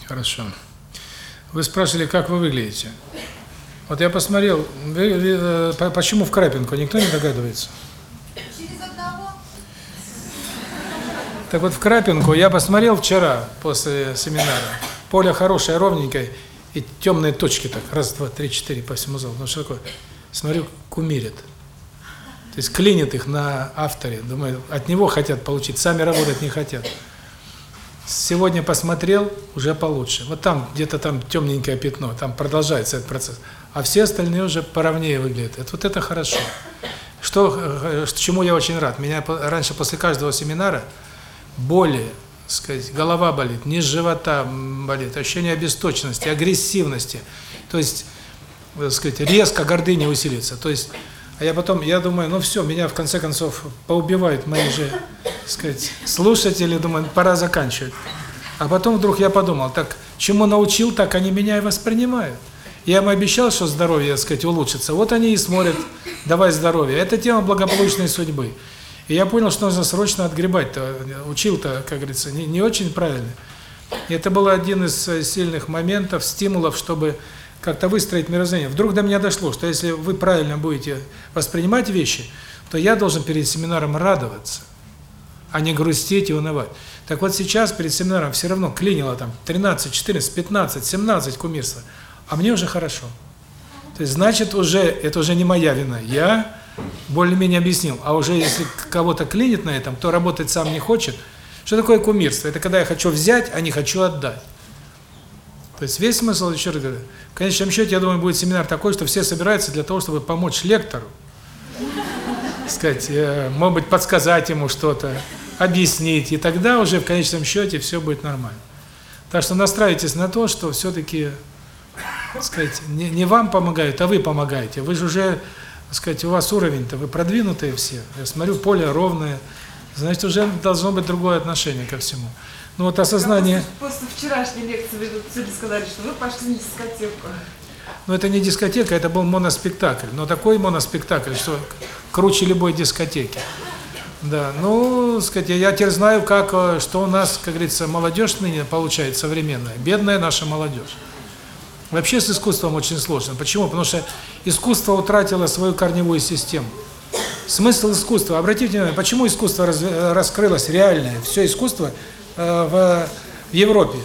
Хорошо. Вы спрашивали, как вы выглядите. Вот я посмотрел, вы, вы, э, по- почему в Крапинку, никто не догадывается? Через одного Так вот, в Крапинку я посмотрел вчера после семинара. Поле хорошее, ровненькое, и темные точки так, раз, два, три, четыре по всему залу. Ну что такое? Смотрю, кумирят. То есть клинит их на авторе. Думаю, от него хотят получить, сами работать не хотят. Сегодня посмотрел, уже получше. Вот там, где-то там темненькое пятно, там продолжается этот процесс. А все остальные уже поровнее выглядят. Это, вот это хорошо. Что, э, э, чему я очень рад. Меня раньше после каждого семинара боли, сказать, голова болит, низ живота болит, ощущение обесточенности, агрессивности. То есть, так сказать, резко гордыня усилится. То есть, а я потом, я думаю, ну все, меня в конце концов поубивают мои же, так сказать, слушатели, думаю, пора заканчивать. А потом вдруг я подумал, так, чему научил, так они меня и воспринимают. Я им обещал, что здоровье, так сказать, улучшится. Вот они и смотрят, давай здоровье. Это тема благополучной судьбы. И я понял, что нужно срочно отгребать-то. Учил-то, как говорится, не, не очень правильно. И это был один из э, сильных моментов, стимулов, чтобы как-то выстроить мировоззрение. Вдруг до меня дошло, что если вы правильно будете воспринимать вещи, то я должен перед семинаром радоваться, а не грустить и унывать. Так вот сейчас перед семинаром все равно клинило там 13, 14, 15, 17 кумирства, а мне уже хорошо. То есть значит уже, это уже не моя вина, я более-менее объяснил. А уже если кого-то клинит на этом, то работать сам не хочет. Что такое кумирство? Это когда я хочу взять, а не хочу отдать. То есть весь смысл, еще раз говорю, в конечном счете, я думаю, будет семинар такой, что все собираются для того, чтобы помочь лектору, сказать, э, может быть, подсказать ему что-то, объяснить, и тогда уже в конечном счете все будет нормально. Так что настраивайтесь на то, что все-таки, так сказать, не, не вам помогают, а вы помогаете. Вы же уже, сказать, у вас уровень-то, вы продвинутые все. Я смотрю, поле ровное, значит, уже должно быть другое отношение ко всему. Ну вот осознание... После, после вчерашней лекции вы люди сказали, что вы пошли на дискотеку. Но это не дискотека, это был моноспектакль. Но такой моноспектакль, что круче любой дискотеки. Да, ну, сказать, я теперь знаю, как, э, что у нас, как говорится, молодежь ныне получает современная, бедная наша молодежь. Вообще с искусством очень сложно. Почему? Потому что искусство утратило свою корневую систему. Смысл искусства. Обратите внимание, почему искусство раз, раскрылось реальное, все искусство э, в, в Европе?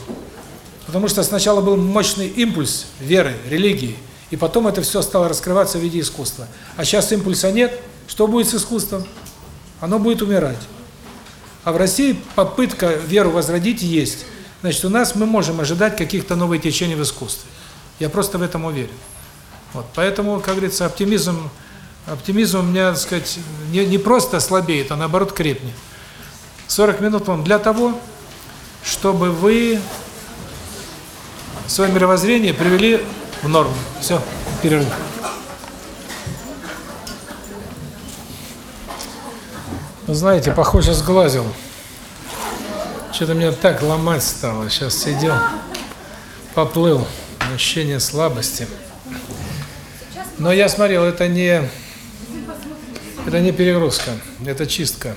Потому что сначала был мощный импульс веры, религии, и потом это все стало раскрываться в виде искусства. А сейчас импульса нет, что будет с искусством? Оно будет умирать. А в России попытка веру возродить есть. Значит, у нас мы можем ожидать каких-то новых течений в искусстве. Я просто в этом уверен. Вот, поэтому, как говорится, оптимизм, оптимизм у меня, так сказать, не, не просто слабеет, а наоборот крепнет. 40 минут вам для того, чтобы вы свое мировоззрение привели в норму. Все, перерыв. Знаете, похоже, сглазил. Что-то меня так ломать стало. Сейчас сидел, поплыл. Ощущение слабости. Но я смотрел, это не это не перегрузка, это чистка.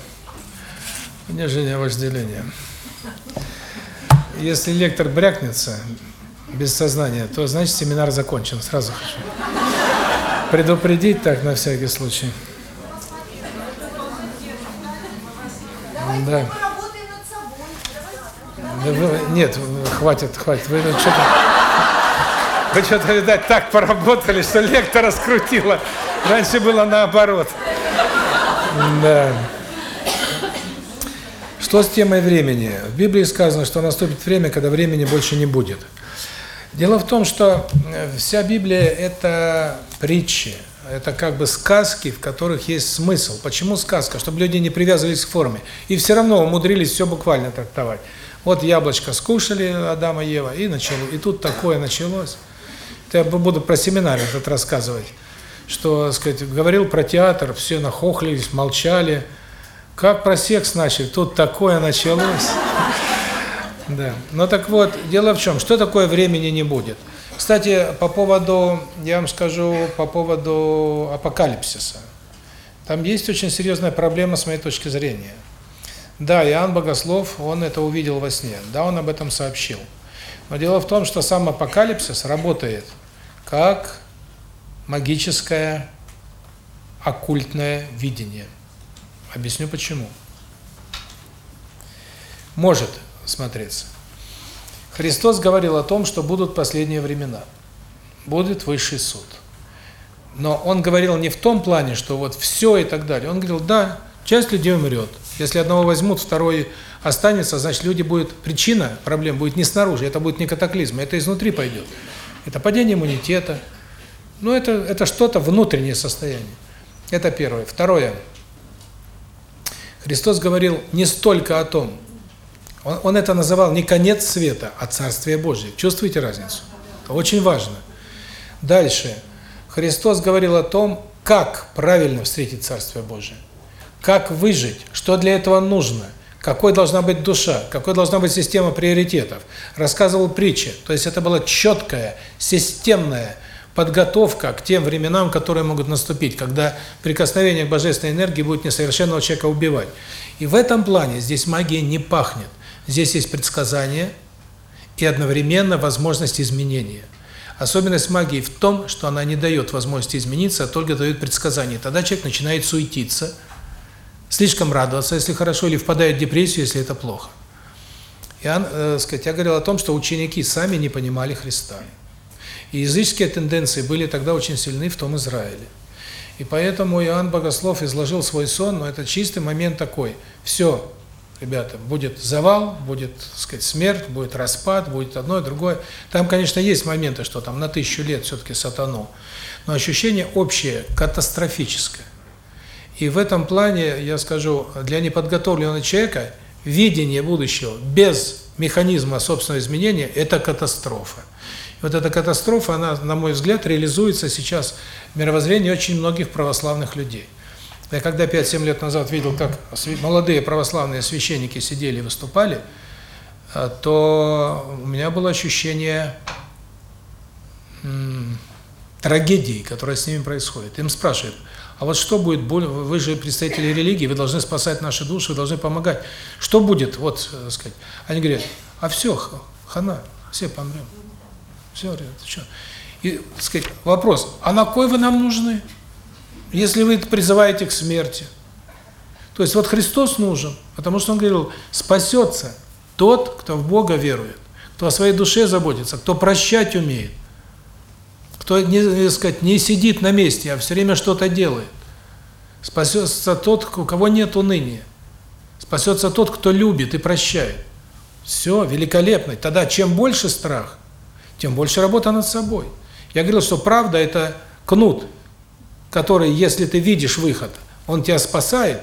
Понижение вожделения. Если лектор брякнется без сознания, то значит семинар закончен. Сразу хочу предупредить так на всякий случай. Да. Да вы- нет, хватит, хватит. Вы что-то... Вы что-то, видать, так поработали, что лектора скрутило. Раньше было наоборот. Да. Что с темой времени? В Библии сказано, что наступит время, когда времени больше не будет. Дело в том, что э, вся Библия – это притчи, это как бы сказки, в которых есть смысл. Почему сказка? Чтобы люди не привязывались к форме. И все равно умудрились все буквально трактовать. Вот яблочко скушали Адам и Ева, и начало, и тут такое началось. Это я буду про семинар этот рассказывать. Что, сказать, говорил про театр, все нахохлились, молчали. Как про секс начали, тут такое началось. Да. Ну так вот, дело в чем, что такое времени не будет? Кстати, по поводу, я вам скажу, по поводу апокалипсиса. Там есть очень серьезная проблема с моей точки зрения. Да, Иоанн Богослов, он это увидел во сне, да, он об этом сообщил. Но дело в том, что сам апокалипсис работает как магическое оккультное видение. Объясню почему. Может смотреться. Христос говорил о том, что будут последние времена. Будет высший суд. Но он говорил не в том плане, что вот все и так далее. Он говорил, да, часть людей умрет. Если одного возьмут, второй останется, значит, люди будут... Причина проблем будет не снаружи, это будет не катаклизм, это изнутри пойдет. Это падение иммунитета. Ну, это, это что-то внутреннее состояние. Это первое. Второе. Христос говорил не столько о том, он, он это называл не конец света, а Царствие Божие. Чувствуете разницу? Это очень важно. Дальше. Христос говорил о том, как правильно встретить Царствие Божие. Как выжить, что для этого нужно, какой должна быть душа, какой должна быть система приоритетов. Рассказывал притчи. То есть это была четкая, системная подготовка к тем временам, которые могут наступить, когда прикосновение к божественной энергии будет несовершенного человека убивать. И в этом плане здесь магия не пахнет. Здесь есть предсказание и одновременно возможность изменения. Особенность магии в том, что она не дает возможности измениться, а только дает предсказание. Тогда человек начинает суетиться, слишком радоваться, если хорошо, или впадает в депрессию, если это плохо. Я, э, сказать, я говорил о том, что ученики сами не понимали Христа. И языческие тенденции были тогда очень сильны в том Израиле. И поэтому Иоанн Богослов изложил свой сон, но это чистый момент такой. Все, ребята, будет завал, будет, так сказать, смерть, будет распад, будет одно и другое. Там, конечно, есть моменты, что там на тысячу лет все-таки сатану, но ощущение общее, катастрофическое. И в этом плане, я скажу, для неподготовленного человека видение будущего без механизма собственного изменения – это катастрофа. Вот эта катастрофа, она, на мой взгляд, реализуется сейчас в мировоззрении очень многих православных людей. Я когда 5-7 лет назад видел, как молодые православные священники сидели и выступали, э, то у меня было ощущение трагедии, которая с ними происходит. Им спрашивают, а вот что будет, вы же представители религии, вы должны спасать наши души, вы должны помогать. Что будет, вот, так сказать. Они говорят, а все, хана, все помрем. Все, говорят, что? И, так сказать, вопрос, а на кой вы нам нужны? Если вы призываете к смерти. То есть вот Христос нужен, потому что Он говорил, спасется тот, кто в Бога верует, кто о своей душе заботится, кто прощать умеет, кто, не, сказать, не сидит на месте, а все время что-то делает. Спасется тот, у кого нет уныния. Спасется тот, кто любит и прощает. Все, великолепно. Тогда чем больше страх, тем больше работа над собой. Я говорил, что правда – это кнут, который, если ты видишь выход, он тебя спасает.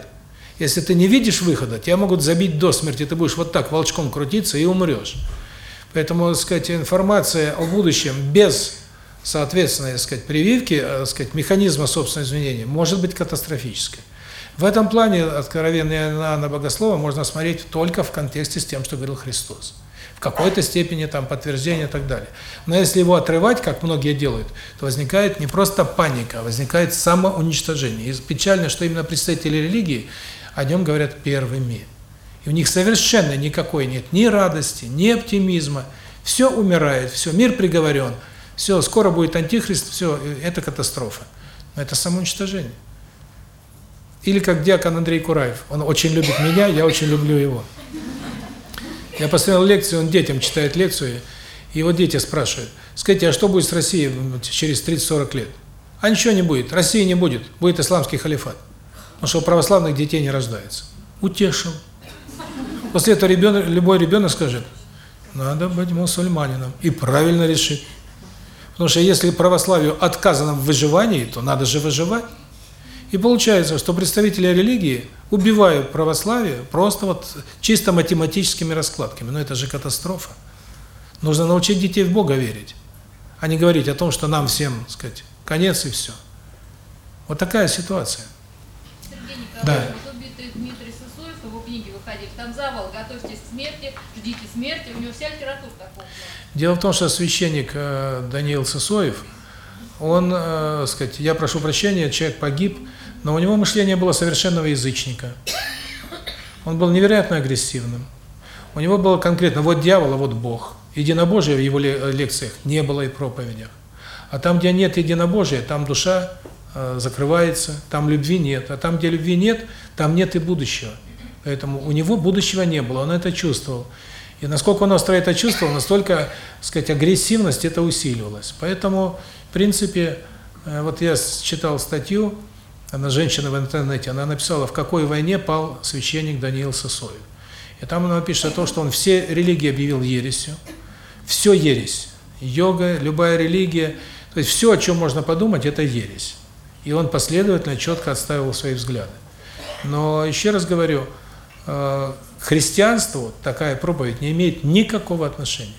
Если ты не видишь выхода, тебя могут забить до смерти, ты будешь вот так волчком крутиться и умрешь. Поэтому, так сказать, информация о будущем без, соответственно, так сказать, прививки, так сказать, механизма собственного изменения может быть катастрофической. В этом плане откровение Иоанна Богослова можно смотреть только в контексте с тем, что говорил Христос какой-то степени там подтверждения и так далее. Но если его отрывать, как многие делают, то возникает не просто паника, а возникает самоуничтожение. И печально, что именно представители религии о нем говорят первыми. И у них совершенно никакой нет ни радости, ни оптимизма. Все умирает, все, мир приговорен, все, скоро будет антихрист, все, это катастрофа. Но это самоуничтожение. Или как диакон Андрей Кураев. Он очень любит меня, я очень люблю его. Я посмотрел лекцию, он детям читает лекцию, и вот дети спрашивают, скажите, а что будет с Россией через 30-40 лет? А ничего не будет, России не будет, будет исламский халифат. Потому что у православных детей не рождается. Утешил. После этого ребенок, любой ребенок скажет, надо быть мусульманином. И правильно решит. Потому что если православию отказано в выживании, то надо же выживать. И получается, что представители религии убивают православие просто вот чисто математическими раскладками. Но это же катастрофа. Нужно научить детей в Бога верить, а не говорить о том, что нам всем, так сказать, конец и все. Вот такая ситуация. Сергей Николаевич, да. вот убитый Дмитрий Сысоев, его книги выходили, там завал, готовьтесь к смерти, ждите смерти, у него вся литература такого. Дело в том, что священник э, Даниил Сысоев, он, э, сказать, я прошу прощения, человек погиб, но у него мышление было совершенного язычника. Он был невероятно агрессивным. У него было конкретно вот дьявол, а вот Бог. Единобожия в его ле- лекциях не было и проповедях. А там, где нет единобожия, там душа э, закрывается, там любви нет. А там, где любви нет, там нет и будущего. Поэтому у него будущего не было, он это чувствовал. И насколько он остро это чувствовал, настолько, так сказать, агрессивность это усиливалась. Поэтому, в принципе, э, вот я читал статью, она женщина в интернете, она написала, в какой войне пал священник Даниил Сосоев. И там она пишет о том, что он все религии объявил ересью, все ересь, йога, любая религия, то есть все, о чем можно подумать, это ересь. И он последовательно, четко отстаивал свои взгляды. Но еще раз говорю, э, к христианству такая проповедь не имеет никакого отношения.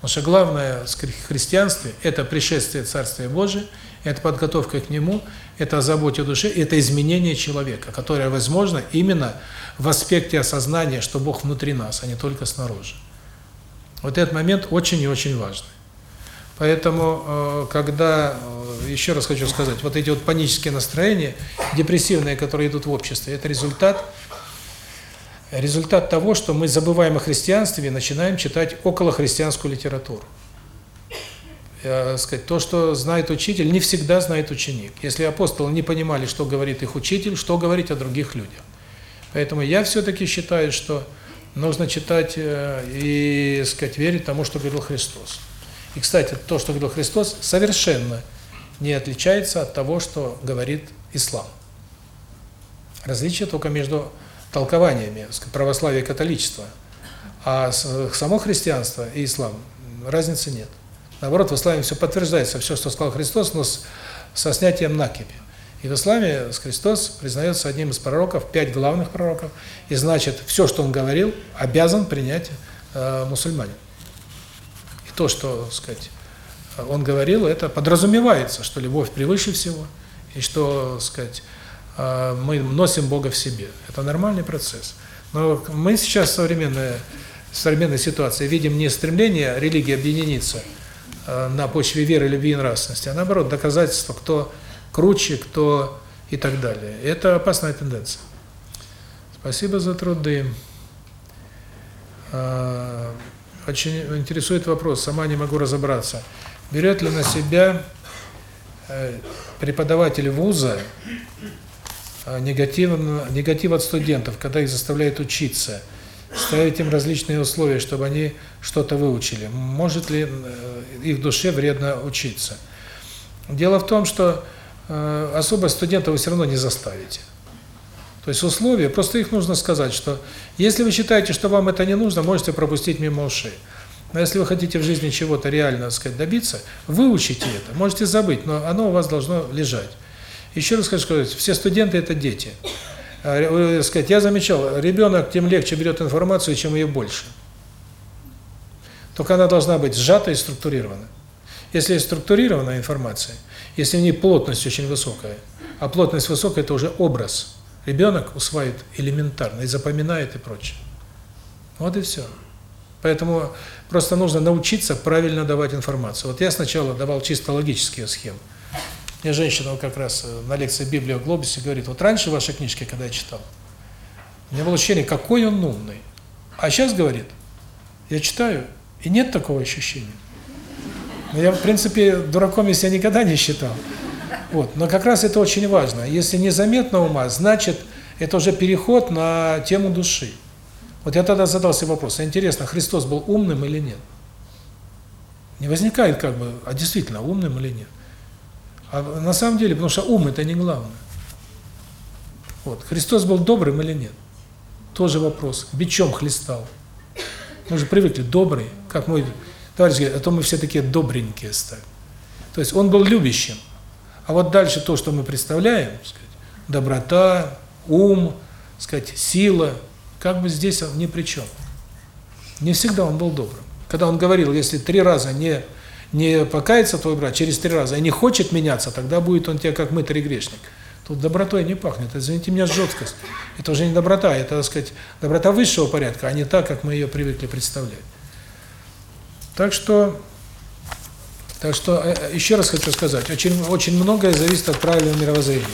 Потому что главное в христианстве – это пришествие Царствия Божия, это подготовка к Нему, это о заботе о душе, это изменение человека, которое возможно именно в аспекте осознания, что Бог внутри нас, а не только снаружи. Вот этот момент очень и очень важный. Поэтому, э, когда, э, еще раз хочу сказать, вот эти вот панические настроения, депрессивные, которые идут в обществе, это результат результат того, что мы забываем о христианстве и начинаем читать околохристианскую литературу. Э, сказать, то, что знает учитель, не всегда знает ученик. Если апостолы не понимали, что говорит их учитель, что говорить о других людях. Поэтому я все-таки считаю, что нужно читать э, и, сказать, верить тому, что говорил Христос. И, кстати, то, что говорил Христос, совершенно не отличается от того, что говорит ислам. Различие только между толкованиями православия и католичества. А с- само христианство и ислам разницы нет. Наоборот, в исламе все подтверждается, все, что сказал Христос, но с, со снятием накипи. И в исламе Христос признается одним из пророков, пять главных пророков, и значит, все, что он говорил, обязан принять э, мусульманин. И то, что, так сказать, он говорил, это подразумевается, что любовь превыше всего, и что, так сказать, э, мы носим Бога в себе. Это нормальный процесс. Но мы сейчас в современной, ситуации видим не стремление религии объединиться э, на почве веры, любви и нравственности, а наоборот, доказательство, кто круче, кто и так далее. Это опасная тенденция. Спасибо за труды. А, Очень интересует вопрос, сама не могу разобраться. Берет ли на себя э, преподаватель вуза э, негатив, негатив от студентов, когда их заставляют учиться, ставить им различные условия, чтобы они что-то выучили? Может ли э, их душе вредно учиться? Дело в том, что э, особо студентов вы все равно не заставите. То есть условия, просто их нужно сказать, что если вы считаете, что вам это не нужно, можете пропустить мимо ушей. Но если вы хотите в жизни чего-то реально, так сказать, добиться, выучите это, можете забыть, но оно у вас должно лежать. Еще раз хочу сказать, все студенты – это дети. А, э, сказать, я замечал, ребенок тем легче берет информацию, чем ее больше. Только она должна быть сжата и структурирована. Если есть структурированная информация, если в ней плотность очень высокая, а плотность высокая – это уже образ. Ребенок усваивает элементарно и запоминает и прочее. Вот и все. Поэтому просто нужно научиться правильно давать информацию. Вот я сначала давал чисто логические схемы. Мне женщина как раз э, на лекции «Библия в глобусе» говорит, вот раньше ваши книжки, когда я читал, у меня было ощущение, какой он умный. А сейчас, говорит, я читаю, и нет такого ощущения. Но я, в принципе, дураком я себя никогда не считал. Вот. Но как раз это очень важно. Если незаметно ума, значит, это уже переход на тему души. Вот я тогда задался вопрос, а интересно, Христос был умным или нет? Не возникает как бы, а действительно, умным или нет? А на самом деле, потому что ум – это не главное. Вот. Христос был добрым или нет? Тоже вопрос. Бичом хлестал. Мы же привыкли, добрый, как мой товарищ говорит, а то мы все такие добренькие стали. То есть он был любящим. А вот дальше то, что мы представляем, сказать, доброта, ум, сказать, сила, как бы здесь он ни при чем. Не всегда он был добрым. Когда он говорил, если три раза не не покается твой брат, через три раза, и не хочет меняться, тогда будет он тебе как мытарь и грешник. Тут добротой не пахнет, извините меня, жесткость. Это уже не доброта, это, так сказать, доброта высшего порядка, а не так, как мы ее привыкли представлять. Так что, так что э, еще раз хочу сказать, очень, очень многое зависит от правильного мировоззрения.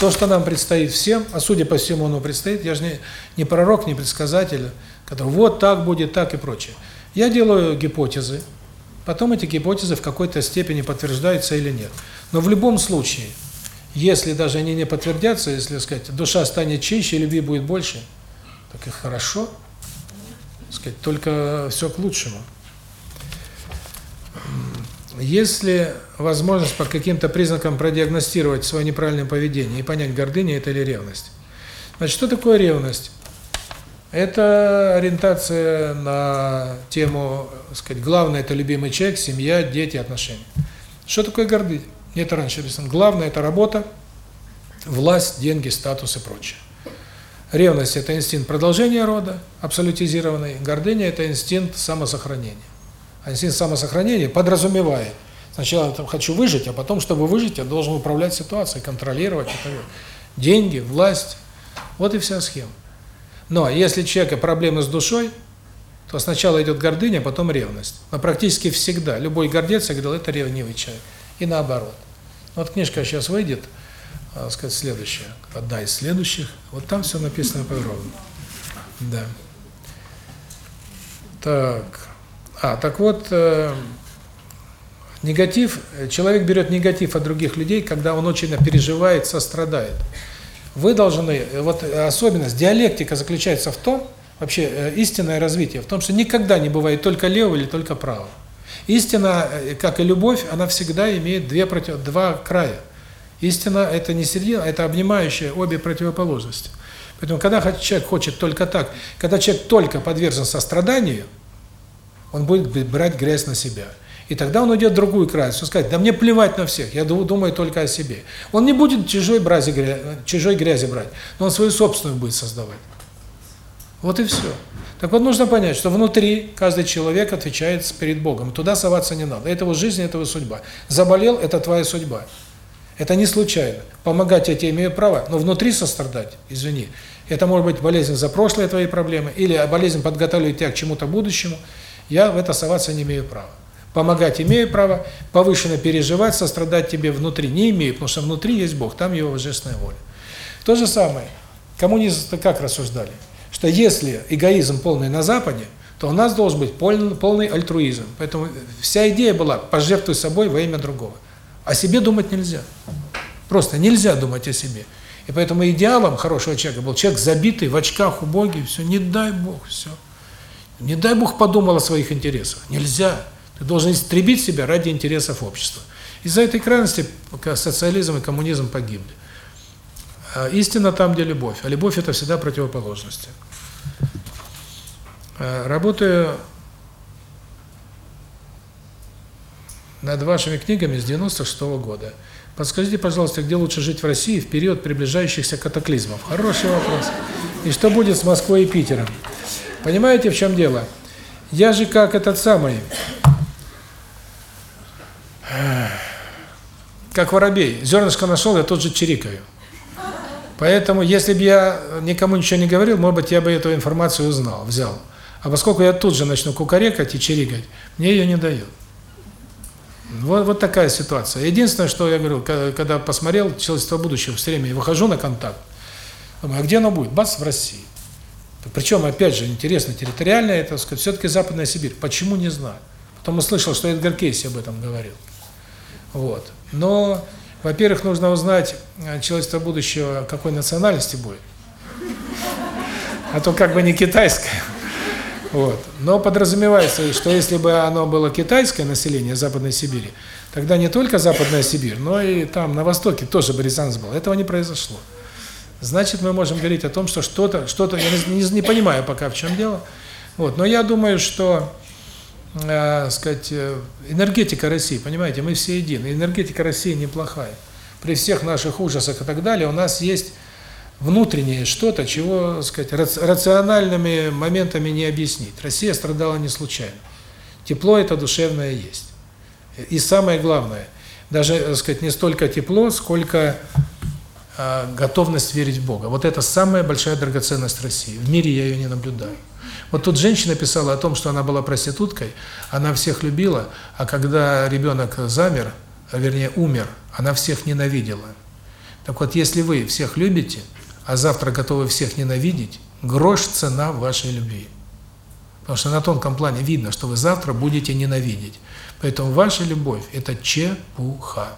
То, что нам предстоит всем, а судя по всему оно предстоит, я же не, не пророк, не предсказатель, который вот так будет, так и прочее. Я делаю гипотезы, потом эти гипотезы в какой-то степени подтверждаются или нет. Но в любом случае, если даже они не подтвердятся, если сказать, душа станет чище, любви будет больше, так и хорошо. сказать, только все к лучшему. Если возможность по каким-то признакам продиагностировать свое неправильное поведение и понять, гордыня это или ревность. Значит, что такое ревность? Это ориентация на тему, сказать, главное это любимый человек, семья, дети, отношения. Что такое гордыня? Это раньше объяснено. Главное это работа, власть, деньги, статус и прочее. Ревность это инстинкт продолжения рода, абсолютизированный. Гордыня это инстинкт самосохранения. А инстинкт самосохранения подразумевает, сначала я хочу выжить, а потом, чтобы выжить, я должен управлять ситуацией, контролировать далее. Деньги, власть. Вот и вся схема. Но если у человека проблемы с душой, то сначала идет гордыня, потом ревность. Но практически всегда любой гордец, говорил, это ревнивый человек. И наоборот. Вот книжка сейчас выйдет, так сказать, следующая, одна из следующих. Вот там все написано подробно. Да. Так. А, так вот, э, негатив, человек берет негатив от других людей, когда он очень переживает, сострадает. Вы должны, вот особенность, диалектика заключается в том, вообще э, истинное развитие, в том, что никогда не бывает только лево или только право. Истина, э, как и любовь, она всегда имеет две против, два края. Истина – это не середина, это обнимающая обе противоположности. Поэтому, когда человек хочет только так, когда человек только подвержен состраданию, он будет брать грязь на себя. И тогда он уйдет в другую крайность, он скажет, да мне плевать на всех, я думаю только о себе. Он не будет чужой, брази, чужой грязи брать, но он свою собственную будет создавать. Вот и все. Так вот, нужно понять, что внутри каждый человек отвечает перед Богом. Туда соваться не надо. Это его жизнь, это его судьба. Заболел – это твоя судьба. Это не случайно. Помогать я тебе имею право, но внутри сострадать, извини. Это может быть болезнь за прошлые твои проблемы, или болезнь подготавливает тебя к чему-то будущему – я в это соваться не имею права. Помогать имею право, повышенно переживать, сострадать тебе внутри не имею, потому что внутри есть Бог, там Его божественная воля. То же самое, коммунисты как рассуждали? Что если эгоизм полный на Западе, то у нас должен быть полный, полный альтруизм. Поэтому вся идея была «пожертвуй собой во имя другого». О себе думать нельзя. Просто нельзя думать о себе. И поэтому идеалом хорошего человека был человек забитый, в очках, убогий, все, не дай Бог, все. Не дай Бог подумал о своих интересах. Нельзя. Ты должен истребить себя ради интересов общества. Из-за этой крайности социализм и коммунизм погибли. А истина там, где любовь. А любовь – это всегда противоположности. А, работаю над вашими книгами с 96 -го года. Подскажите, пожалуйста, где лучше жить в России в период приближающихся катаклизмов? Хороший вопрос. И что будет с Москвой и Питером? Понимаете, в чем дело? Я же как этот самый, как воробей, зернышко нашел, я тут же чирикаю. Поэтому, если бы я никому ничего не говорил, может быть, я бы эту информацию узнал, взял. А поскольку я тут же начну кукарекать и чирикать, мне ее не дают. Вот, вот такая ситуация. Единственное, что я говорил, когда посмотрел «Человечество будущего», все время выхожу на контакт, думаю, а где оно будет? Бац, в России. Причем, опять же, интересно, территориально это, все-таки Западная Сибирь. Почему, не знаю. Потом услышал, что Эдгар Кейси об этом говорил. Вот. Но, во-первых, нужно узнать э, человечество будущего, какой национальности будет. А то как бы не китайское. Вот. Но подразумевается, что если бы оно было китайское население Западной Сибири, тогда не только Западная Сибирь, но и там на востоке тоже бы резонанс был. Этого не произошло значит, мы можем говорить о том, что что-то, что-то, я не, не, не понимаю пока в чем дело, вот, но я думаю, что, э, сказать, э, энергетика России, понимаете, мы все едины, энергетика России неплохая. При всех наших ужасах и так далее у нас есть внутреннее что-то, чего, сказать, рациональными моментами не объяснить. Россия страдала не случайно. Тепло это душевное есть. И самое главное, даже, сказать, не столько тепло, сколько а, готовность верить в Бога. Вот это самая большая драгоценность России. В мире я ее не наблюдаю. Вот тут женщина писала о том, что она была проституткой, она всех любила, а когда ребенок замер, а вернее умер, она всех ненавидела. Так вот, если вы всех любите, а завтра готовы всех ненавидеть, грош цена вашей любви. Потому что на тонком плане видно, что вы завтра будете ненавидеть. Поэтому ваша любовь – это чепуха.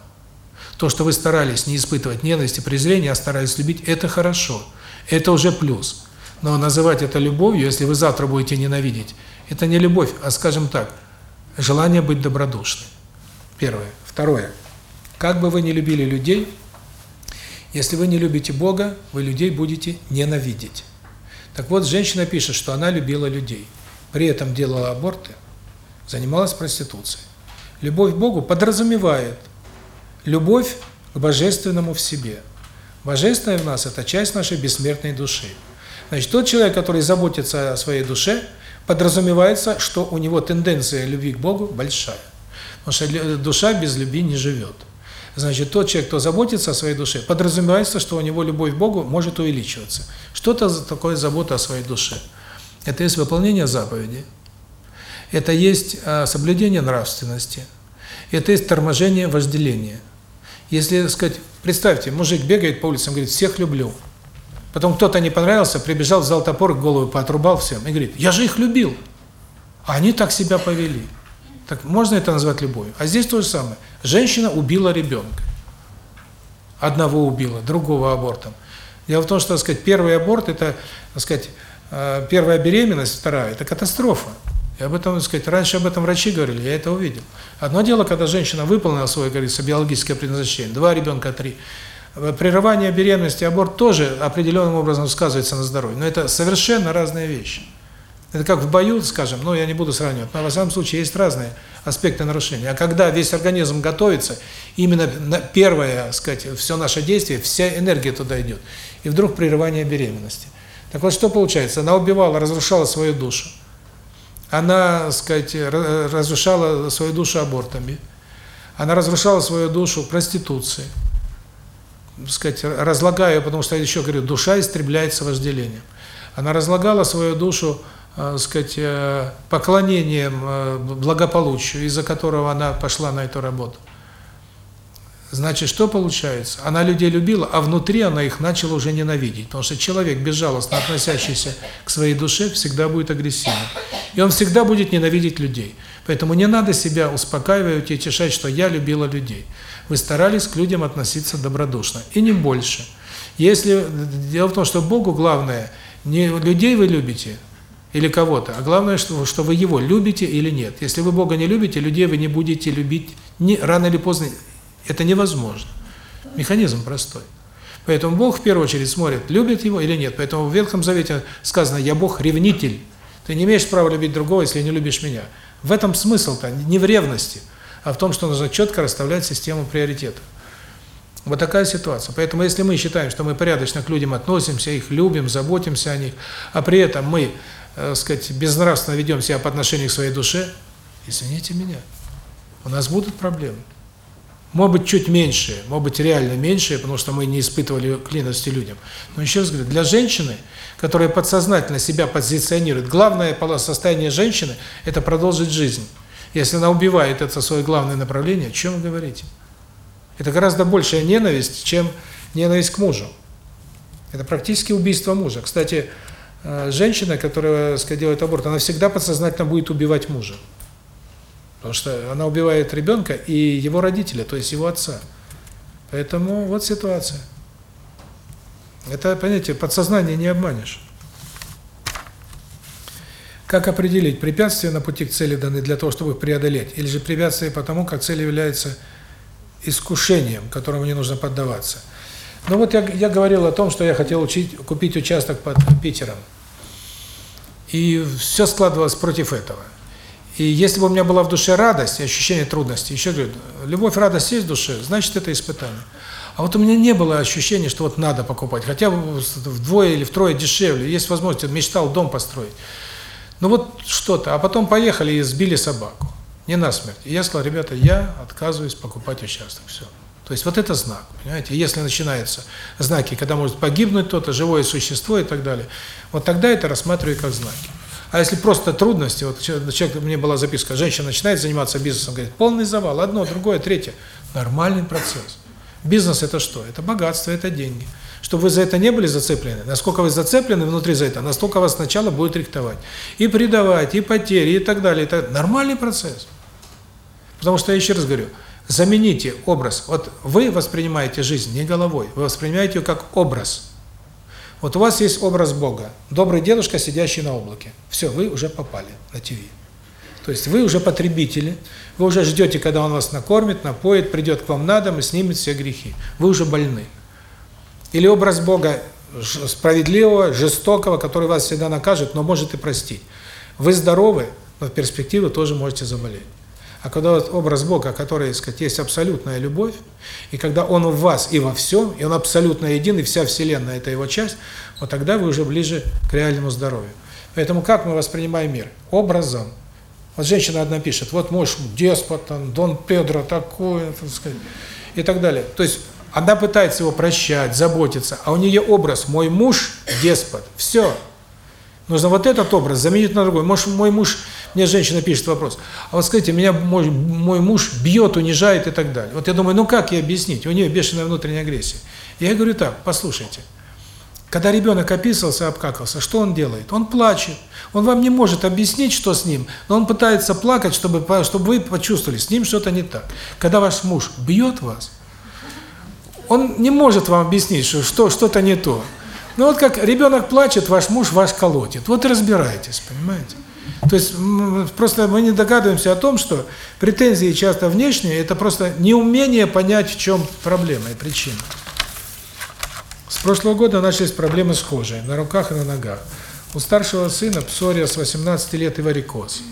То, что вы старались не испытывать ненависти, презрения, а старались любить – это хорошо. Это уже плюс. Но называть это любовью, если вы завтра будете ненавидеть, это не любовь, а, скажем так, желание быть добродушным. Первое. Второе. Как бы вы ни любили людей, если вы не любите Бога, вы людей будете ненавидеть. Так вот, женщина пишет, что она любила людей, при этом делала аборты, занималась проституцией. Любовь к Богу подразумевает любовь к Божественному в себе. Божественное в нас – это часть нашей бессмертной души. Значит, тот человек, который заботится о своей душе, подразумевается, что у него тенденция любви к Богу большая. Потому что душа без любви не живет. Значит, тот человек, кто заботится о своей душе, подразумевается, что у него любовь к Богу может увеличиваться. Что-то такое забота о своей душе. Это есть выполнение заповедей. Это есть а, соблюдение нравственности. Это есть торможение вожделения. Если, сказать, представьте, мужик бегает по улицам, говорит, всех люблю. Потом кто-то не понравился, прибежал, взял топор, голову поотрубал всем и говорит, я же их любил. А они так себя повели. Так можно это назвать любовью? А здесь то же самое. Женщина убила ребенка. Одного убила, другого абортом. Дело в том, что, так сказать, первый аборт – это, так сказать, э, первая беременность, вторая – это катастрофа. И об этом, так сказать, раньше об этом врачи говорили, я это увидел. Одно дело, когда женщина выполнила свое, говорится, биологическое предназначение, два ребенка, три. Прерывание беременности, аборт тоже определенным образом сказывается на здоровье. Но это совершенно разные вещи. Это как в бою, скажем, ну я не буду сравнивать, но в самом случае есть разные аспекты нарушения. А когда весь организм готовится, именно первое, сказать, все наше действие, вся энергия туда идет. И вдруг прерывание беременности. Так вот, что получается? Она убивала, разрушала свою душу. Она, сказать, разрушала свою душу абортами. Она разрушала свою душу проституцией. Сказать, разлагая, потому что, еще говорю, душа истребляется вожделением. Она разлагала свою душу э, сказать, э, поклонением э, благополучию, из-за которого она пошла на эту работу. Значит, что получается? Она людей любила, а внутри она их начала уже ненавидеть. Потому что человек, безжалостно относящийся к своей душе, всегда будет агрессивным. И он всегда будет ненавидеть людей. Поэтому не надо себя успокаивать и утешать, что я любила людей. Вы старались к людям относиться добродушно. И не больше. Если Дело в том, что Богу главное – не людей вы любите или кого-то, а главное, что, что вы Его любите или нет. Если вы Бога не любите, людей вы не будете любить ни, рано или поздно. Это невозможно. Механизм простой. Поэтому Бог в первую очередь смотрит, любит его или нет. Поэтому в Ветхом Завете сказано «Я Бог ревнитель». Ты не имеешь права любить другого, если не любишь меня. В этом смысл-то не в ревности, а в том, что нужно четко расставлять систему приоритетов. Вот такая ситуация. Поэтому если мы считаем, что мы порядочно к людям относимся, их любим, заботимся о них, а при этом мы, э, сказать, безнравственно ведем себя по отношению к своей душе, извините меня, у нас будут проблемы. Может быть, чуть меньше, может быть, реально меньше, потому что мы не испытывали клинности людям. Но еще раз говорю, для женщины, которая подсознательно себя позиционирует, главное состояние женщины – это продолжить жизнь. Если она убивает это свое главное направление, о чем вы говорите? Это гораздо большая ненависть, чем ненависть к мужу. Это практически убийство мужа. Кстати, э, женщина, которая, делает аборт, она всегда подсознательно будет убивать мужа. Потому что она убивает ребенка и его родителя, то есть его отца. Поэтому вот ситуация. Это, понимаете, подсознание не обманешь. Как определить, препятствия на пути к цели даны для того, чтобы их преодолеть, или же препятствия потому, как цель является искушением, которому не нужно поддаваться. Ну вот я, я говорил о том, что я хотел учить, купить участок под Питером. И все складывалось против этого. И если бы у меня была в душе радость и ощущение трудности, еще говорю, любовь, радость есть в душе, значит это испытание. А вот у меня не было ощущения, что вот надо покупать, хотя бы вдвое или втрое дешевле, есть возможность, мечтал дом построить. Ну вот что-то, а потом поехали и сбили собаку не насмерть. И я сказал, ребята, я отказываюсь покупать участок, все. То есть вот это знак, понимаете? Если начинаются знаки, когда может погибнуть кто-то, живое существо и так далее, вот тогда это рассматриваю как знаки. А если просто трудности, вот человек, мне была записка, женщина начинает заниматься бизнесом, говорит, полный завал, одно, другое, третье. Нормальный процесс. Бизнес – это что? Это богатство, это деньги. чтобы вы за это не были зацеплены. Насколько вы зацеплены внутри за это, настолько вас сначала будет рихтовать. И предавать, и потери, и так далее. Это нормальный процесс. Потому что, я еще раз говорю, замените образ. Вот вы воспринимаете жизнь не головой, вы воспринимаете ее как образ. Вот у вас есть образ Бога. Добрый дедушка, сидящий на облаке. Все, вы уже попали на ТВ. То есть вы уже потребители, вы уже ждете, когда он вас накормит, напоит, придет к вам на дом и снимет все грехи. Вы уже больны. Или образ Бога справедливого, жестокого, который вас всегда накажет, но может и простить. Вы здоровы, но в перспективе тоже можете заболеть. А когда вот образ Бога, который, сказать, есть абсолютная любовь, и когда Он в вас и во всем, и Он абсолютно един, и вся Вселенная – это Его часть, вот тогда вы уже ближе к реальному здоровью. Поэтому как мы воспринимаем мир? Образом. Вот женщина одна пишет, вот муж деспот, там, Дон Педро такой, так сказать, и так далее. То есть она пытается его прощать, заботиться, а у нее образ «мой муж – деспот». Все. Нужно вот этот образ заменить на другой. Может, мой муж, мне женщина пишет вопрос, а вот скажите, меня мой, мой муж бьет, унижает и так далее. Вот я думаю, ну как ей объяснить? У нее бешеная внутренняя агрессия. Я говорю так, послушайте, когда ребенок описывался, обкакался, что он делает? Он плачет. Он вам не может объяснить, что с ним, но он пытается плакать, чтобы, чтобы вы почувствовали, с ним что-то не так. Когда ваш муж бьет вас, он не может вам объяснить, что что-то не то. Ну вот как ребенок плачет, ваш муж вас колотит. Вот и разбирайтесь, понимаете? То есть просто мы не догадываемся о том, что претензии часто внешние, это просто неумение понять, в чем проблема и причина. С прошлого года начались проблемы с кожей, на руках и на ногах. У старшего сына псориаз с 18 лет и варикоз.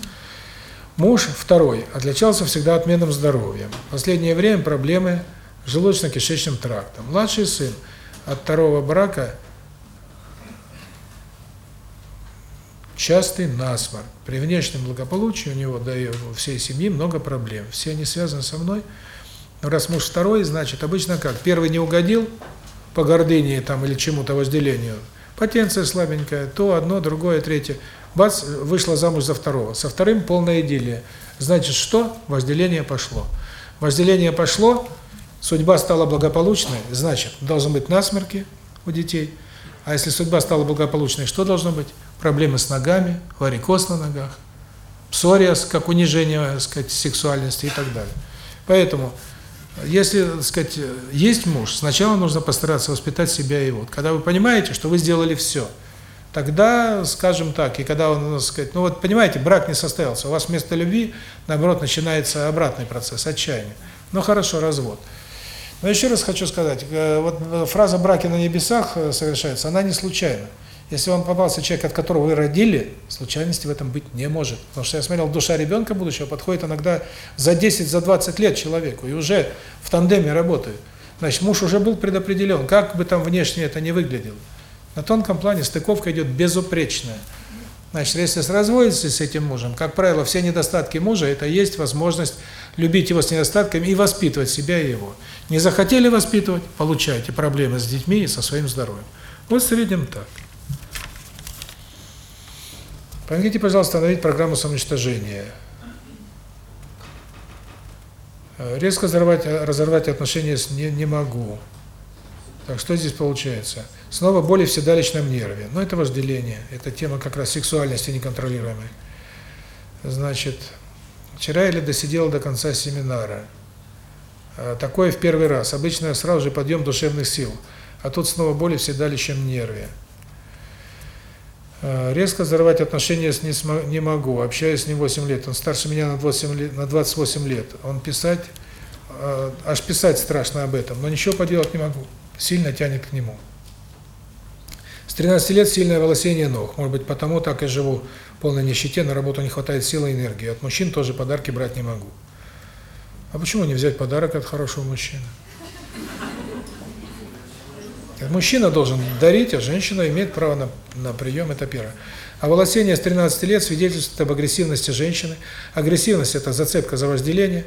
Муж, второй, отличался всегда отменным здоровьем. В последнее время проблемы с желудочно-кишечным трактом. Младший сын от второго брака частый насморк. При внешнем благополучии у него, да и у всей семьи много проблем. Все они связаны со мной. Но раз муж второй, значит, обычно как? Первый не угодил по гордыне там или чему-то возделению. Потенция слабенькая, то одно, другое, третье. Бац, вышла замуж за второго. Со вторым полная идиллия. Значит, что? Возделение пошло. Возделение пошло, судьба стала благополучной, значит, должны быть насморки у детей. А если судьба стала благополучной, что должно быть? Проблемы с ногами, варикоз на ногах, псориаз, как унижение, так сказать, сексуальности и так далее. Поэтому, если, так сказать, есть муж, сначала нужно постараться воспитать себя и его. Когда вы понимаете, что вы сделали все, тогда, скажем так, и когда он, так сказать, ну вот понимаете, брак не состоялся, у вас вместо любви, наоборот, начинается обратный процесс, отчаяния. Ну хорошо, развод. Но еще раз хочу сказать, вот фраза «браки на небесах» совершается, она не случайна. Если вам попался человек, от которого вы родили, случайности в этом быть не может. Потому что я смотрел, душа ребенка будущего подходит иногда за 10, за 20 лет человеку, и уже в тандеме работает. Значит, муж уже был предопределен, как бы там внешне это не выглядело. На тонком плане стыковка идет безупречная. Значит, если разводитесь с этим мужем, как правило, все недостатки мужа – это есть возможность любить его с недостатками и воспитывать себя и его. Не захотели воспитывать – получаете проблемы с детьми и со своим здоровьем. Вот в среднем так. Помогите, пожалуйста, остановить программу самоуничтожения. Резко разорвать, разорвать отношения с не, не могу. Так, что здесь получается? Снова боли в седалищном нерве. Но это вожделение. Это тема как раз сексуальности неконтролируемой. Значит, вчера я досидел до конца семинара. Такое в первый раз. Обычно сразу же подъем душевных сил. А тут снова боли в седалищем нерве. Резко взорвать отношения с ним не могу. Общаюсь с ним 8 лет. Он старше меня на 28 лет. На 28 лет. Он писать, аж писать страшно об этом, но ничего поделать не могу. Сильно тянет к нему. С 13 лет сильное волосение ног. Может быть, потому так и живу в полной нищете, на работу не хватает силы и энергии. От мужчин тоже подарки брать не могу. А почему не взять подарок от хорошего мужчины? Мужчина должен дарить, а женщина имеет право на, на прием, это первое. А волосение с 13 лет свидетельствует об агрессивности женщины. Агрессивность – это зацепка за вожделение.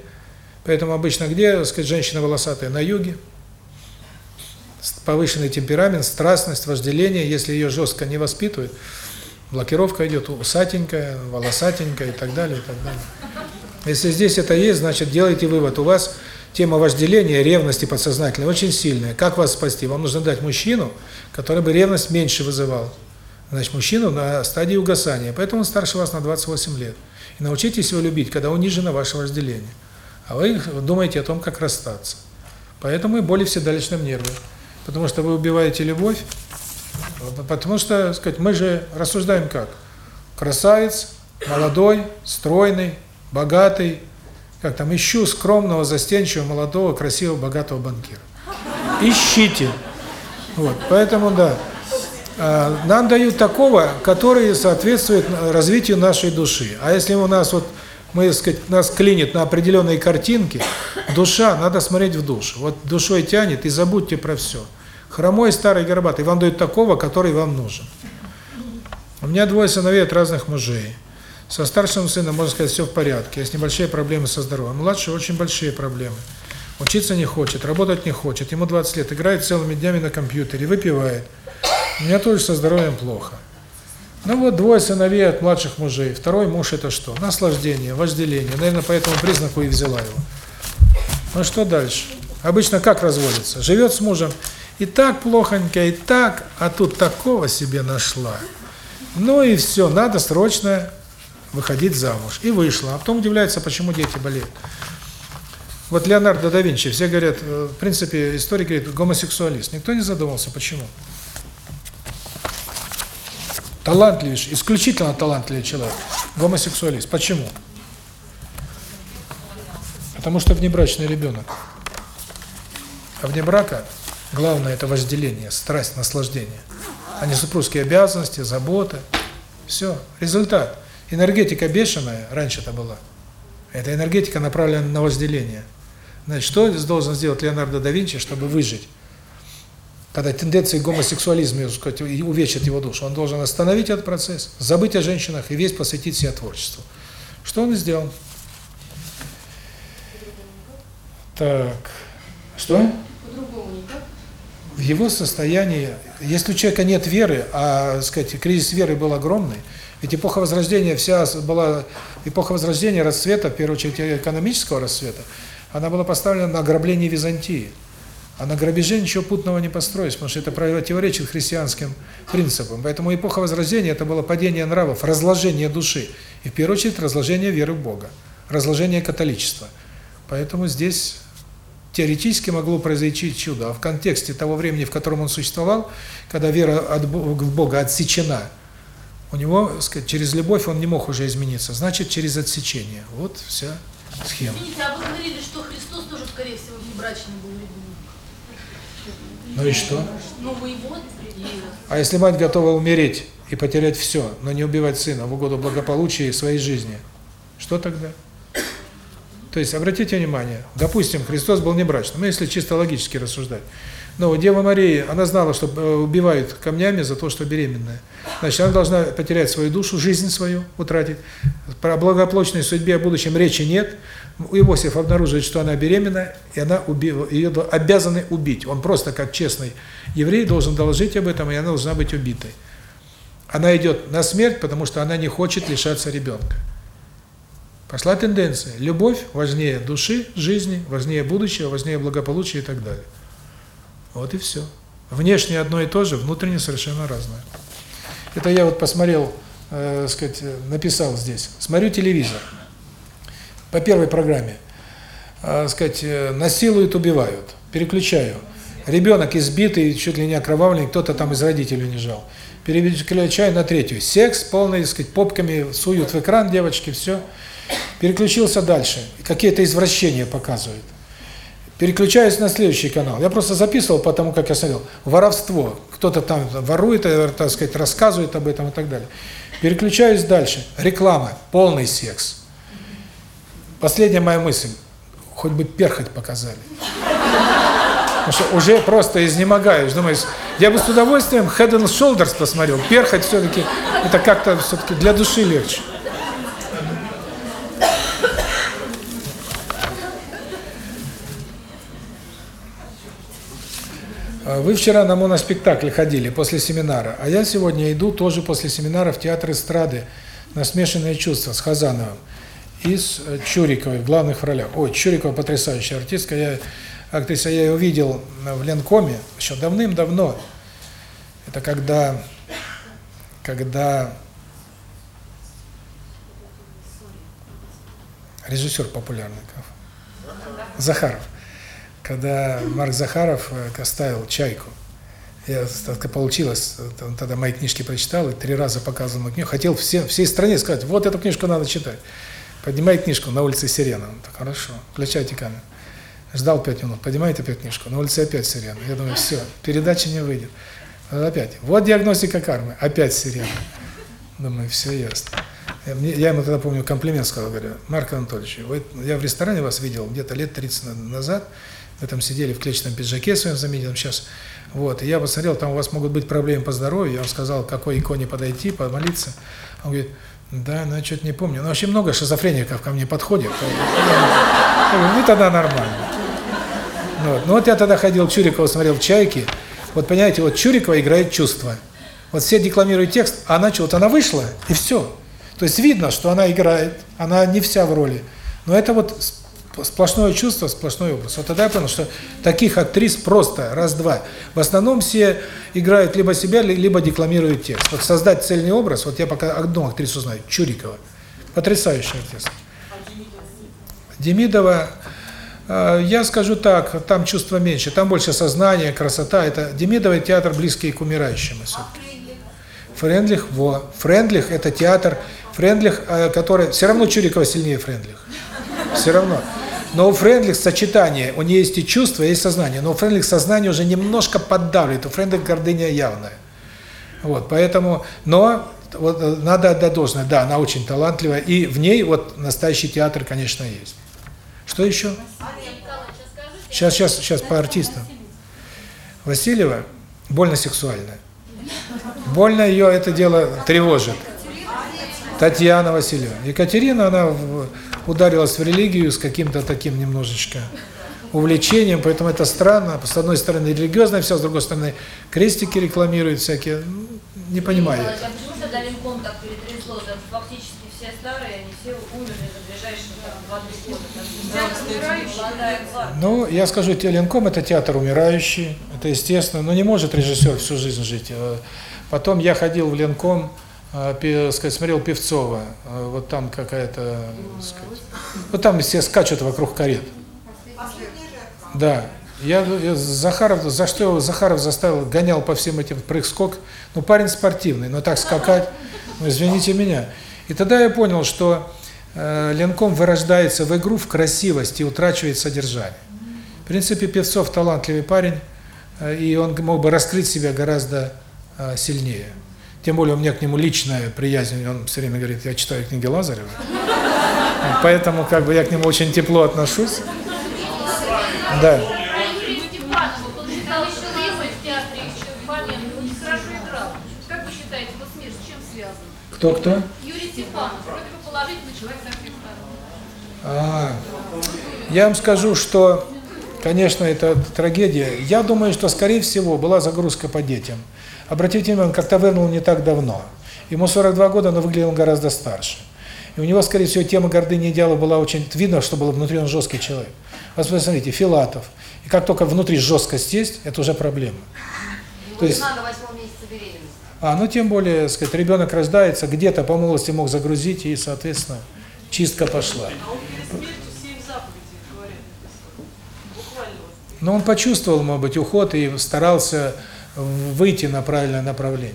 Поэтому обычно где, так сказать, женщина волосатая? На юге. Повышенный темперамент, страстность, вожделение. Если ее жестко не воспитывают, блокировка идет усатенькая, волосатенькая и так далее, и так далее. Если здесь это есть, значит, делайте вывод. У вас тема вожделения, ревности подсознательной очень сильная. Как вас спасти? Вам нужно дать мужчину, который бы ревность меньше вызывал. Значит, мужчину на стадии угасания. Поэтому он старше вас на 28 лет. И научитесь его любить, когда унижено ваше вожделение. А вы думаете о том, как расстаться. Поэтому и боли в седалищном нерве. Потому что вы убиваете любовь. Потому что, так сказать, мы же рассуждаем как? Красавец, молодой, стройный, богатый, как там, ищу скромного, застенчивого, молодого, красивого, богатого банкира. Ищите. Вот, поэтому, да, а, нам дают такого, который соответствует развитию нашей души. А если у нас вот, мы, сказать, нас клинит на определенные картинки, душа, надо смотреть в душу. Вот душой тянет, и забудьте про все. Хромой, старый, горбатый, вам дают такого, который вам нужен. У меня двое сыновей от разных мужей. Со старшим сыном, можно сказать, все в порядке. Есть небольшие проблемы со здоровьем. Младший очень большие проблемы. Учиться не хочет, работать не хочет. Ему 20 лет, играет целыми днями на компьютере, выпивает. У меня тоже со здоровьем плохо. Ну вот двое сыновей от младших мужей. Второй муж это что? Наслаждение, вожделение. Наверное, по этому признаку и взяла его. Ну что дальше? Обычно как разводится? Живет с мужем, и так плохонько, и так, а тут такого себе нашла. Ну и все, надо срочно выходить замуж. И вышла. А потом удивляется, почему дети болеют. Вот Леонардо да Винчи, все говорят, э, в принципе, историк говорит, гомосексуалист. Никто не задумался, почему. Талантливейший, исключительно талантливый человек. Гомосексуалист. Почему? Потому что внебрачный ребенок. А вне брака главное это вожделение, страсть, наслаждение. А не супружеские обязанности, забота. Все. Результат. Энергетика бешеная, раньше это была. Эта энергетика направлена на вожделение. Значит, что должен сделать Леонардо да Винчи, чтобы выжить? Когда тенденции гомосексуализма, сказать, увечат его душу, он должен остановить этот процесс, забыть о женщинах и весь посвятить себя творчеству. Что он сделал? Так, что? В его состоянии, если у человека нет веры, а, сказать, кризис веры был огромный, ведь эпоха Возрождения вся была, эпоха Возрождения, расцвета, в первую очередь экономического расцвета, она была поставлена на ограбление Византии. А на грабеже ничего путного не построить, потому что это противоречит христианским принципам. Поэтому эпоха Возрождения – это было падение нравов, разложение души. И в первую очередь разложение веры в Бога, разложение католичества. Поэтому здесь теоретически могло произойти чудо. А в контексте того времени, в котором он существовал, когда вера от Бога отсечена, у него, сказать, через любовь он не мог уже измениться. Значит, через отсечение. Вот вся схема. Извините, а вы говорили, что Христос тоже, скорее всего, внебрачный был ребенок. Ну и что? Ну, вы его. А если мать готова умереть и потерять все, но не убивать сына в угоду благополучия и своей жизни, что тогда? То есть, обратите внимание, допустим, Христос был не брачным, ну, если чисто логически рассуждать. Но Дева Мария, она знала, что э, убивают камнями за то, что беременная. Значит, она должна потерять свою душу, жизнь свою утратить. Про благополучной судьбе о будущем речи нет. Иосиф обнаруживает, что она беременна, и она убила, ее обязаны убить. Он просто, как честный еврей, должен доложить об этом, и она должна быть убитой. Она идет на смерть, потому что она не хочет лишаться ребенка. Пошла тенденция. Любовь важнее души, жизни, важнее будущего, важнее благополучия и так далее. Вот и все. Внешне одно и то же, внутренне совершенно разное. Это я вот посмотрел, э, сказать, написал здесь. Смотрю телевизор. По первой программе. Э, сказать, э, насилуют, убивают. Переключаю. Ребенок избитый, чуть ли не окровавленный, кто-то там из родителей лежал. Переключаю на третью. Секс полный, сказать, попками суют в экран девочки, все. Переключился дальше. Какие-то извращения показывают. Переключаюсь на следующий канал. Я просто записывал, потому как я смотрел. Воровство. Кто-то там ворует, э, так сказать, рассказывает об этом и так далее. Переключаюсь дальше. Реклама. Полный секс. Последняя моя мысль. Хоть бы перхоть показали. Потому что уже просто изнемогаешь. Думаешь, я бы с удовольствием Head and Shoulders посмотрел. Перхоть все-таки, это как-то все-таки для души легче. Вы вчера на моноспектакль ходили после семинара, а я сегодня иду тоже после семинара в театр эстрады на смешанные чувства с Хазановым. из э, Чуриковой в главных ролях. Ой, Чурикова потрясающая артистка. Я, актриса, я ее видел в Ленкоме еще давным-давно. Это когда, когда режиссер популярный, Захаров. Когда Марк Захаров э, оставил «Чайку», я, так получилось, он тогда мои книжки прочитал, и три раза показывал мою книгу, хотел всем, всей стране сказать, вот эту книжку надо читать. Поднимай книжку на улице Сирена. Он так, хорошо, включайте камеру. Ждал пять минут, поднимает опять книжку, на улице опять Сирена. Я думаю, все, передача не выйдет. Опять, вот диагностика кармы, опять Сирена. Думаю, все ясно. Я ему тогда, помню, комплимент сказал, говорю, Марк Анатольевич, вы, я в ресторане вас видел где-то лет 30 назад, вы сидели в клетчатом пиджаке своем знаменитом сейчас, вот, и я посмотрел, там у вас могут быть проблемы по здоровью, я вам сказал, к какой иконе подойти, помолиться. Он говорит, да, ну я что-то не помню. Ну, вообще много шизофреников ко мне подходит. Я ну тогда нормально. Вот. ну вот я тогда ходил Чурикова, смотрел «Чайки». Вот понимаете, вот Чурикова играет чувства. Вот все декламируют текст, а она что, вот она вышла, и все. То есть видно, что она играет, она не вся в роли. Но это вот сплошное чувство, сплошной образ. Вот тогда я понял, что таких актрис просто раз-два. В основном все играют либо себя, либо декламируют текст. Вот создать цельный образ, вот я пока одну актрису знаю, Чурикова. Потрясающая актриса. Демидова, э, я скажу так, там чувства меньше, там больше сознания, красота. Это Демидова театр близкий к умирающим. Френдлих, во. Френдлих – это театр, Френдлих, э, который… Все равно Чурикова сильнее Френдлих. Все равно. Но у Френдлих сочетание, у нее есть и чувство, есть сознание. Но у Френдлих сознание уже немножко поддавливает, у Френдлих гордыня явная. Вот, поэтому, но вот э, надо отдать должное, да, она очень талантливая, и в ней вот настоящий театр, конечно, есть. Что еще? Сейчас, сейчас, сейчас по артистам. Васильева больно сексуальная. Больно ее это дело тревожит. Татьяна Васильева. Екатерина, она ударилась в религию с каким-то таким немножечко увлечением, поэтому это странно. С одной стороны религиозное все, с другой стороны крестики рекламируют всякие. Ну, не понимаю. А почему тогда Ленком так перетрясло? Там фактически все старые, они все умерли за ближайшие 2-3 года. Ну, я скажу, Ленком это театр умирающий, это естественно, но не может режиссер всю жизнь жить. Э, потом я ходил в Ленком, сказать, смотрел Певцова, э, вот там какая-то, вот там все скачут вокруг карет. Да. Я, я Захаров, за что его Захаров заставил, гонял по всем этим прыг-скок. Ну, парень спортивный, но так скакать, ну, извините меня. И тогда я понял, что э, Ленком вырождается в игру, в красивость и утрачивает содержание. В принципе, Певцов талантливый парень, э, и он мог бы раскрыть себя гораздо э, сильнее. Тем более у меня к нему личная приязнь, он все время говорит, я читаю книги Лазарева. Поэтому как бы я к нему очень тепло отношусь. Да. Кто-кто? Юрий Степанов, вроде бы положительный человек, и а, Я вам скажу, что, конечно, это трагедия. Я думаю, что, скорее всего, была загрузка по детям. Обратите внимание, он как-то вынул не так давно. Ему 42 года, но выглядел гораздо старше. И у него, скорее всего, тема гордыни идеала была очень... Видно, что было внутри он жесткий человек. Вот посмотрите, Филатов. И как только внутри жесткость есть, это уже проблема. То есть... Надо восьмом месяце беременности. А, ну тем более, сказать, ребенок рождается, где-то по молодости мог загрузить, и, соответственно, чистка пошла. Но он почувствовал, может быть, уход и старался выйти на правильное направление.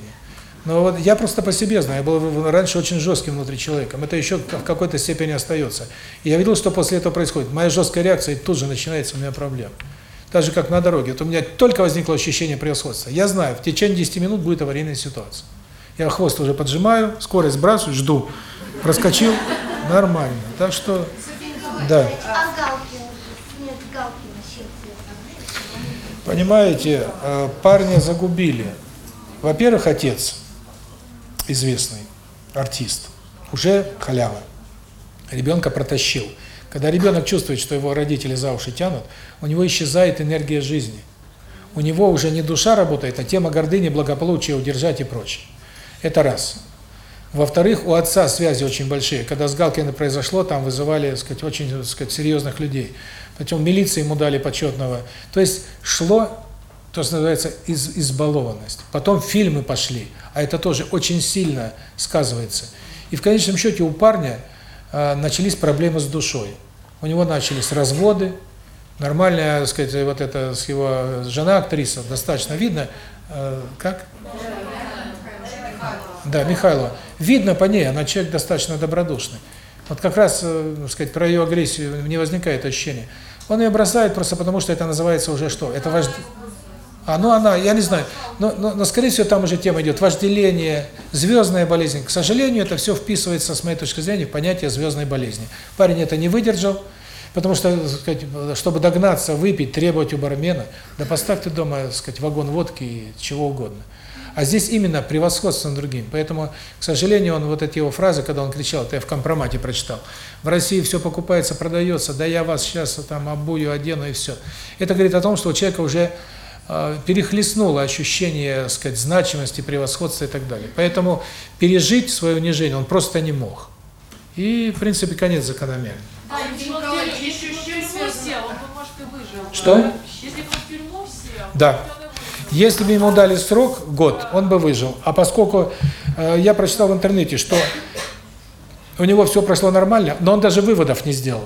Но вот я просто по себе знаю, я был раньше очень жестким внутри человеком, это еще в какой-то степени остается. И я видел, что после этого происходит. Моя жесткая реакция, и тут же начинается у меня проблема. Так же, как на дороге. Вот у меня только возникло ощущение превосходства. Я знаю, в течение 10 минут будет аварийная ситуация. Я хвост уже поджимаю, скорость сбрасываю, жду. Проскочил, нормально. Так что, да. Понимаете, э, парня загубили. Во-первых, отец известный артист, уже халява. Ребенка протащил. Когда ребенок чувствует, что его родители за уши тянут, у него исчезает энергия жизни. У него уже не душа работает, а тема гордыни, благополучия, удержать и прочее. Это раз. Во-вторых, у отца связи очень большие. Когда с Галкиным произошло, там вызывали, так сказать, очень, так сказать, серьезных людей. Потом милиции ему дали почетного. То есть шло то, что называется из избалованность. Потом фильмы пошли, а это тоже очень сильно сказывается. И в конечном счете у парня э, начались проблемы с душой. У него начались разводы, нормальная, так сказать, вот эта с его жена актриса, достаточно видно, э, как? Да, Михайлова. Видно по ней, она человек достаточно добродушный. Вот как раз, э, так сказать, про ее агрессию не возникает ощущения. Он ее бросает просто потому, что это называется уже что? Это вожд... А, ну она, я не знаю, но, но, но скорее всего там уже тема идет вожделение, звездная болезнь. К сожалению, это все вписывается, с моей точки зрения, в понятие звездной болезни. Парень это не выдержал, потому что, сказать, чтобы догнаться, выпить, требовать у бармена, да поставьте дома, так сказать, вагон водки и чего угодно. А здесь именно превосходство над другим. Поэтому, к сожалению, он вот эти его фразы, когда он кричал, это я в компромате прочитал, в России все покупается, продается, да я вас сейчас там обую, одену и все. Это говорит о том, что у человека уже э, перехлестнуло ощущение, так сказать, значимости, превосходства и так далее. Поэтому пережить свое унижение он просто не мог. И, в принципе, конец закономерен. Да, если бы он в тюрьму- сел, он бы, может, и выжил. Что? Если бы он в тюрьму сел, Да. Если бы ему дали срок, год, он бы выжил. А поскольку э, я прочитал в интернете, что у него все прошло нормально, но он даже выводов не сделал.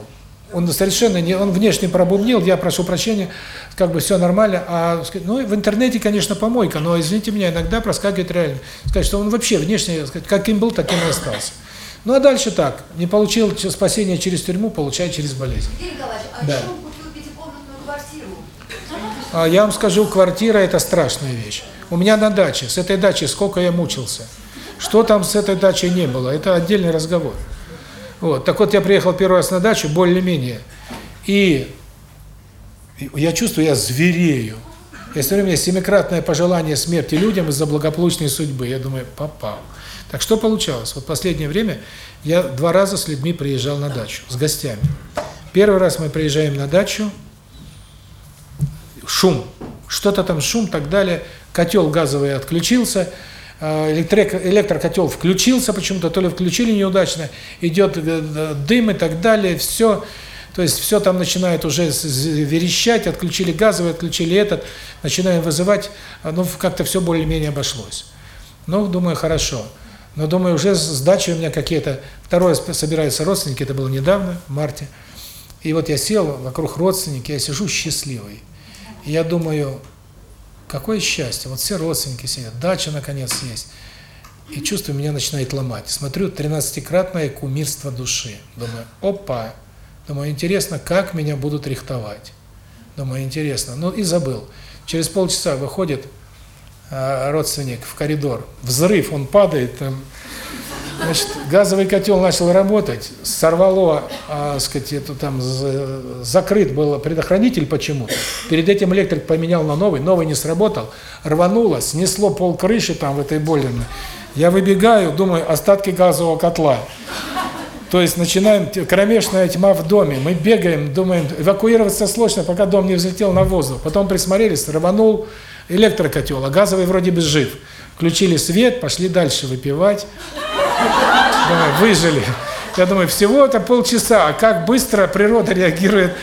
Он совершенно не, он внешне пробубнил, я прошу прощения, как бы все нормально, а ну в интернете, конечно, помойка, но извините меня, иногда проскакивает реально, сказать, что он вообще внешне, сказать, каким был, таким и остался. Ну а дальше так, не получил спасение через тюрьму, получает через болезнь. Сергей Николаевич, а Да. еще он купил пятикомнатную квартиру? А я вам скажу, квартира – это страшная вещь. У меня на даче, с этой дачи сколько я мучился. Что там с этой дачей не было, это отдельный разговор. Вот. Так вот, я приехал первый раз на дачу, более-менее, и я чувствую, я зверею. Я смотрю, у меня семикратное пожелание смерти людям из-за благополучной судьбы. Я думаю, попал. Так что получалось? Вот последнее время я два раза с людьми приезжал на дачу, с гостями. Первый раз мы приезжаем на дачу, шум, что-то там шум, так далее, котел газовый отключился, э, электрик, электрокотел включился почему-то, то ли включили неудачно, идет э, дым и так далее, все, то есть все там начинает уже верещать, отключили газовый, отключили этот, начинаем вызывать, ну как-то все более-менее обошлось. Ну, думаю, хорошо. Но думаю, уже с с дачей у меня какие-то... Второе, собираются родственники, это было недавно, в марте. И вот я сел, вокруг родственники, я сижу счастливый. Я думаю, какое счастье, вот все родственники сидят, дача наконец есть. И чувствую, меня начинает ломать. Смотрю, 13-кратное кумирство души. Думаю, опа. Думаю, интересно, как меня будут рихтовать. Думаю, интересно. Ну и забыл. Через полчаса выходит э, родственник в коридор. Взрыв, он падает, там, Значит, газовый котел начал работать, сорвало, а, сказать, эту там за- закрыт был предохранитель почему-то. Перед этим электрик поменял на новый, новый не сработал, рвануло, снесло пол крыши там в этой бойлерной. Я выбегаю, думаю, остатки газового котла. То есть начинаем кромешная тьма в доме. Мы бегаем, думаем, эвакуироваться сложно, пока дом не взлетел на воздух. Потом присмотрелись, рванул электрокотел, а газовый вроде бы жив. Включили свет, пошли дальше выпивать. Думаю, выжили. Я думаю, всего это полчаса, а как быстро природа реагирует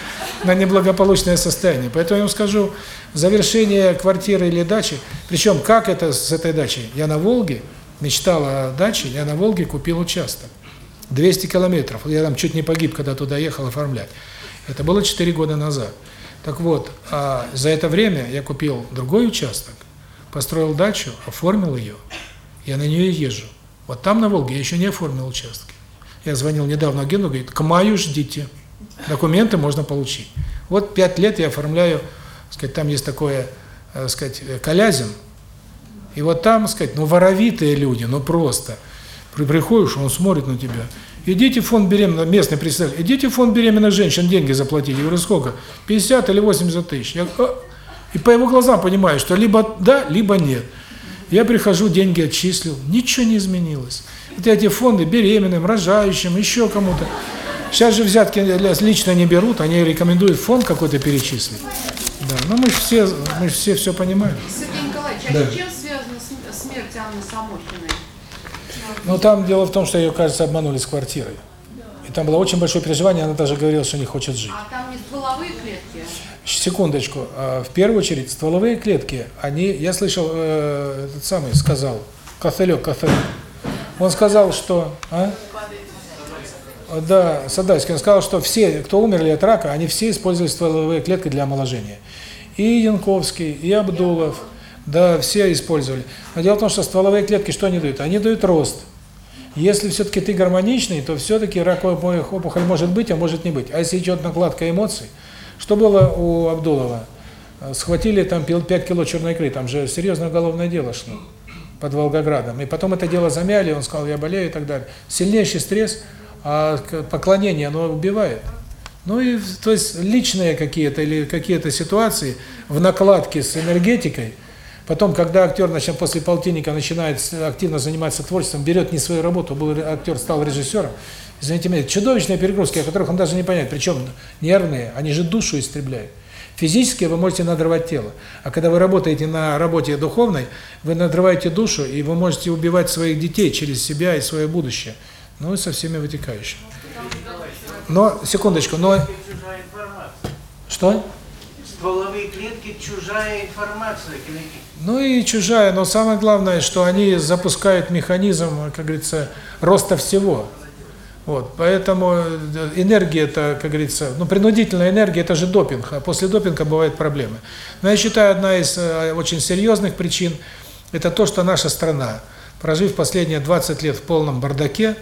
на неблагополучное состояние. Поэтому я вам скажу, завершение квартиры или дачи, причем как это с этой дачей? Я на Волге мечтал о даче, я на Волге купил участок. 200 километров. Я там чуть не погиб, когда туда ехал оформлять. Это было 4 года назад. Так вот, а за это время я купил другой участок, построил дачу, оформил ее, я на нее езжу. Вот там, на Волге, я еще не оформил участки. Я звонил недавно агенту, говорит, к маю ждите. Документы можно получить. Вот пять лет я оформляю, сказать, там есть такое, э, сказать, э, Колязин. И вот там, сказать, ну воровитые люди, ну просто. При- Приходишь, он смотрит на тебя. Идите в фонд беременных, местный представитель, идите в фонд беременных женщин, деньги заплатить. Я говорю, сколько? 50 или 80 тысяч. Я, «А». И по его глазам понимаю, что либо да, либо нет. Я прихожу, деньги отчислил, ничего не изменилось. Это эти фонды беременным, рожающим, еще кому-то. Сейчас же взятки лично не берут, они рекомендуют фонд какой-то перечислить. Да, ну мы ж все, мы ж все все понимаем. Сергей Николаевич, Да. а с чем связана см- смерть Анны Самохиной? Но там дело в том, что ее, кажется, обманули с квартирой. И там было очень большое переживание, она даже говорила, что не хочет жить. А там не стволовые клетки? Секундочку. А, В первую очередь, стволовые клетки, они, я слышал, э, этот самый сказал, Костылек, Костылек, он сказал, что... А? Да, Садальский, он сказал, что все, кто умерли от рака, они все использовали стволовые клетки для омоложения. И Янковский, и Абдулов, да, все использовали. Но дело в том, что стволовые клетки что они дают? Они дают рост. Если все-таки ты гармоничный, то все-таки раковая опухоль может быть, а может не быть. А если идет накладка эмоций, что было у Абдулова? Схватили там 5 кило черной икры, там же серьезное уголовное дело шло под Волгоградом. И потом это дело замяли, он сказал, я болею и так далее. Сильнейший стресс, а поклонение, оно убивает. Ну и, то есть, личные какие-то или какие-то ситуации в накладке с энергетикой, потом, когда актер значит, после полтинника начинает активно заниматься творчеством, берет не свою работу, был актер, стал режиссером, извините меня, чудовищные перегрузки, о которых он даже не понять, причем нервные, они же душу истребляют. Физически вы можете надрывать тело, а когда вы работаете на работе духовной, вы надрываете душу, и вы можете убивать своих детей через себя и свое будущее, ну и со всеми вытекающими. Но, секундочку, но... Что? Стволовые клетки – чужая информация. Ну и чужая, но самое главное, что они запускают механизм, как говорится, роста всего. Вот, поэтому энергия это, как говорится, ну принудительная энергия это же допинг, а после допинга бывают проблемы. Но я считаю, одна из очень серьезных причин это то, что наша страна, прожив последние 20 лет в полном бардаке,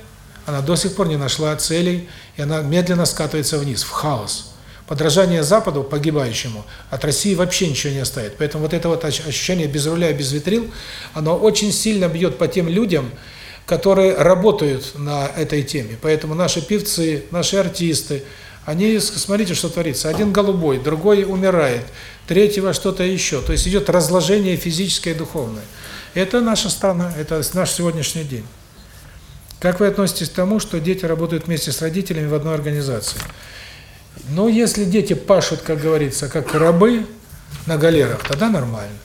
она до сих пор не нашла целей, и она медленно скатывается вниз, в хаос. Подражание Западу, погибающему, от России вообще ничего не оставит. Поэтому вот это вот ощущение без руля, без ветрил, оно очень сильно бьет по тем людям, которые работают на этой теме. Поэтому наши певцы, наши артисты, они, смотрите, что творится. Один голубой, другой умирает, третьего что-то еще. То есть идет разложение физическое и духовное. Это наша страна, это наш сегодняшний день. Как вы относитесь к тому, что дети работают вместе с родителями в одной организации? Ну, если дети пашут, как говорится, как рабы на галерах, тогда нормально.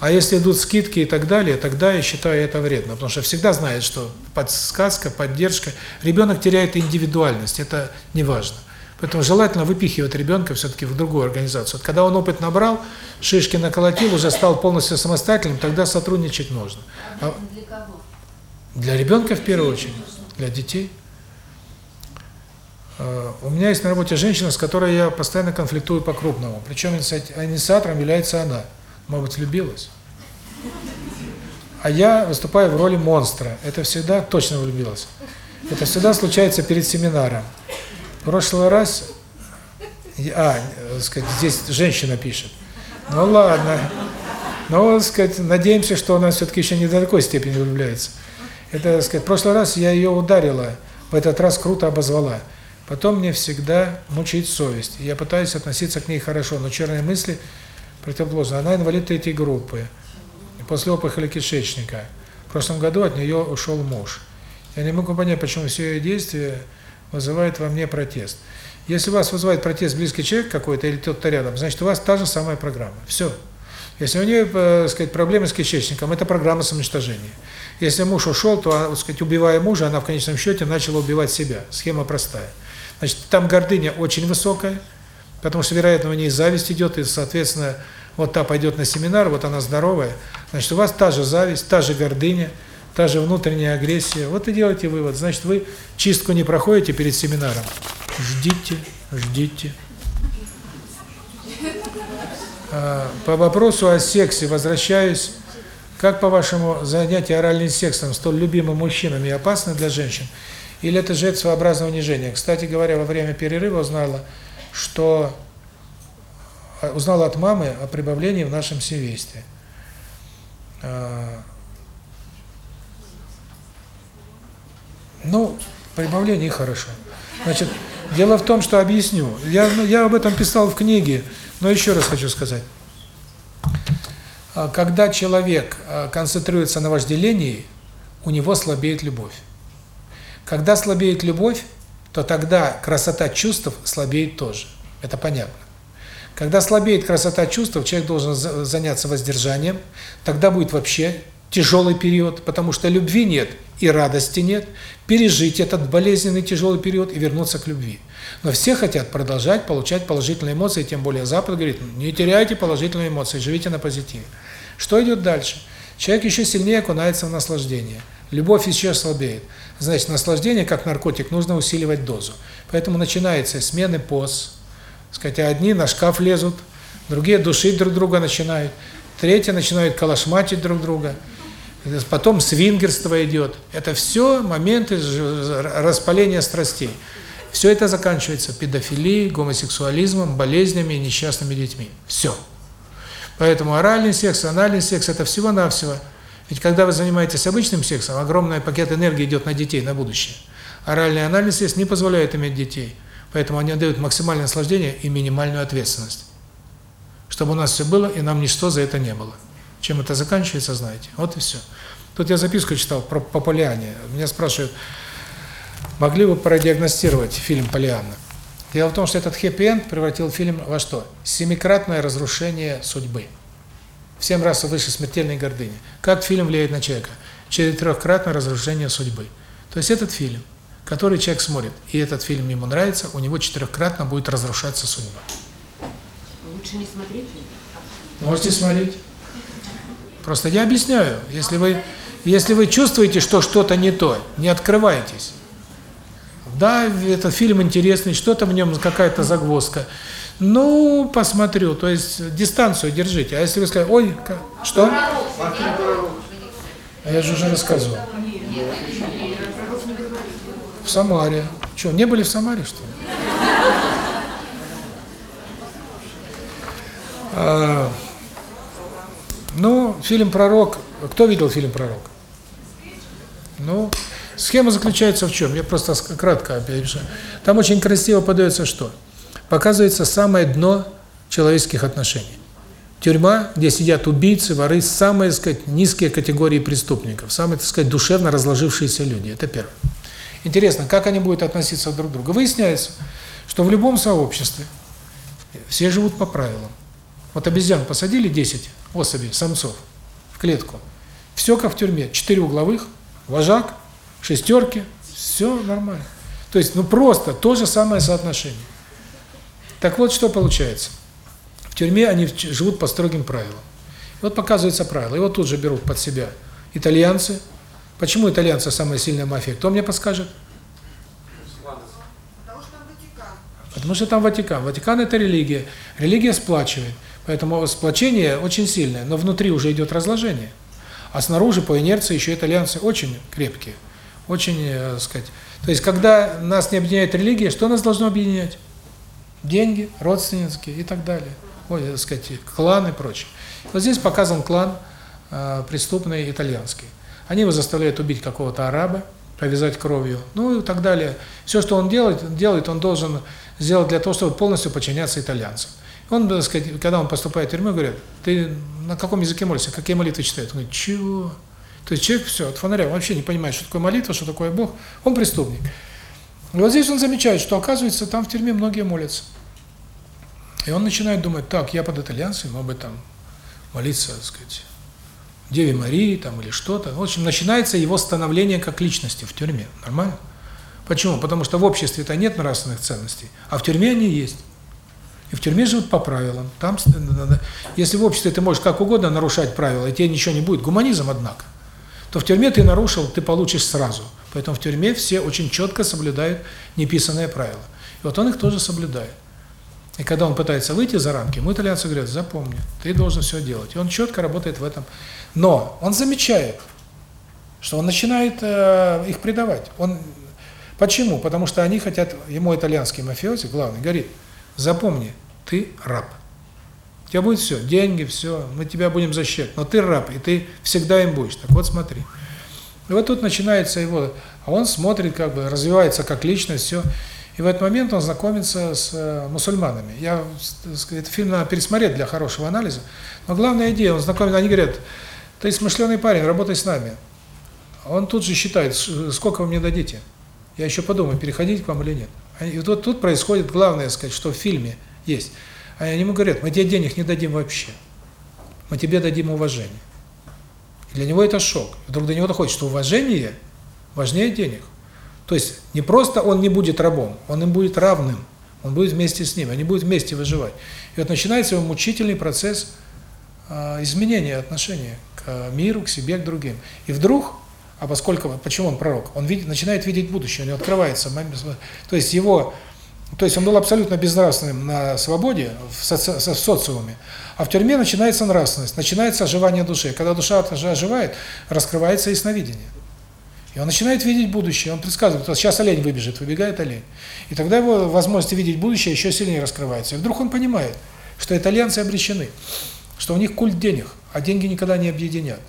А если идут скидки и так далее, тогда я считаю это вредно, потому что всегда знает, что подсказка, поддержка, ребенок теряет индивидуальность, это не важно. Поэтому желательно выпихивать ребенка все-таки в другую организацию. Вот когда он опыт набрал, шишки наколотил, уже стал полностью самостоятельным, тогда сотрудничать можно. А Для кого? для ребенка в первую очередь, для детей. У меня есть на работе женщина, с которой я постоянно конфликтую по-крупному. Причем инициатором является она. Может быть, влюбилась. А я выступаю в роли монстра. Это всегда точно влюбилась. Это всегда случается перед семинаром. В прошлый раз... А, сказать, здесь женщина пишет. Ну ладно. Но, сказать, надеемся, что она все-таки еще не до такой степени влюбляется. Это, сказать, в прошлый раз я ее ударила, в этот раз круто обозвала. Потом мне всегда мучает совесть. Я пытаюсь относиться к ней хорошо, но черные мысли противоположно. Она инвалид третьей группы, после опухоли кишечника. В прошлом году от нее ушел муж. Я не могу понять, почему все ее действия вызывают во мне протест. Если у вас вызывает протест близкий человек какой-то или тот-то рядом, значит, у вас та же самая программа. Все. Если у нее, так сказать, проблемы с кишечником, это программа самоуничтожения. Если муж ушел, то, так сказать, убивая мужа, она в конечном счете начала убивать себя. Схема простая. Значит, там гордыня очень высокая, потому что, вероятно, у нее зависть идет, и, соответственно, вот та пойдет на семинар, вот она здоровая, значит, у вас та же зависть, та же гордыня, та же внутренняя агрессия. Вот и делайте вывод. Значит, вы чистку не проходите перед семинаром. Ждите, ждите. По вопросу о сексе возвращаюсь. Как, по-вашему, занятие оральным сексом столь любимым мужчинами опасно для женщин? Или это же своеобразное унижение? Кстати говоря, во время перерыва узнала, что узнала от мамы о прибавлении в нашем семействе. Ну, прибавление хорошо. Значит, дело в том, что объясню. Я, ну, я об этом писал в книге, но еще раз хочу сказать. Когда человек концентрируется на вожделении, у него слабеет любовь. Когда слабеет любовь, то тогда красота чувств слабеет тоже. Это понятно. Когда слабеет красота чувств, человек должен заняться воздержанием, тогда будет вообще тяжелый период, потому что любви нет и радости нет, пережить этот болезненный тяжелый период и вернуться к любви. Но все хотят продолжать получать положительные эмоции, тем более Запад говорит, не теряйте положительные эмоции, живите на позитиве. Что идет дальше? Человек еще сильнее окунается в наслаждение. Любовь еще слабеет. Значит, наслаждение, как наркотик, нужно усиливать дозу. Поэтому начинается смены поз. Сказать, одни на шкаф лезут, другие душить друг друга начинают, третьи начинают калашматить друг друга. Потом свингерство идет. Это все моменты распаления страстей. Все это заканчивается педофилией, гомосексуализмом, болезнями и несчастными детьми. Все. Поэтому оральный секс, анальный секс – это всего-навсего. Ведь когда вы занимаетесь обычным сексом, огромный пакет энергии идет на детей, на будущее. Оральный анальный секс не позволяет иметь детей. Поэтому они дают максимальное наслаждение и минимальную ответственность. Чтобы у нас все было, и нам ничто за это не было. Чем это заканчивается, знаете. Вот и все. Тут я записку читал про по Полиане. Меня спрашивают, могли бы продиагностировать фильм «Полианна»? Дело в том, что этот хэппи-энд превратил фильм во что? Семикратное разрушение судьбы. В семь раз выше смертельной гордыни. Как фильм влияет на человека? Через трехкратное разрушение судьбы. То есть этот фильм, который человек смотрит, и этот фильм ему нравится, у него четырехкратно будет разрушаться судьба. Лучше не смотреть? Можете смотреть. Просто я объясняю, если вы если вы чувствуете, что что-то не то, не открывайтесь. Да, этот фильм интересный, что-то в нем какая-то загвоздка. Ну, посмотрю, то есть дистанцию держите. А если вы скажете, ой, что? А я же уже рассказывал. В Самаре. Что, не были в Самаре, что ли? А, ну, фильм «Пророк». Кто видел фильм «Пророк»? Ну, схема заключается в чем? Я просто кратко опишу. Там очень красиво подается что? Показывается самое дно человеческих отношений. Тюрьма, где сидят убийцы, воры, самые, так сказать, низкие категории преступников, самые, так сказать, душевно разложившиеся люди. Это первое. Интересно, как они будут относиться друг к другу? Выясняется, что в любом сообществе все живут по правилам. Вот обезьян посадили 10 особей, самцов, в клетку. Все как в тюрьме. Четыре угловых, вожак, шестерки, все нормально. То есть, ну просто то же самое соотношение. Так вот, что получается. В тюрьме они живут по строгим правилам. Вот показывается правило. Его тут же берут под себя итальянцы. Почему итальянцы самая сильная мафия? Кто мне подскажет? Потому что там Ватикан. Ватикан – это религия. Религия сплачивает. Поэтому сплочение очень сильное, но внутри уже идет разложение. А снаружи по инерции еще итальянцы очень крепкие. Очень, э, сказать. То есть, когда нас не объединяет религия, что нас должно объединять? Деньги, родственники и так далее. Ой, так сказать, клан и прочее. Вот здесь показан клан э, преступный итальянский. Они его заставляют убить какого-то араба, повязать кровью, ну и так далее. Все, что он делает, делает, он должен сделать для того, чтобы полностью подчиняться итальянцам. Он, так сказать, когда он поступает в тюрьму, говорят, ты на каком языке молишься, какие молитвы читает? Он говорит, чего? То есть человек все, от фонаря, он вообще не понимает, что такое молитва, что такое Бог, он преступник. И вот здесь он замечает, что, оказывается, там в тюрьме многие молятся. И он начинает думать, так, я под итальянцем, бы там молиться, так сказать, Деве Марии там или что-то. В общем, начинается его становление как личности в тюрьме. Нормально? Почему? Потому что в обществе-то нет нравственных ценностей, а в тюрьме они есть. И в тюрьме живут по правилам. Там, если в обществе ты можешь как угодно нарушать правила, и тебе ничего не будет, гуманизм, однако, то в тюрьме ты нарушил, ты получишь сразу. Поэтому в тюрьме все очень четко соблюдают неписанные правила. И вот он их тоже соблюдает. И когда он пытается выйти за рамки, ему итальянцы говорят, запомни, ты должен все делать. И он четко работает в этом. Но он замечает, что он начинает э, их предавать. Он Почему? Потому что они хотят, ему итальянский мафиози, главный, говорит, запомни, ты раб. У тебя будет все, деньги, все, мы тебя будем защищать, но ты раб, и ты всегда им будешь. Так вот смотри. И вот тут начинается его, а он смотрит, как бы развивается как личность, все. И в этот момент он знакомится с э, мусульманами. Я, этот фильм надо пересмотреть для хорошего анализа. Но главная идея, он знакомится, они говорят, ты смышленый парень, работай с нами. Он тут же считает, сколько вы мне дадите. Я еще подумаю, переходить к вам или нет. И вот тут происходит главное, сказать, что в фильме есть. А они ему говорят, мы тебе денег не дадим вообще. Мы тебе дадим уважение. Для него это шок. Вдруг до него доходит, что уважение важнее денег. То есть не просто он не будет рабом, он им будет равным. Он будет вместе с ним, они будут вместе выживать. И вот начинается его мучительный процесс э, изменения отношения к миру, к себе, к другим. И вдруг, а поскольку, почему он пророк? Он видит, начинает видеть будущее, у него открывается То есть его, то есть он был абсолютно безнравственным на свободе, в, соци, в социуме, а в тюрьме начинается нравственность, начинается оживание души. Когда душа оживает, раскрывается ясновидение. И он начинает видеть будущее, он предсказывает, что сейчас олень выбежит, выбегает олень. И тогда его возможность видеть будущее еще сильнее раскрывается. И вдруг он понимает, что итальянцы обречены, что у них культ денег, а деньги никогда не объединят.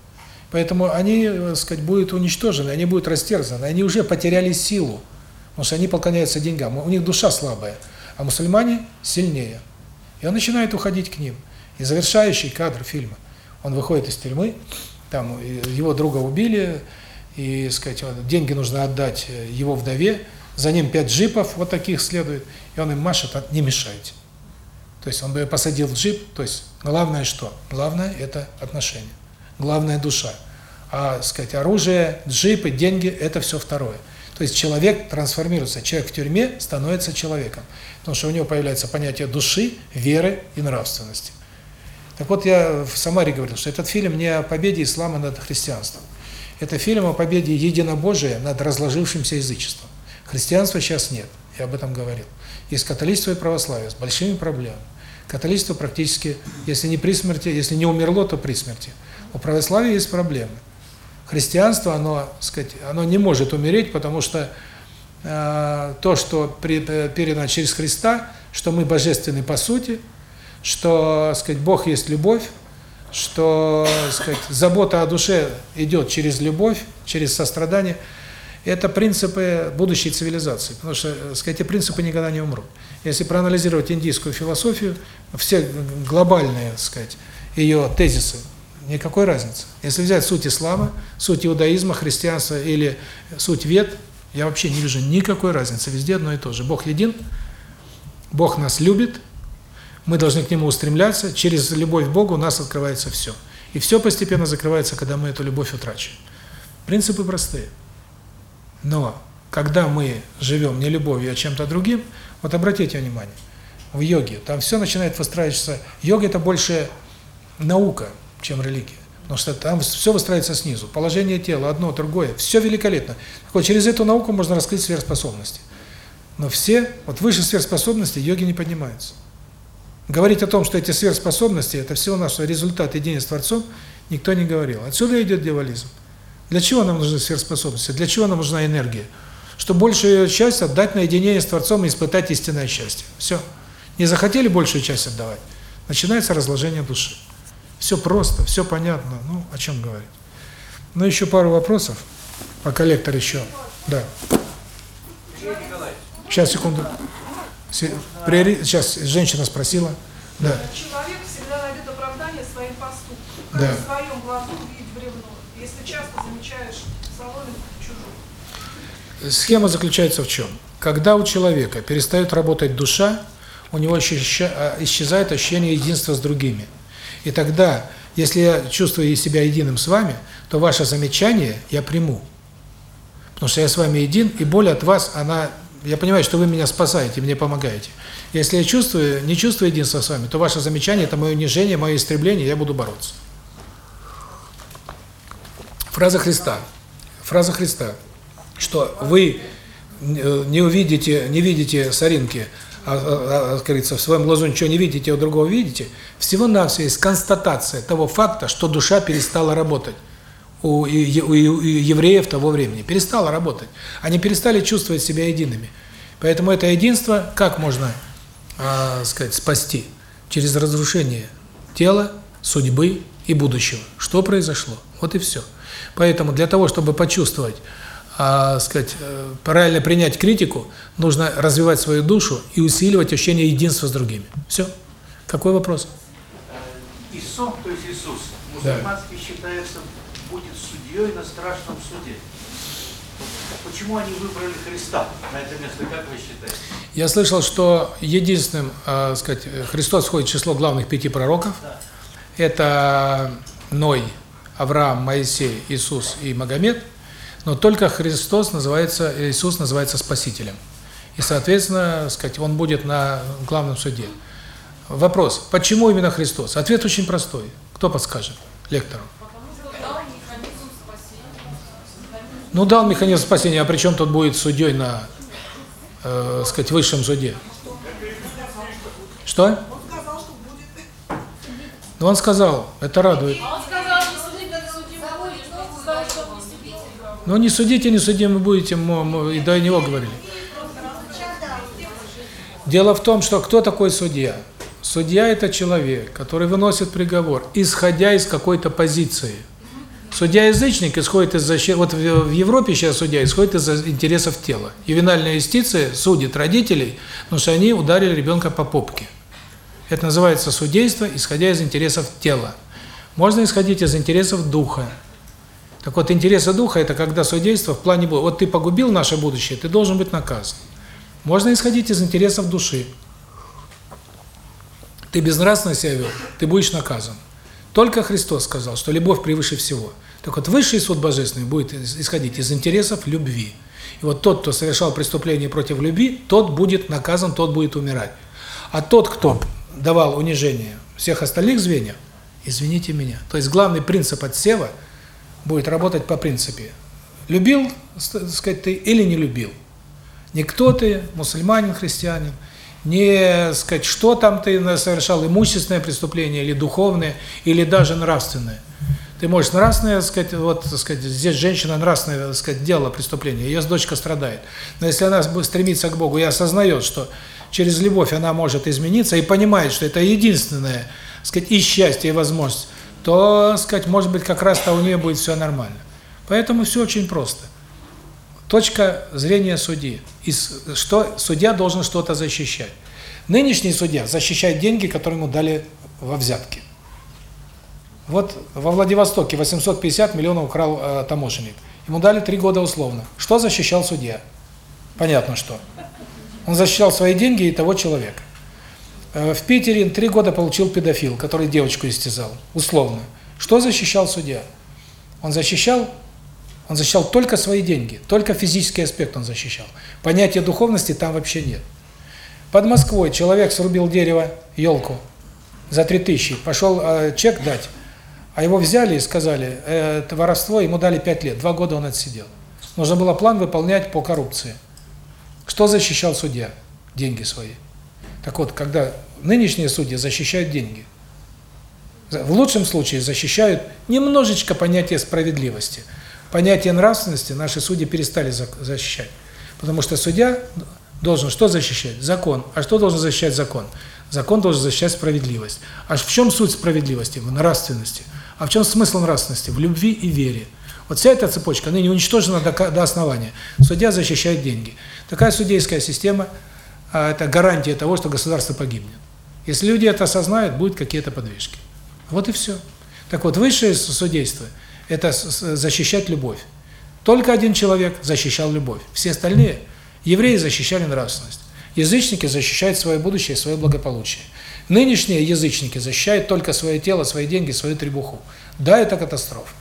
Поэтому они, так сказать, будут уничтожены, они будут растерзаны, они уже потеряли силу, потому что они поклоняются деньгам, у них душа слабая, а мусульмане сильнее. И он начинает уходить к ним. И завершающий кадр фильма, он выходит из тюрьмы, там его друга убили, и, сказать, деньги нужно отдать э, его вдове, за ним пять джипов вот таких следует, и он им машет, не мешайте. То есть он бы посадил в джип, то есть главное что? Главное это отношения, главное душа. А, сказать, оружие, джипы, деньги – это все второе. То есть человек трансформируется, человек в тюрьме становится человеком, потому что у него появляется понятие души, веры и нравственности. Так вот, я в Самаре говорил, что этот фильм не о победе ислама над христианством. Это фильм о победе единобожия над разложившимся язычеством. Христианства сейчас нет, я об этом говорил. Есть католичество и православие с большими проблемами. Католичество практически, если не при смерти, если не умерло, то при смерти. У православия есть проблемы. Христианство, оно, сказать, оно не может умереть, потому что э, то, что при, передано через Христа, что мы божественны по сути, что, сказать, Бог есть любовь, что, сказать, забота о душе идет через любовь, через сострадание. Это принципы будущей цивилизации, потому что, сказать, эти принципы никогда не умрут. Если проанализировать индийскую философию, все глобальные, сказать, ее тезисы, никакой разницы. Если взять суть ислама, суть иудаизма, христианства или суть вет, я вообще не вижу никакой разницы, везде одно и то же. Бог един, Бог нас любит, мы должны к Нему устремляться, через любовь к Богу у нас открывается все. И все постепенно закрывается, когда мы эту любовь утрачиваем. Принципы простые. Но когда мы живем не любовью, а чем-то другим, вот обратите внимание, в йоге, там все начинает выстраиваться, йога это больше наука, чем религия. Потому что там все выстраивается снизу. Положение тела, одно, другое, все великолепно. Так вот, через эту науку можно раскрыть сверхспособности. Но все, вот выше сверхспособности йоги не поднимаются. Говорить о том, что эти сверхспособности – это всего наш результат единения с Творцом, никто не говорил. Отсюда идет дьяволизм. Для чего нам нужны сверхспособности? Для чего нам нужна энергия? Чтобы большую часть отдать на единение с Творцом и испытать истинное счастье. Все. Не захотели большую часть отдавать? Начинается разложение души. Все просто, все понятно. Ну, о чем говорить? Ну, еще пару вопросов. Пока лектор еще. Да. Сейчас, секунду. Сейчас женщина спросила. Да. Человек всегда найдет оправдание своим поступкам. Как да. в своем глазу видеть бревно. Если часто замечаешь соломинку чужую. Схема заключается в чем? Когда у человека перестает работать душа, у него исчезает ощущение единства с другими. И тогда, если я чувствую себя единым с вами, то ваше замечание я приму. Потому что я с вами един, и боль от вас, она я понимаю, что вы меня спасаете, мне помогаете. Если я чувствую, не чувствую единства с вами, то ваше замечание – это мое унижение, мое истребление, я буду бороться. Фраза Христа. Фраза Христа, что вы не увидите, не видите соринки, а, а, а говорится, в своем глазу ничего не видите, а у другого видите, всего-навсего есть констатация того факта, что душа перестала работать у, у, у евреев того времени. Перестала работать. Они перестали чувствовать себя едиными. Поэтому это единство как можно, э, сказать, спасти? Через разрушение тела, судьбы и будущего. Что произошло? Вот и все. Поэтому для того, чтобы почувствовать, э, сказать, э, правильно принять критику, нужно развивать свою душу и усиливать ощущение единства с другими. Все. Какой вопрос? Исом, то есть Иисус, мусульманский да. считается будет судьей на страшном суде. Почему они выбрали Христа на это место, как вы считаете? Я слышал, что единственным, э, сказать, Христос входит в число главных пяти пророков. Да. Это Ной, Авраам, Моисей, Иисус и Магомед, но только Христос называется, Иисус называется Спасителем. И, соответственно, сказать, он будет на главном суде. Вопрос, почему именно Христос? Ответ очень простой. Кто подскажет лектору? Ну, дал механизм спасения, а при чем тут будет судьей на, э, сказать, высшем суде? Что? Ну, он сказал, это радует. Он сказал, не судите, не судите, он сказал, что не судите. Ну, не судите, не судимы будете, и до него говорили. Дело в том, что кто такой судья? Судья – это человек, который выносит приговор, исходя из какой-то позиции. Судья-язычник исходит из защиты, вот в Европе сейчас судья исходит из интересов тела. Ювенальная юстиция судит родителей, потому что они ударили ребенка по попке. Это называется судейство, исходя из интересов тела. Можно исходить из интересов духа. Так вот, интересы духа – это когда судейство в плане, вот ты погубил наше будущее, ты должен быть наказан. Можно исходить из интересов души. Ты безнравственно себя вел, ты будешь наказан. Только Христос сказал, что любовь превыше всего. Так вот, высший суд божественный будет исходить из интересов любви. И вот тот, кто совершал преступление против любви, тот будет наказан, тот будет умирать. А тот, кто давал унижение всех остальных звеньев, извините меня. То есть главный принцип отсева будет работать по принципе. Любил, сказать, ты или не любил. Не кто ты, мусульманин, христианин, не сказать, что там ты совершал, имущественное преступление или духовное, или даже нравственное. Ты можешь нравственное, сказать, вот, сказать, здесь женщина нравственное, сказать, делала преступление, ее дочка страдает. Но если она стремится к Богу и осознает, что через любовь она может измениться и понимает, что это единственное, сказать, и счастье, и возможность, то, сказать, может быть, как раз-то у нее будет все нормально. Поэтому все очень просто. Точка зрения судьи. Из, что судья должен что-то защищать. Нынешний судья защищает деньги, которые ему дали во взятки. Вот во Владивостоке 850 миллионов украл э, таможенник. Ему дали три года условно. Что защищал судья? Понятно, что. Он защищал свои деньги и того человека. Э, в Питере три года получил педофил, который девочку истязал. Условно. Что защищал судья? Он защищал он защищал только свои деньги, только физический аспект он защищал. Понятия духовности там вообще нет. Под Москвой человек срубил дерево, елку, за 3000, пошел э, чек дать, а его взяли и сказали, э, это воровство, ему дали 5 лет, 2 года он отсидел. Нужно было план выполнять по коррупции. Что защищал судья? Деньги свои. Так вот, когда нынешние судьи защищают деньги, в лучшем случае защищают немножечко понятие справедливости – понятие нравственности наши судьи перестали защищать. Потому что судья должен что защищать? Закон. А что должен защищать закон? Закон должен защищать справедливость. А в чем суть справедливости? В нравственности. А в чем смысл нравственности? В любви и вере. Вот вся эта цепочка ныне уничтожена до, основания. Судья защищает деньги. Такая судейская система это гарантия того, что государство погибнет. Если люди это осознают, будут какие-то подвижки. Вот и все. Так вот, высшее судейство – это защищать любовь. Только один человек защищал любовь. Все остальные, евреи защищали нравственность. Язычники защищают свое будущее, свое благополучие. Нынешние язычники защищают только свое тело, свои деньги, свою требуху. Да, это катастрофа.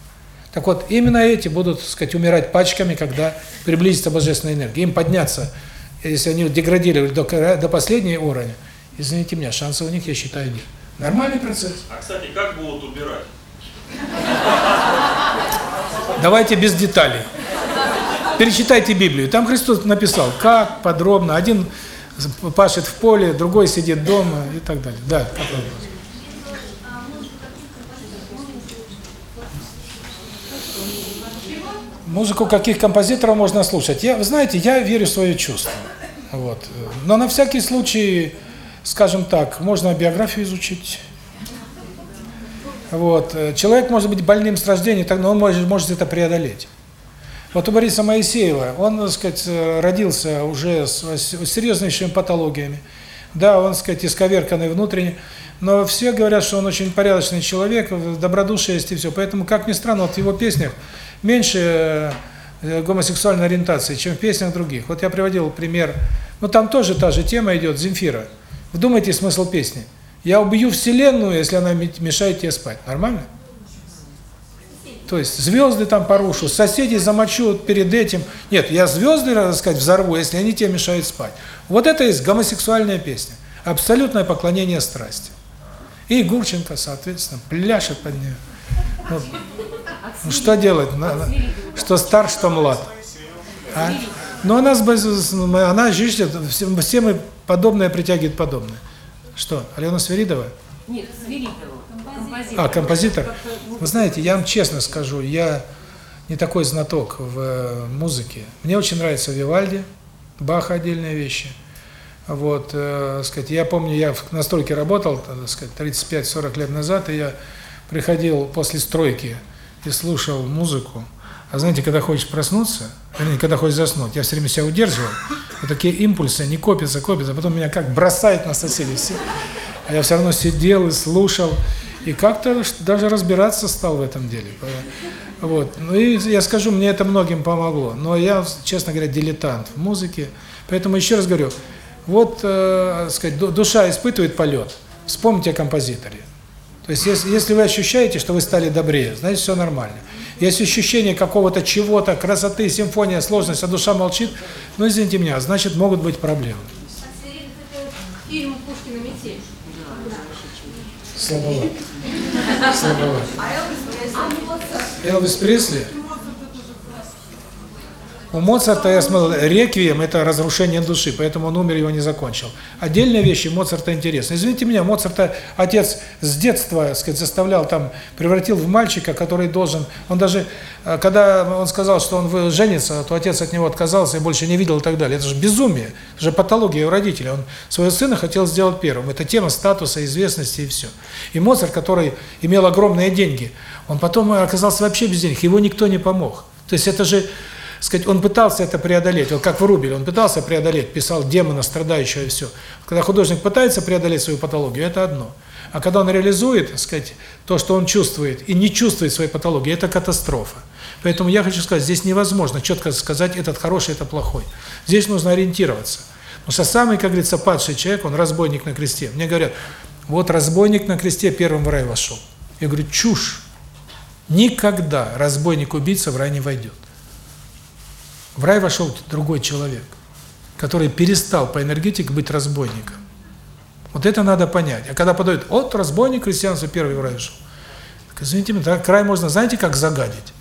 Так вот, именно эти будут, так сказать, умирать пачками, когда приблизится божественная энергия. Им подняться, если они деградировали до, до последнего уровня, извините меня, шансов у них, я считаю, нет. Нормальный процесс. А, кстати, как будут убирать? Давайте без деталей. Перечитайте Библию. Там Христос написал, как, подробно. Один пашет в поле, другой сидит дома и так далее. Да, какой Музыку каких композиторов можно слушать? Я, вы знаете, я верю в свое чувство. Вот. Но на всякий случай, скажем так, можно биографию изучить. Вот. Человек может быть больным с рождения, но он может, может это преодолеть. Вот у Бориса Моисеева, он, так сказать, родился уже с, с серьезнейшими патологиями. Да, он, так сказать, исковерканный внутренне, но все говорят, что он очень порядочный человек, добродушие есть и все. Поэтому, как ни странно, вот в его песнях меньше гомосексуальной ориентации, чем в песнях других. Вот я приводил пример, ну там тоже та же тема идет, Земфира. Вдумайте смысл песни. Я убью Вселенную, если она мешает тебе спать. Нормально? То есть звезды там порушу, соседей замочу перед этим. Нет, я звезды, так сказать, взорву, если они тебе мешают спать. Вот это есть гомосексуальная песня. Абсолютное поклонение страсти. И Гурченко, соответственно, пляшет под нее. Ну, что делать? Что стар, что млад. А? Но она, она, видите, все, мы подобное притягивает подобное. Что, Алена Сверидова? Нет, Сверидова. А, композитор? Вы знаете, я вам честно скажу, я не такой знаток в э, музыке. Мне очень нравится Вивальди, Баха отдельные вещи. Вот, э, сказать, я помню, я на стройке работал, так сказать, 35-40 лет назад, и я приходил после стройки и слушал музыку. А знаете, когда хочешь проснуться, вернее, когда хочешь заснуть, я все время себя удерживал, вот такие импульсы, они копятся, копятся, а потом меня как бросает на соседей все. А я все равно сидел и слушал, и как-то даже разбираться стал в этом деле. Вот. Ну и я скажу, мне это многим помогло. Но я, честно говоря, дилетант в музыке. Поэтому еще раз говорю, вот, э, сказать, душа испытывает полет. Вспомните о композиторе. То есть, если, если вы ощущаете, что вы стали добрее, значит, все нормально. Есть ощущение какого-то чего-то, красоты, симфония, сложность, а душа молчит, ну, извините меня, значит, могут быть проблемы. Фильм Пушкина «Метель». Слабоват. Слабоват. Элвис Пресли? У Моцарта, я смотрел, реквием – это разрушение души, поэтому он умер, его не закончил. Отдельные вещи Моцарта интересны. Извините меня, Моцарта отец с детства, так сказать, заставлял там, превратил в мальчика, который должен… Он даже, э, когда он сказал, что он женится, то отец от него отказался и больше не видел и так далее. Это же безумие, это же патология у родителей. Он своего сына хотел сделать первым. Это тема статуса, известности и все. И Моцарт, который имел огромные деньги, он потом оказался вообще без денег, его никто не помог. То есть это же сказать, он пытался это преодолеть, вот как в Рубеле, он пытался преодолеть, писал демона, страдающего и все. Когда художник пытается преодолеть свою патологию, это одно. А когда он реализует, сказать, то, что он чувствует, и не чувствует своей патологии, это катастрофа. Поэтому я хочу сказать, здесь невозможно четко сказать, этот хороший, это плохой. Здесь нужно ориентироваться. Потому что самый, как говорится, падший человек, он разбойник на кресте. Мне говорят, вот разбойник на кресте первым в рай вошел. Я говорю, чушь. Никогда разбойник-убийца в рай не войдет. В рай вошел другой человек, который перестал по энергетике быть разбойником. Вот это надо понять. А когда подают, от разбойник христианство первый в рай вошел. Так, извините меня, край можно, знаете, как загадить?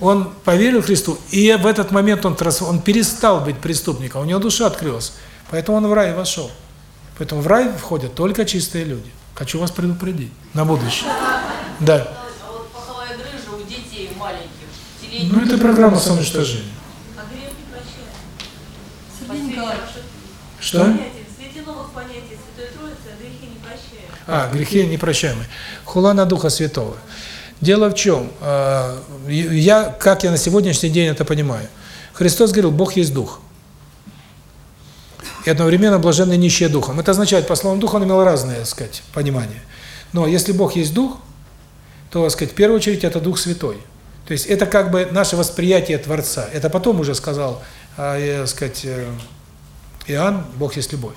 Он поверил Христу, и в этот момент он, он перестал быть преступником, у него душа открылась. Поэтому он в рай вошел. Поэтому в рай входят только чистые люди. Хочу вас предупредить на будущее. Да. Ну, это программа самоуничтожения. А грех не прощает. Сергей Николаевич. Что? А грехи непрощаемые. Хула на Духа Святого. Дело в чем? А, я, как я на сегодняшний день это понимаю. Христос говорил, Бог есть Дух. И одновременно блаженный нищие Духом. Это означает, по словам Духа, он имел разное, так сказать, понимание. Но если Бог есть Дух, то, так сказать, в первую очередь это Дух Святой. То есть это как бы наше восприятие Творца. Это потом уже сказал, э, сказать, э, Иоанн, Бог есть любовь.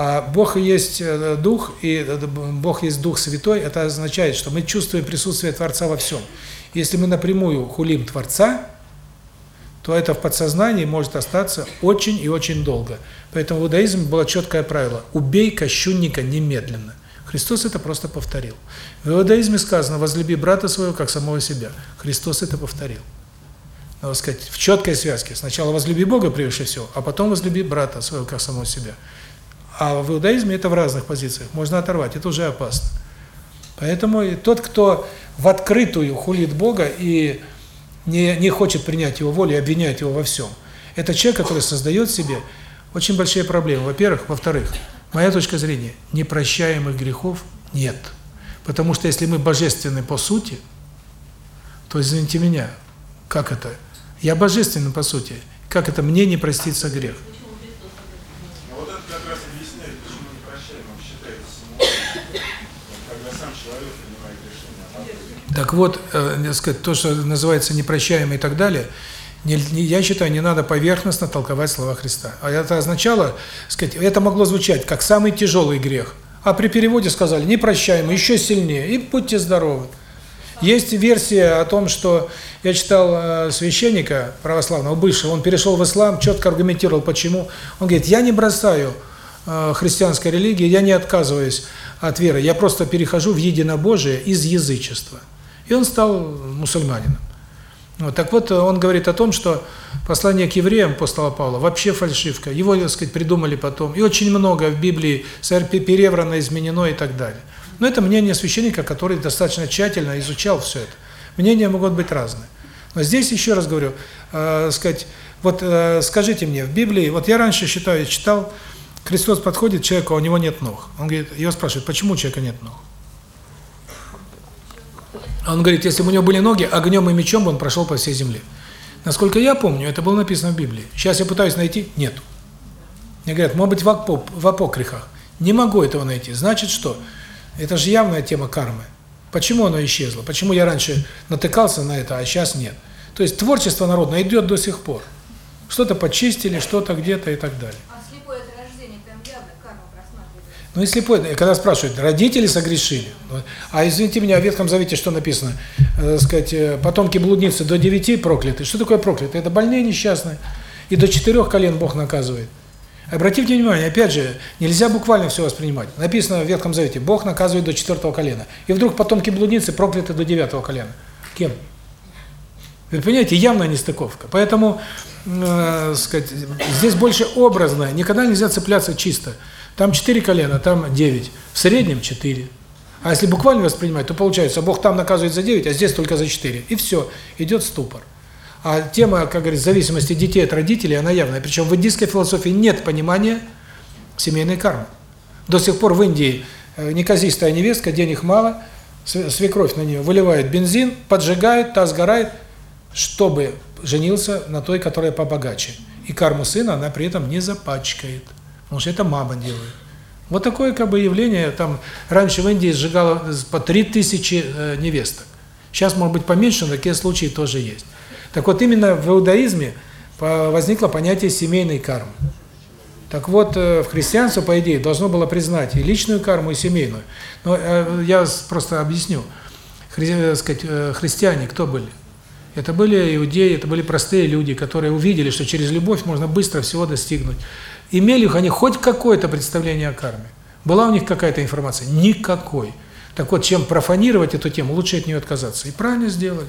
А Бог есть э, Дух, и э, Бог есть Дух Святой, это означает, что мы чувствуем присутствие Творца во всем. Если мы напрямую хулим Творца, то это в подсознании может остаться очень и очень долго. Поэтому в иудаизме было четкое правило – убей кощунника немедленно. Христос это просто повторил. В иудаизме сказано «возлюби брата своего, как самого себя». Христос это повторил. Надо сказать, в четкой связке. Сначала возлюби Бога превыше всего, а потом возлюби брата своего, как самого себя. А в иудаизме это в разных позициях. Можно оторвать, это уже опасно. Поэтому тот, кто в открытую хулит Бога и не, не хочет принять Его волю и обвиняет Его во всем, это человек, который создает себе очень большие проблемы. Во-первых. Во-вторых, Моя точка зрения, непрощаемых грехов нет. Потому что если мы божественны по сути, то, извините меня, как это? Я божественный по сути. Как это мне не простится грех? Решение. Так вот, э, сказать, то, что называется непрощаемый и так далее – не, не, я считаю, не надо поверхностно толковать слова Христа. А это означало, сказать, это могло звучать как самый тяжелый грех. А при переводе сказали, непрощаемый, еще сильнее, и будьте здоровы. Есть версия о том, что я читал э, священника православного, бывшего, он перешел в ислам, четко аргументировал, почему. Он говорит, я не бросаю э, христианской религии, я не отказываюсь от веры, я просто перехожу в единобожие из язычества. И он стал мусульманином. Вот, так вот, он говорит о том, что послание к евреям апостола Павла вообще фальшивка. Его, так сказать, придумали потом. И очень много в Библии переврано, изменено и так далее. Но это мнение священника, который достаточно тщательно изучал все это. Мнения могут быть разные. Но здесь еще раз говорю, э, сказать, вот э, скажите мне, в Библии, вот я раньше считаю, читал, Христос подходит к человеку, а у него нет ног. Он говорит, его спрашивает, почему у человека нет ног? Он говорит, если бы у него были ноги, огнем и мечом бы он прошел по всей земле. Насколько я помню, это было написано в Библии. Сейчас я пытаюсь найти, нету. Мне говорят, может быть в, апоп, апокрифах. Не могу этого найти. Значит, что? Это же явная тема кармы. Почему оно исчезло? Почему я раньше натыкался на это, а сейчас нет? То есть творчество народное идет до сих пор. Что-то почистили, что-то где-то и так далее. Ну и слепой, когда спрашивают, родители согрешили, а извините меня, в Ветхом Завете что написано? Э, сказать, э, потомки блудницы до девяти прокляты. Что такое прокляты? Это больные несчастные. И до четырех колен Бог наказывает. Обратите внимание, опять же, нельзя буквально все воспринимать. Написано в Ветхом Завете, Бог наказывает до четвертого колена. И вдруг потомки блудницы прокляты до девятого колена. Кем? Вы понимаете, явная нестыковка. Поэтому, э, сказать, здесь больше образное, никогда нельзя цепляться чисто. Там четыре колена, там девять, в среднем четыре. А если буквально воспринимать, то получается, Бог там наказывает за девять, а здесь только за четыре. И все, идет ступор. А тема, как говорится, зависимости детей от родителей, она явная. Причем в индийской философии нет понимания семейной кармы. До сих пор в Индии э, неказистая невестка, денег мало, свекровь на нее выливает бензин, поджигает, та сгорает, чтобы женился на той, которая побогаче. И карму сына она при этом не запачкает, потому что это мама делает. Вот такое как бы явление, там раньше в Индии сжигало по 3000 э, невесток. Сейчас, может быть, поменьше, но такие случаи тоже есть. Так вот, именно в иудаизме возникло понятие семейной кармы. Так вот, э, в христианстве, по идее, должно было признать и личную карму, и семейную. Но э, я просто объясню. Хри, э, сказать, христиане кто были? Это были иудеи, это были простые люди, которые увидели, что через любовь можно быстро всего достигнуть. Имели ли они хоть какое-то представление о карме? Была у них какая-то информация? Никакой. Так вот, чем профанировать эту тему, лучше от нее отказаться. И правильно сделали.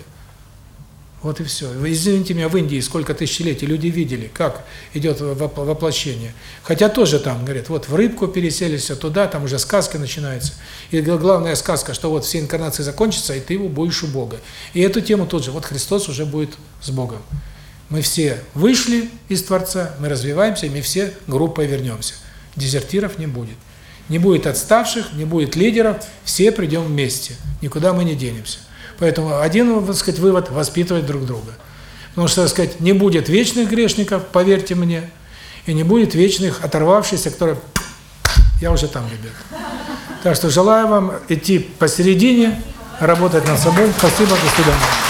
Вот и все. Вы извините меня, в Индии сколько тысячелетий люди видели, как идет воплощение. Хотя тоже там, говорят, вот в рыбку переселись, туда, там уже сказка начинается. И главная сказка, что вот все инкарнации закончатся, и ты его будешь у Бога. И эту тему тут же, вот Христос уже будет с Богом. Мы все вышли из Творца, мы развиваемся, мы все группой вернемся. Дезертиров не будет. Не будет отставших, не будет лидеров, все придем вместе. Никуда мы не денемся. Поэтому один, так сказать, вывод – воспитывать друг друга. Потому что, так сказать, не будет вечных грешников, поверьте мне, и не будет вечных оторвавшихся, которые «я уже там, ребят». Так что желаю вам идти посередине, работать над собой. Спасибо, до свидания.